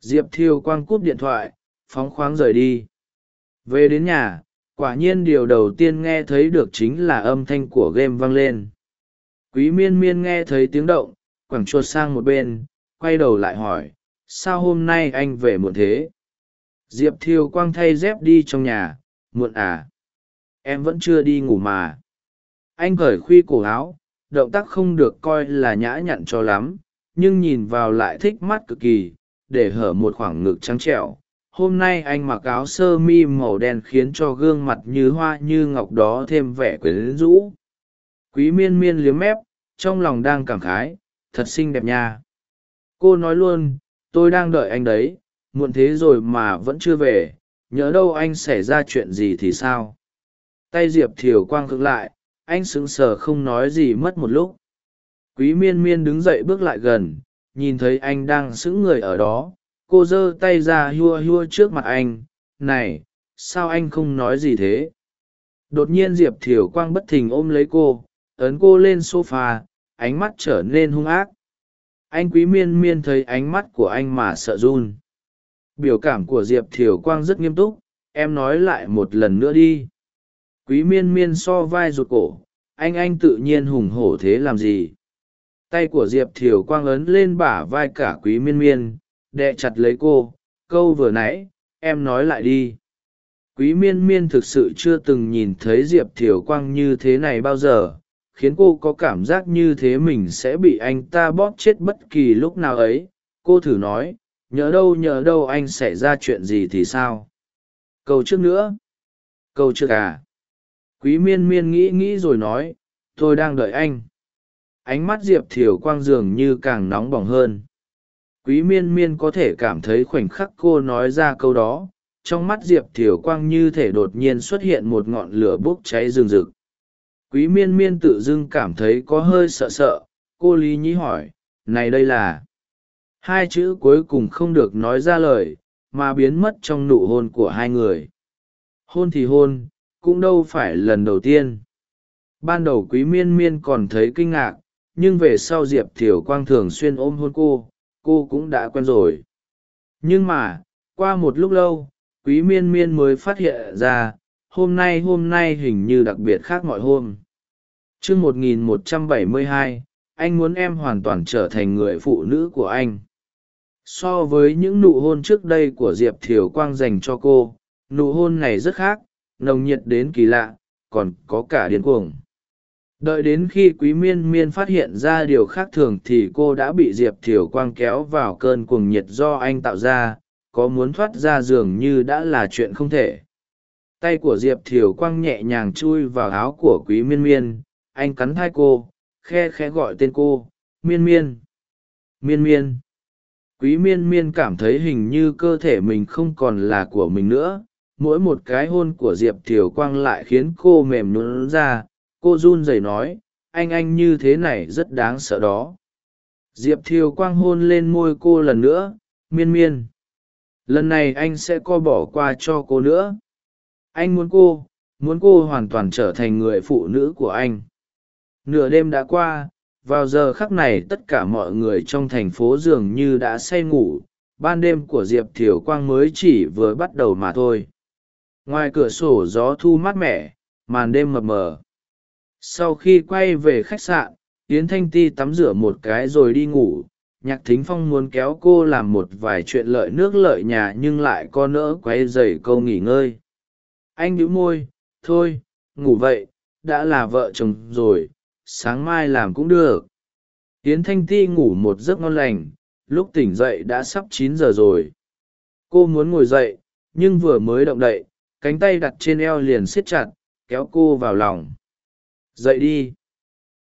Diệp thiêu quang cúp điện thoại, phóng khoáng rời đi. Về đến nhà, quả nhiên điều đầu tiên nghe thấy được chính là âm thanh của game vang lên. Quý miên miên nghe thấy tiếng động quẳng chuột sang một bên, quay đầu lại hỏi, sao hôm nay anh về muộn thế? Diệp thiêu quang thay dép đi trong nhà, muộn à? Em vẫn chưa đi ngủ mà. Anh cởi khuy cổ áo, động tác không được coi là nhã nhặn cho lắm, nhưng nhìn vào lại thích mắt cực kỳ, để hở một khoảng ngực trắng trẻo. Hôm nay anh mặc áo sơ mi màu đen khiến cho gương mặt như hoa như ngọc đó thêm vẻ quyến rũ. Quý miên miên liếm mép, trong lòng đang cảm khái thật xinh đẹp nha. Cô nói luôn, tôi đang đợi anh đấy, muộn thế rồi mà vẫn chưa về, nhớ đâu anh xảy ra chuyện gì thì sao? Tay diệp thiều quang cưỡng lại, anh sững sờ không nói gì mất một lúc. Quý miên miên đứng dậy bước lại gần, nhìn thấy anh đang sững người ở đó. Cô giơ tay ra hua hua trước mặt anh, này, sao anh không nói gì thế? Đột nhiên diệp thiều quang bất thình ôm lấy cô, ấn cô lên s o f a ánh mắt trở nên hung ác. Anh quý miên miên thấy ánh mắt của anh mà sợ run. Biểu cảm của diệp thiều quang rất nghiêm túc, em nói lại một lần nữa đi. Quý miên miên so vai ruột cổ, anh anh tự nhiên hùng hổ thế làm gì? Tay của diệp thiều quang ấn lên bả vai cả quý miên miên đệ chặt lấy cô, câu vừa nãy, em nói lại đi. Quý miên miên thực sự chưa từng nhìn thấy diệp thiều quang như thế này bao giờ khiến cô có cảm giác như thế mình sẽ bị anh ta bóp chết bất kỳ lúc nào ấy. Cô thử nói nhớ đâu nhớ đâu anh xảy ra chuyện gì thì sao? Câu trước nữa. Câu trước à? Quý miên miên nghĩ nghĩ rồi nói, tôi đang đợi anh. Ánh mắt diệp thiều quang dường như càng nóng bỏng hơn. Quý miên miên có thể cảm thấy khoảnh khắc cô nói ra câu đó, trong mắt diệp thiều quang như thể đột nhiên xuất hiện một ngọn lửa bốc cháy rừng rực quý miên miên tự dưng cảm thấy có hơi sợ sợ, cô lý nhí hỏi, này đây là? Hai chữ cuối cùng không được nói ra lời, mà biến mất trong nụ hôn của hai người. Hôn thì hôn, cũng đâu phải lần đầu tiên. Ban đầu quý miên miên còn thấy kinh ngạc, nhưng về sau diệp thiều quang thường xuyên ôm hôn cô cô cũng đã quen rồi. Nhưng mà, qua một lúc lâu, quý miên miên mới phát hiện ra hôm nay hôm nay hình như đặc biệt khác mọi hôm. Chương một nghìn một trăm bảy mươi hai, anh muốn em hoàn toàn trở thành người phụ nữ của anh. So với những nụ hôn trước đây của diệp thiều quang dành cho cô, nụ hôn này rất khác, nồng nhiệt đến kỳ lạ, còn có cả điên cuồng. Đợi đến khi quý miên miên phát hiện ra điều khác thường thì cô đã bị diệp thiều quang kéo vào cơn cuồng nhiệt do anh tạo ra, có muốn thoát ra giường như đã là chuyện không thể tay của diệp thiều quang nhẹ nhàng chui vào áo của quý miên miên. Anh cắn thai cô, khe khe gọi tên cô, miên miên miên miên. Quý miên miên cảm thấy hình như cơ thể mình không còn là của mình nữa. Mỗi một cái hôn của diệp thiều quang lại khiến cô mềm nhún ra. Cô run rẩy nói, anh anh như thế này rất đáng sợ đó. Diệp thiều quang hôn lên môi cô lần nữa, miên miên, lần này anh sẽ co bỏ qua cho cô nữa anh muốn cô muốn cô hoàn toàn trở thành người phụ nữ của anh. Nửa đêm đã qua, vào giờ khắc này tất cả mọi người trong thành phố dường như đã say ngủ. Ban đêm của diệp thiều quang mới chỉ vừa bắt đầu mà thôi. Ngoài cửa sổ gió thu mát mẻ, màn đêm mập mờ. Sau khi quay về khách sạn, yến thanh ti tắm rửa một cái rồi đi ngủ. Nhạc thính phong muốn kéo cô làm một vài chuyện lợi nước lợi nhà nhưng lại có nỡ quay dày câu nghỉ ngơi anh bĩu môi, thôi, ngủ vậy, đã là vợ chồng rồi, sáng mai làm cũng được. Tiến thanh ti ngủ một giấc ngon lành, lúc tỉnh dậy đã sắp chín giờ rồi. Cô muốn ngồi dậy, nhưng vừa mới động đậy, cánh tay đặt trên eo liền siết chặt, kéo cô vào lòng. Dậy đi.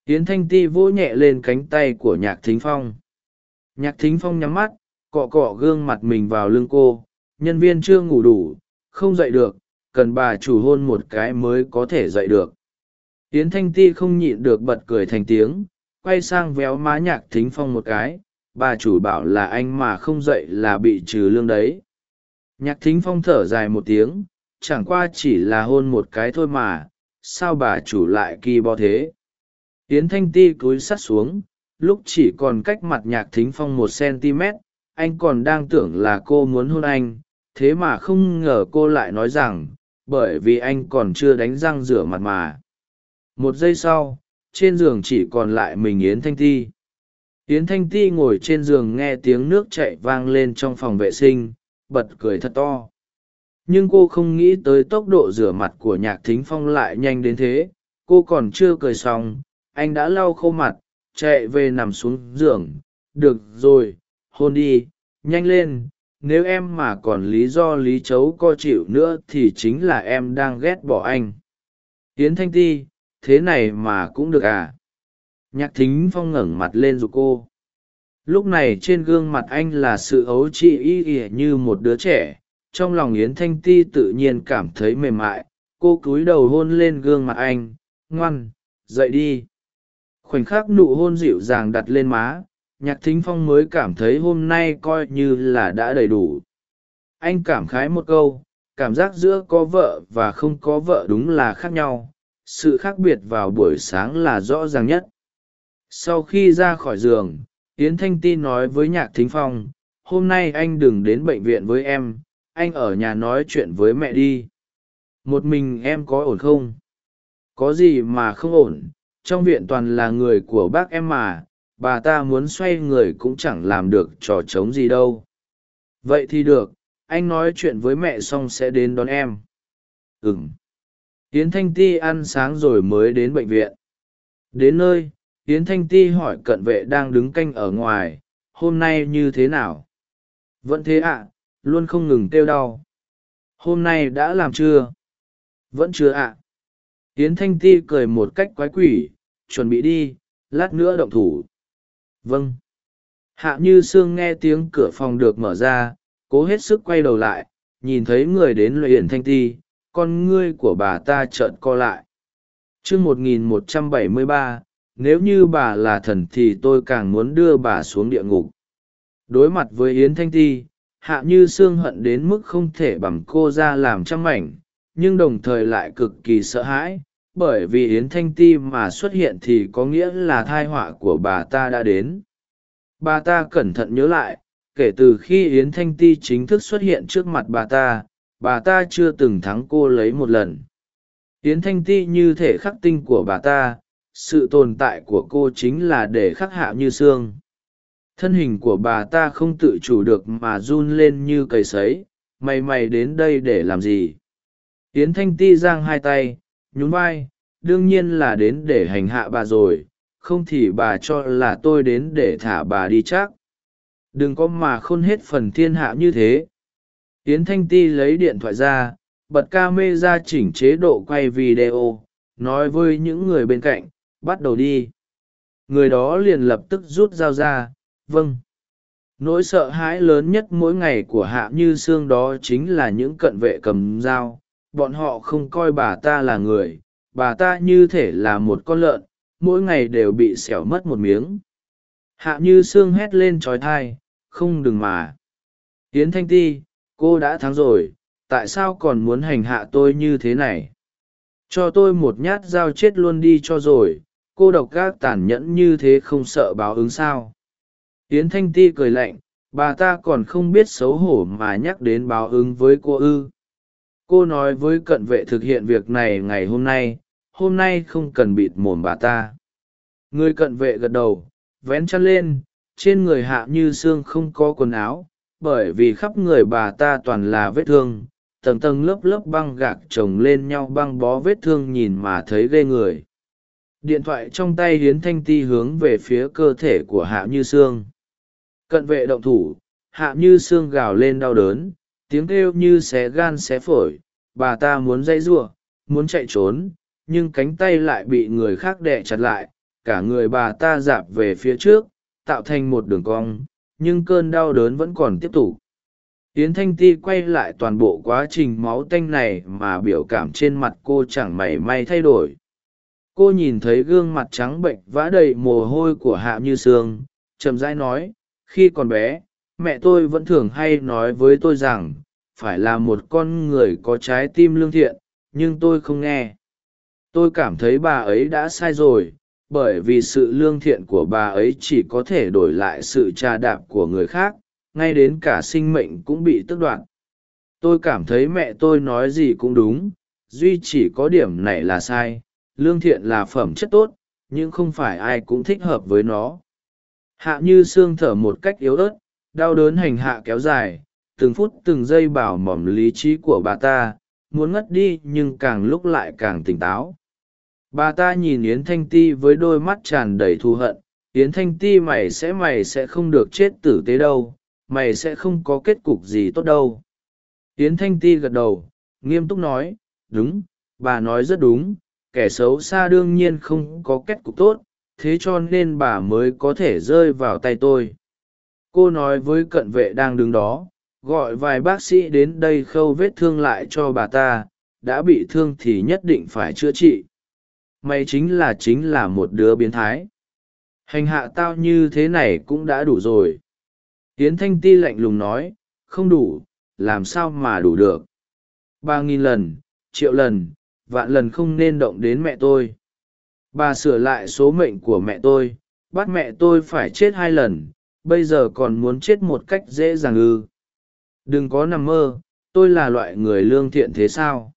Tiến thanh ti vỗ nhẹ lên cánh tay của nhạc thính phong. Nhạc thính phong nhắm mắt, cọ cọ gương mặt mình vào lưng cô. Nhân viên chưa ngủ đủ, không dậy được cần bà chủ hôn một cái mới có thể dậy được. Yến thanh ti không nhịn được bật cười thành tiếng, quay sang véo má nhạc thính phong một cái, bà chủ bảo là anh mà không dậy là bị trừ lương đấy. Nhạc thính phong thở dài một tiếng, chẳng qua chỉ là hôn một cái thôi mà, sao bà chủ lại kỳ bo thế? Yến thanh ti cúi sắt xuống, lúc chỉ còn cách mặt nhạc thính phong một cm anh còn đang tưởng là cô muốn hôn anh, thế mà không ngờ cô lại nói rằng bởi vì anh còn chưa đánh răng rửa mặt mà. Một giây sau, trên giường chỉ còn lại mình yến thanh ti. Yến thanh ti ngồi trên giường nghe tiếng nước chạy vang lên trong phòng vệ sinh, bật cười thật to. Nhưng cô không nghĩ tới tốc độ rửa mặt của nhạc thính phong lại nhanh đến thế. Cô còn chưa cười xong, anh đã lau khô mặt, chạy về nằm xuống giường. Được rồi, hôn đi, nhanh lên nếu em mà còn lý do lý chấu co chịu nữa thì chính là em đang ghét bỏ anh. Tiến thanh ti, thế này mà cũng được à? Nhạc thính phong ngẩng mặt lên giục cô. Lúc này trên gương mặt anh là sự ấu trị y ỉa như một đứa trẻ. Trong lòng yến thanh ti tự nhiên cảm thấy mềm mại. Cô cúi đầu hôn lên gương mặt anh. Ngoan, dậy đi. Khoảnh khắc nụ hôn dịu dàng đặt lên má nhạc thính phong mới cảm thấy hôm nay coi như là đã đầy đủ. Anh cảm khái một câu, cảm giác giữa có vợ và không có vợ đúng là khác nhau, sự khác biệt vào buổi sáng là rõ ràng nhất. Sau khi ra khỏi giường, yến thanh ti nói với nhạc thính phong, hôm nay anh đừng đến bệnh viện với em, anh ở nhà nói chuyện với mẹ đi. Một mình em có ổn không? Có gì mà không ổn, trong viện toàn là người của bác em mà bà ta muốn xoay người cũng chẳng làm được trò trống gì đâu. Vậy thì được, anh nói chuyện với mẹ xong sẽ đến đón em. Ừng yến thanh ti ăn sáng rồi mới đến bệnh viện. Đến nơi, yến thanh ti hỏi cận vệ đang đứng canh ở ngoài, hôm nay như thế nào? Vẫn thế ạ, luôn không ngừng kêu đau. Hôm nay đã làm chưa? Vẫn chưa ạ. À. tiến thanh ti cười một cách quái quỷ, chuẩn bị đi, lát nữa động thủ vâng. Hạ như sương nghe tiếng cửa phòng được mở ra, cố hết sức quay đầu lại, nhìn thấy người đến luyện hiển thanh ti, con ngươi của bà ta trợn co lại. Chương một nghìn một trăm bảy mươi ba, nếu như bà là thần thì tôi càng muốn đưa bà xuống địa ngục. Đối mặt với yến thanh ti, hạ như sương hận đến mức không thể bằng cô ra làm trăm mảnh, nhưng đồng thời lại cực kỳ sợ hãi bởi vì yến thanh ti mà xuất hiện thì có nghĩa là thai họa của bà ta đã đến. Bà ta cẩn thận nhớ lại, kể từ khi yến thanh ti chính thức xuất hiện trước mặt bà ta bà ta chưa từng thắng cô lấy một lần. Yến thanh ti như thể khắc tinh của bà ta, sự tồn tại của cô chính là để khắc hạ như xương. Thân hình của bà ta không tự chủ được mà run lên như cầy sấy, mày mày đến đây để làm gì? Yến thanh ti giang hai tay nhún vai, đương nhiên là đến để hành hạ bà rồi, không thì bà cho là tôi đến để thả bà đi chắc. Đừng có mà khôn hết phần thiên hạ như thế. Yến thanh ti lấy điện thoại ra, bật ca mê ra chỉnh chế độ quay video, nói với những người bên cạnh, bắt đầu đi. Người đó liền lập tức rút dao ra vâng. Nỗi sợ hãi lớn nhất mỗi ngày của hạ như sương đó chính là những cận vệ cầm dao bọn họ không coi bà ta là người, bà ta như thể là một con lợn, mỗi ngày đều bị xẻo mất một miếng. Hạ như sương hét lên trói thai, không đừng mà. Hiến thanh ti, cô đã thắng rồi, tại sao còn muốn hành hạ tôi như thế này? Cho tôi một nhát dao chết luôn đi cho rồi, cô độc gác tàn nhẫn như thế không sợ báo ứng sao? Yến thanh ti cười lạnh, bà ta còn không biết xấu hổ mà nhắc đến báo ứng với cô ư cô nói với cận vệ thực hiện việc này ngày hôm nay hôm nay không cần bịt mồm bà ta. Người cận vệ gật đầu, vén chăn lên, trên người hạ như xương không có quần áo, bởi vì khắp người bà ta toàn là vết thương, tầng tầng lớp lớp băng gạc chồng lên nhau băng bó vết thương nhìn mà thấy ghê người. Điện thoại trong tay hiến thanh ti hướng về phía cơ thể của hạ như sương. Cận vệ động thủ, hạ như sương gào lên đau đớn tiếng kêu như xé gan xé phổi, bà ta muốn dây giụa, muốn chạy trốn, nhưng cánh tay lại bị người khác đè chặt lại, cả người bà ta dạp về phía trước, tạo thành một đường cong, nhưng cơn đau đớn vẫn còn tiếp tục. Yến thanh ti quay lại toàn bộ quá trình máu tanh này mà biểu cảm trên mặt cô chẳng mảy may thay đổi. Cô nhìn thấy gương mặt trắng bệnh vã đầy mồ hôi của hạ như sương, chậm rãi nói, khi còn bé mẹ tôi vẫn thường hay nói với tôi rằng, phải là một con người có trái tim lương thiện, nhưng tôi không nghe. Tôi cảm thấy bà ấy đã sai rồi, bởi vì sự lương thiện của bà ấy chỉ có thể đổi lại sự trà đạp của người khác, ngay đến cả sinh mệnh cũng bị tước đoạt. Tôi cảm thấy mẹ tôi nói gì cũng đúng, duy chỉ có điểm này là sai, lương thiện là phẩm chất tốt, nhưng không phải ai cũng thích hợp với nó. Hạ như xương thở một cách yếu ớt đau đớn hành hạ kéo dài, từng phút từng giây bảo mỏm lý trí của bà ta, muốn ngất đi nhưng càng lúc lại càng tỉnh táo. Bà ta nhìn yến thanh ti với đôi mắt tràn đầy thù hận, yến thanh ti, mày sẽ mày sẽ không được chết tử tế đâu, mày sẽ không có kết cục gì tốt đâu. Yến thanh ti gật đầu, nghiêm túc nói, đúng, bà nói rất đúng, kẻ xấu xa đương nhiên không có kết cục tốt, thế cho nên bà mới có thể rơi vào tay tôi cô nói với cận vệ đang đứng đó, gọi vài bác sĩ đến đây khâu vết thương lại cho bà ta, đã bị thương thì nhất định phải chữa trị. Mày chính là chính là một đứa biến thái. Hành hạ tao như thế này cũng đã đủ rồi. Tiến thanh ti lạnh lùng nói, không đủ, làm sao mà đủ được. Ba nghìn lần, triệu lần, vạn lần không nên động đến mẹ tôi. Bà sửa lại số mệnh của mẹ tôi, bắt mẹ tôi phải chết hai lần bây giờ còn muốn chết một cách dễ dàng ư. Đừng có nằm mơ, tôi là loại người lương thiện thế sao?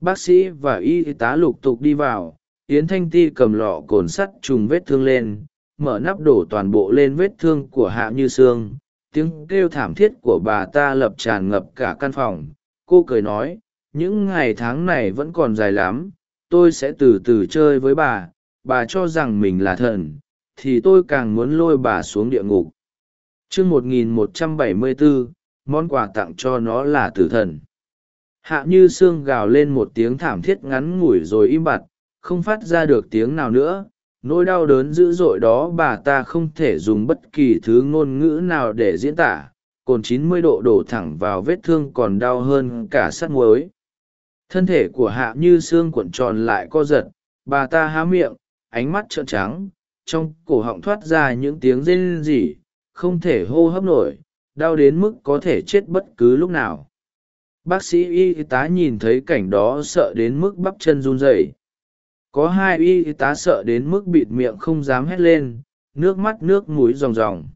Bác sĩ và y tá lục tục đi vào, yến thanh ti cầm lọ cồn sắt trùng vết thương lên, mở nắp đổ toàn bộ lên vết thương của hạ như sương. Tiếng kêu thảm thiết của bà ta lập tràn ngập cả căn phòng. Cô cười nói, những ngày tháng này vẫn còn dài lắm, tôi sẽ từ từ chơi với bà. Bà cho rằng mình là thần thì tôi càng muốn lôi bà xuống địa ngục. Chương một nghìn một trăm bảy mươi bốn món quà tặng cho nó là tử thần. Hạ như sương gào lên một tiếng thảm thiết ngắn ngủi rồi im bặt, không phát ra được tiếng nào nữa. Nỗi đau đớn dữ dội đó bà ta không thể dùng bất kỳ thứ ngôn ngữ nào để diễn tả. Cồn chín mươi độ đổ thẳng vào vết thương còn đau hơn cả sắt muối. Thân thể của hạ như xương cuộn tròn lại co giật. Bà ta há miệng, ánh mắt trợn trắng trong cổ họng thoát ra những tiếng rên rỉ, không thể hô hấp nổi, đau đến mức có thể chết bất cứ lúc nào. Bác sĩ y tá nhìn thấy cảnh đó sợ đến mức bắp chân run rẩy. Có hai y tá sợ đến mức bịt miệng không dám hét lên, nước mắt nước mũi ròng ròng.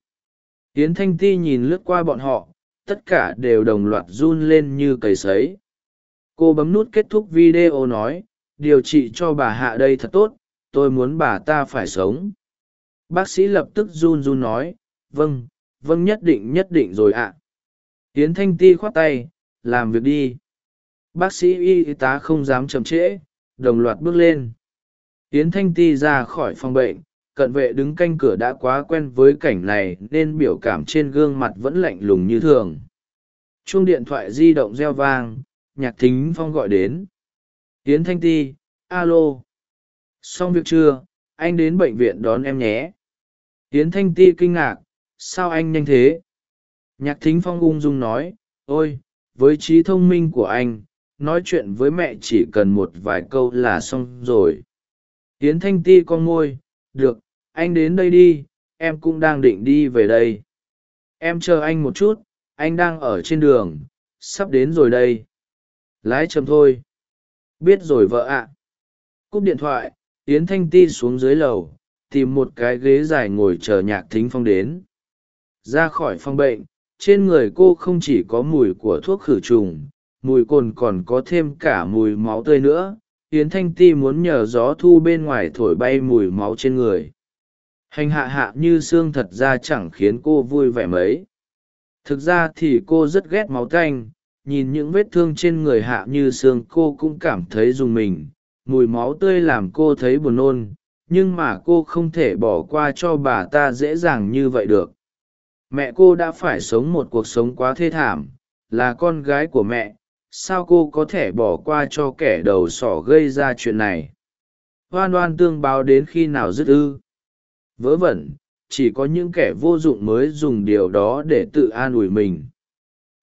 Tiến thanh ti nhìn lướt qua bọn họ, tất cả đều đồng loạt run lên như cầy sấy. Cô bấm nút kết thúc video nói, điều trị cho bà hạ đây thật tốt, tôi muốn bà ta phải sống bác sĩ lập tức run run nói vâng vâng nhất định nhất định rồi ạ. À. tiến thanh ti khoát tay, làm việc đi. Bác sĩ y tá không dám chậm trễ, đồng loạt bước lên. Yến thanh ti ra khỏi phòng bệnh, cận vệ đứng canh cửa đã quá quen với cảnh này nên biểu cảm trên gương mặt vẫn lạnh lùng như thường. Chuông điện thoại di động reo vang, nhạc thính phong gọi đến. Yến thanh ti, alo. Xong việc chưa? Anh đến bệnh viện đón em nhé yến thanh ti kinh ngạc, sao anh nhanh thế? Nhạc thính phong ung dung nói, ôi, với trí thông minh của anh, nói chuyện với mẹ chỉ cần một vài câu là xong rồi. Yến thanh ti con môi được, anh đến đây đi, em cũng đang định đi về đây. Em chờ anh một chút, anh đang ở trên đường, sắp đến rồi đây. Lái chậm thôi. Biết rồi vợ ạ. Cúp điện thoại yến thanh ti xuống dưới lầu tìm một cái ghế dài ngồi chờ nhạc thính phong đến. Ra khỏi phòng bệnh, trên người cô không chỉ có mùi của thuốc khử trùng, mùi cồn còn có thêm cả mùi máu tươi nữa. Yến thanh ti muốn nhờ gió thu bên ngoài thổi bay mùi máu trên người. Hành hạ hạ như xương thật ra chẳng khiến cô vui vẻ mấy. Thực ra thì cô rất ghét máu tanh, nhìn những vết thương trên người hạ như xương cô cũng cảm thấy dùng mình. Mùi máu tươi làm cô thấy buồn nôn nhưng mà cô không thể bỏ qua cho bà ta dễ dàng như vậy được. Mẹ cô đã phải sống một cuộc sống quá thê thảm, là con gái của mẹ, sao cô có thể bỏ qua cho kẻ đầu sỏ gây ra chuyện này? Hoan oan tương báo đến khi nào dứt ư? Vớ vẩn, chỉ có những kẻ vô dụng mới dùng điều đó để tự an ủi mình.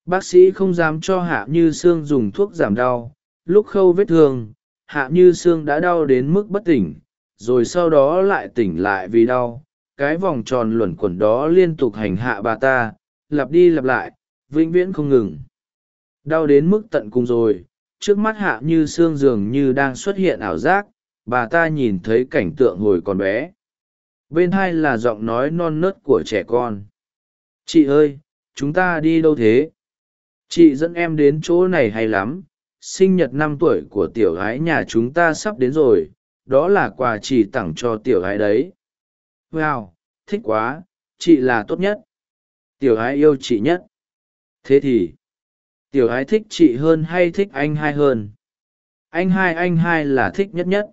Bác sĩ không dám cho hạ như sương dùng thuốc giảm đau, lúc khâu vết thương, hạ như sương đã đau đến mức bất tỉnh rồi sau đó lại tỉnh lại vì đau. Cái vòng tròn luẩn quẩn đó liên tục hành hạ bà ta, lặp đi lặp lại, vĩnh viễn không ngừng. Đau đến mức tận cùng rồi, trước mắt hạ như xương dường như đang xuất hiện ảo giác, bà ta nhìn thấy cảnh tượng hồi còn bé. Bên hai là giọng nói non nớt của trẻ con. Chị ơi, chúng ta đi đâu thế? Chị dẫn em đến chỗ này hay lắm? Sinh nhật năm tuổi của tiểu gái nhà chúng ta sắp đến rồi đó là quà chị tặng cho tiểu gái đấy. Wow, thích quá, chị là tốt nhất. Tiểu gái yêu chị nhất. Thế thì, tiểu gái thích chị hơn hay thích anh hai hơn? Anh hai anh hai là thích nhất nhất.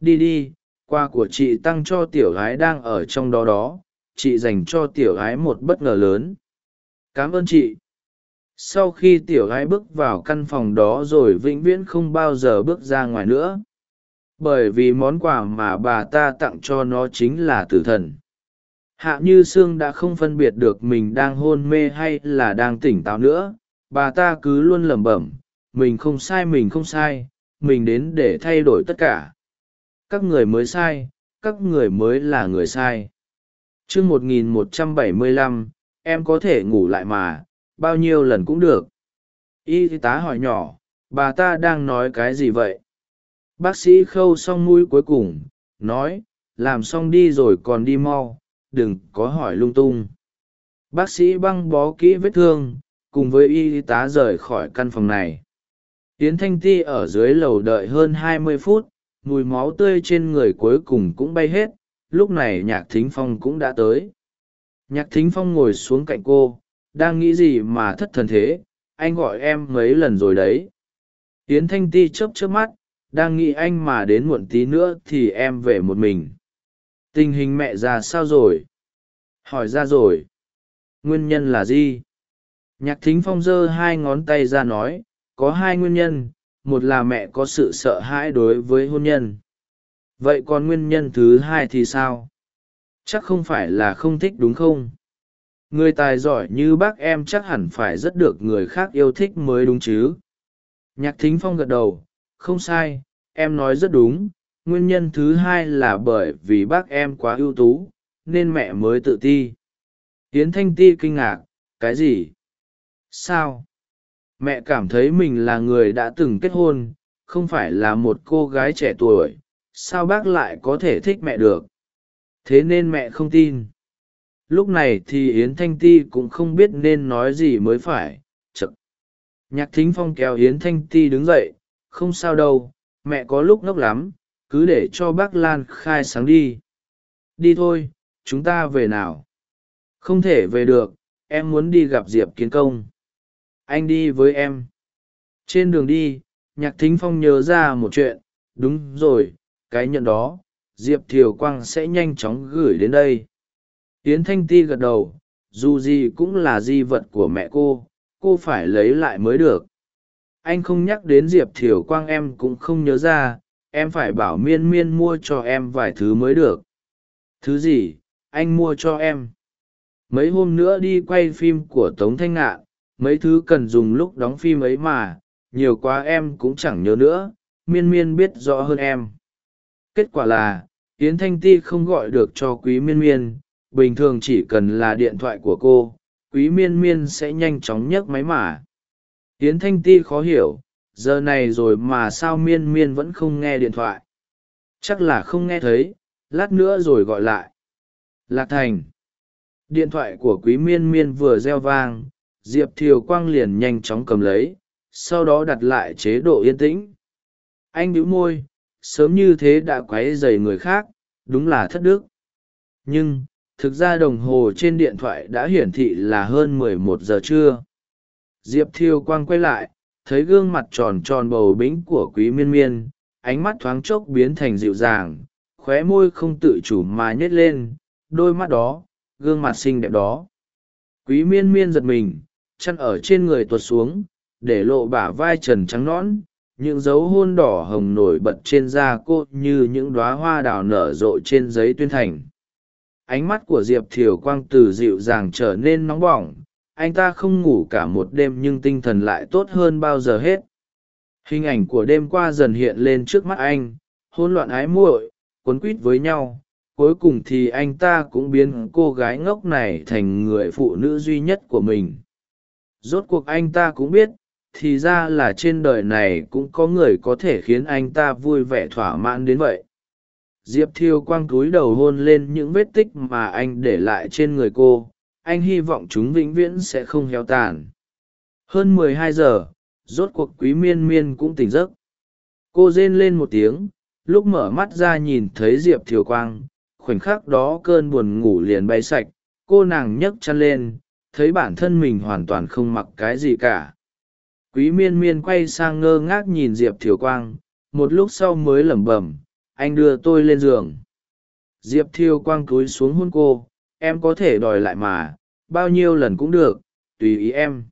Đi đi, quà của chị tăng cho tiểu gái đang ở trong đó đó. Chị dành cho tiểu gái một bất ngờ lớn. Cảm ơn chị. Sau khi tiểu gái bước vào căn phòng đó rồi vĩnh viễn không bao giờ bước ra ngoài nữa bởi vì món quà mà bà ta tặng cho nó chính là tử thần. Hạ như sương đã không phân biệt được mình đang hôn mê hay là đang tỉnh táo nữa. Bà ta cứ luôn lẩm bẩm, mình không sai, mình không sai, mình đến để thay đổi tất cả. Các người mới sai, các người mới là người sai. T r ư ơ n g một nghìn một trăm bảy mươi lăm, em có thể ngủ lại mà, bao nhiêu lần cũng được. Y tá hỏi nhỏ, bà ta đang nói cái gì vậy? Bác sĩ khâu xong mũi cuối cùng, nói, làm xong đi rồi còn đi mau, đừng có hỏi lung tung. Bác sĩ băng bó kỹ vết thương, cùng với y tá rời khỏi căn phòng này. Yến thanh ti ở dưới lầu đợi hơn hai mươi phút, mùi máu tươi trên người cuối cùng cũng bay hết, lúc này nhạc thính phong cũng đã tới. Nhạc thính phong ngồi xuống cạnh cô, đang nghĩ gì mà thất thần thế, anh gọi em mấy lần rồi đấy. Yến thanh ti chớp chớp mắt đang nghĩ anh mà đến muộn tí nữa thì em về một mình. Tình hình mẹ già sao rồi? Hỏi ra rồi. Nguyên nhân là gì? Nhạc thính phong giơ hai ngón tay ra nói, có hai nguyên nhân. Một là mẹ có sự sợ hãi đối với hôn nhân. Vậy còn nguyên nhân thứ hai thì sao? Chắc không phải là không thích đúng không? Người tài giỏi như bác em chắc hẳn phải rất được người khác yêu thích mới đúng chứ. Nhạc thính phong gật đầu không sai, em nói rất đúng, nguyên nhân thứ hai là bởi vì bác em quá ưu tú, nên mẹ mới tự ti. Yến thanh ti kinh ngạc, cái gì? Sao? Mẹ cảm thấy mình là người đã từng kết hôn, không phải là một cô gái trẻ tuổi, sao bác lại có thể thích mẹ được? Thế nên mẹ không tin. Lúc này thì yến thanh ti cũng không biết nên nói gì mới phải. Chậm nhạc thính phong kéo yến thanh ti đứng dậy không sao đâu, mẹ có lúc ngốc lắm, cứ để cho bác lan khai sáng đi. Đi thôi, chúng ta về nào. Không thể về được, em muốn đi gặp diệp kiến công. Anh đi với em. Trên đường đi, nhạc thính phong nhớ ra một chuyện. Đúng rồi, cái nhận đó, diệp thiều quang sẽ nhanh chóng gửi đến đây. Tiến thanh ti gật đầu, dù gì cũng là di vật của mẹ cô cô phải lấy lại mới được anh không nhắc đến diệp thiều quang em cũng không nhớ ra, em phải bảo miên miên mua cho em vài thứ mới được. Thứ gì, anh mua cho em. Mấy hôm nữa đi quay phim của tống thanh ngạn, mấy thứ cần dùng lúc đóng phim ấy mà, nhiều quá em cũng chẳng nhớ nữa, miên miên biết rõ hơn em. Kết quả là, yến thanh ti không gọi được cho quý miên miên, bình thường chỉ cần là điện thoại của cô, quý miên miên sẽ nhanh chóng nhấc máy mà yến thanh ti khó hiểu, giờ này rồi mà sao miên miên vẫn không nghe điện thoại? Chắc là không nghe thấy, lát nữa rồi gọi lại. Lạc thành. Điện thoại của quý miên miên vừa reo vang, diệp thiều quang liền nhanh chóng cầm lấy, sau đó đặt lại chế độ yên tĩnh. Anh bĩu môi, sớm như thế đã q u ấ y dày người khác, đúng là thất đức. Nhưng, thực ra đồng hồ trên điện thoại đã hiển thị là hơn mười một giờ trưa diệp thiêu quang quay lại, thấy gương mặt tròn tròn bầu bính của quý miên miên, ánh mắt thoáng chốc biến thành dịu dàng, khóe môi không tự chủ mà nhét lên, đôi mắt đó, gương mặt xinh đẹp đó. Quý miên miên giật mình, chăn ở trên người tuột xuống, để lộ bả vai trần trắng nõn, những dấu hôn đỏ hồng nổi bật trên da cô như những đoá hoa đào nở rộ trên giấy tuyên thành. Ánh mắt của diệp thiều quang từ dịu dàng trở nên nóng bỏng anh ta không ngủ cả một đêm nhưng tinh thần lại tốt hơn bao giờ hết. Hình ảnh của đêm qua dần hiện lên trước mắt anh hôn loạn ái muội quấn quít với nhau. Cuối cùng thì anh ta cũng biến cô gái ngốc này thành người phụ nữ duy nhất của mình. Rốt cuộc anh ta cũng biết, thì ra là trên đời này cũng có người có thể khiến anh ta vui vẻ thỏa mãn đến vậy. Diệp thiêu quang cúi đầu hôn lên những vết tích mà anh để lại trên người cô anh hy vọng chúng vĩnh viễn sẽ không héo tàn. Hơn mười hai giờ, rốt cuộc quý miên miên cũng tỉnh giấc. Cô rên lên một tiếng, lúc mở mắt ra nhìn thấy diệp thiều quang, khoảnh khắc đó cơn buồn ngủ liền bay sạch, cô nàng nhấc chăn lên, thấy bản thân mình hoàn toàn không mặc cái gì cả. Quý miên miên quay sang ngơ ngác nhìn diệp thiều quang, một lúc sau mới lẩm bẩm, anh đưa tôi lên giường. Diệp thiêu quang cúi xuống hôn cô, em có thể đòi lại mà bao nhiêu lần cũng được tùy ý em.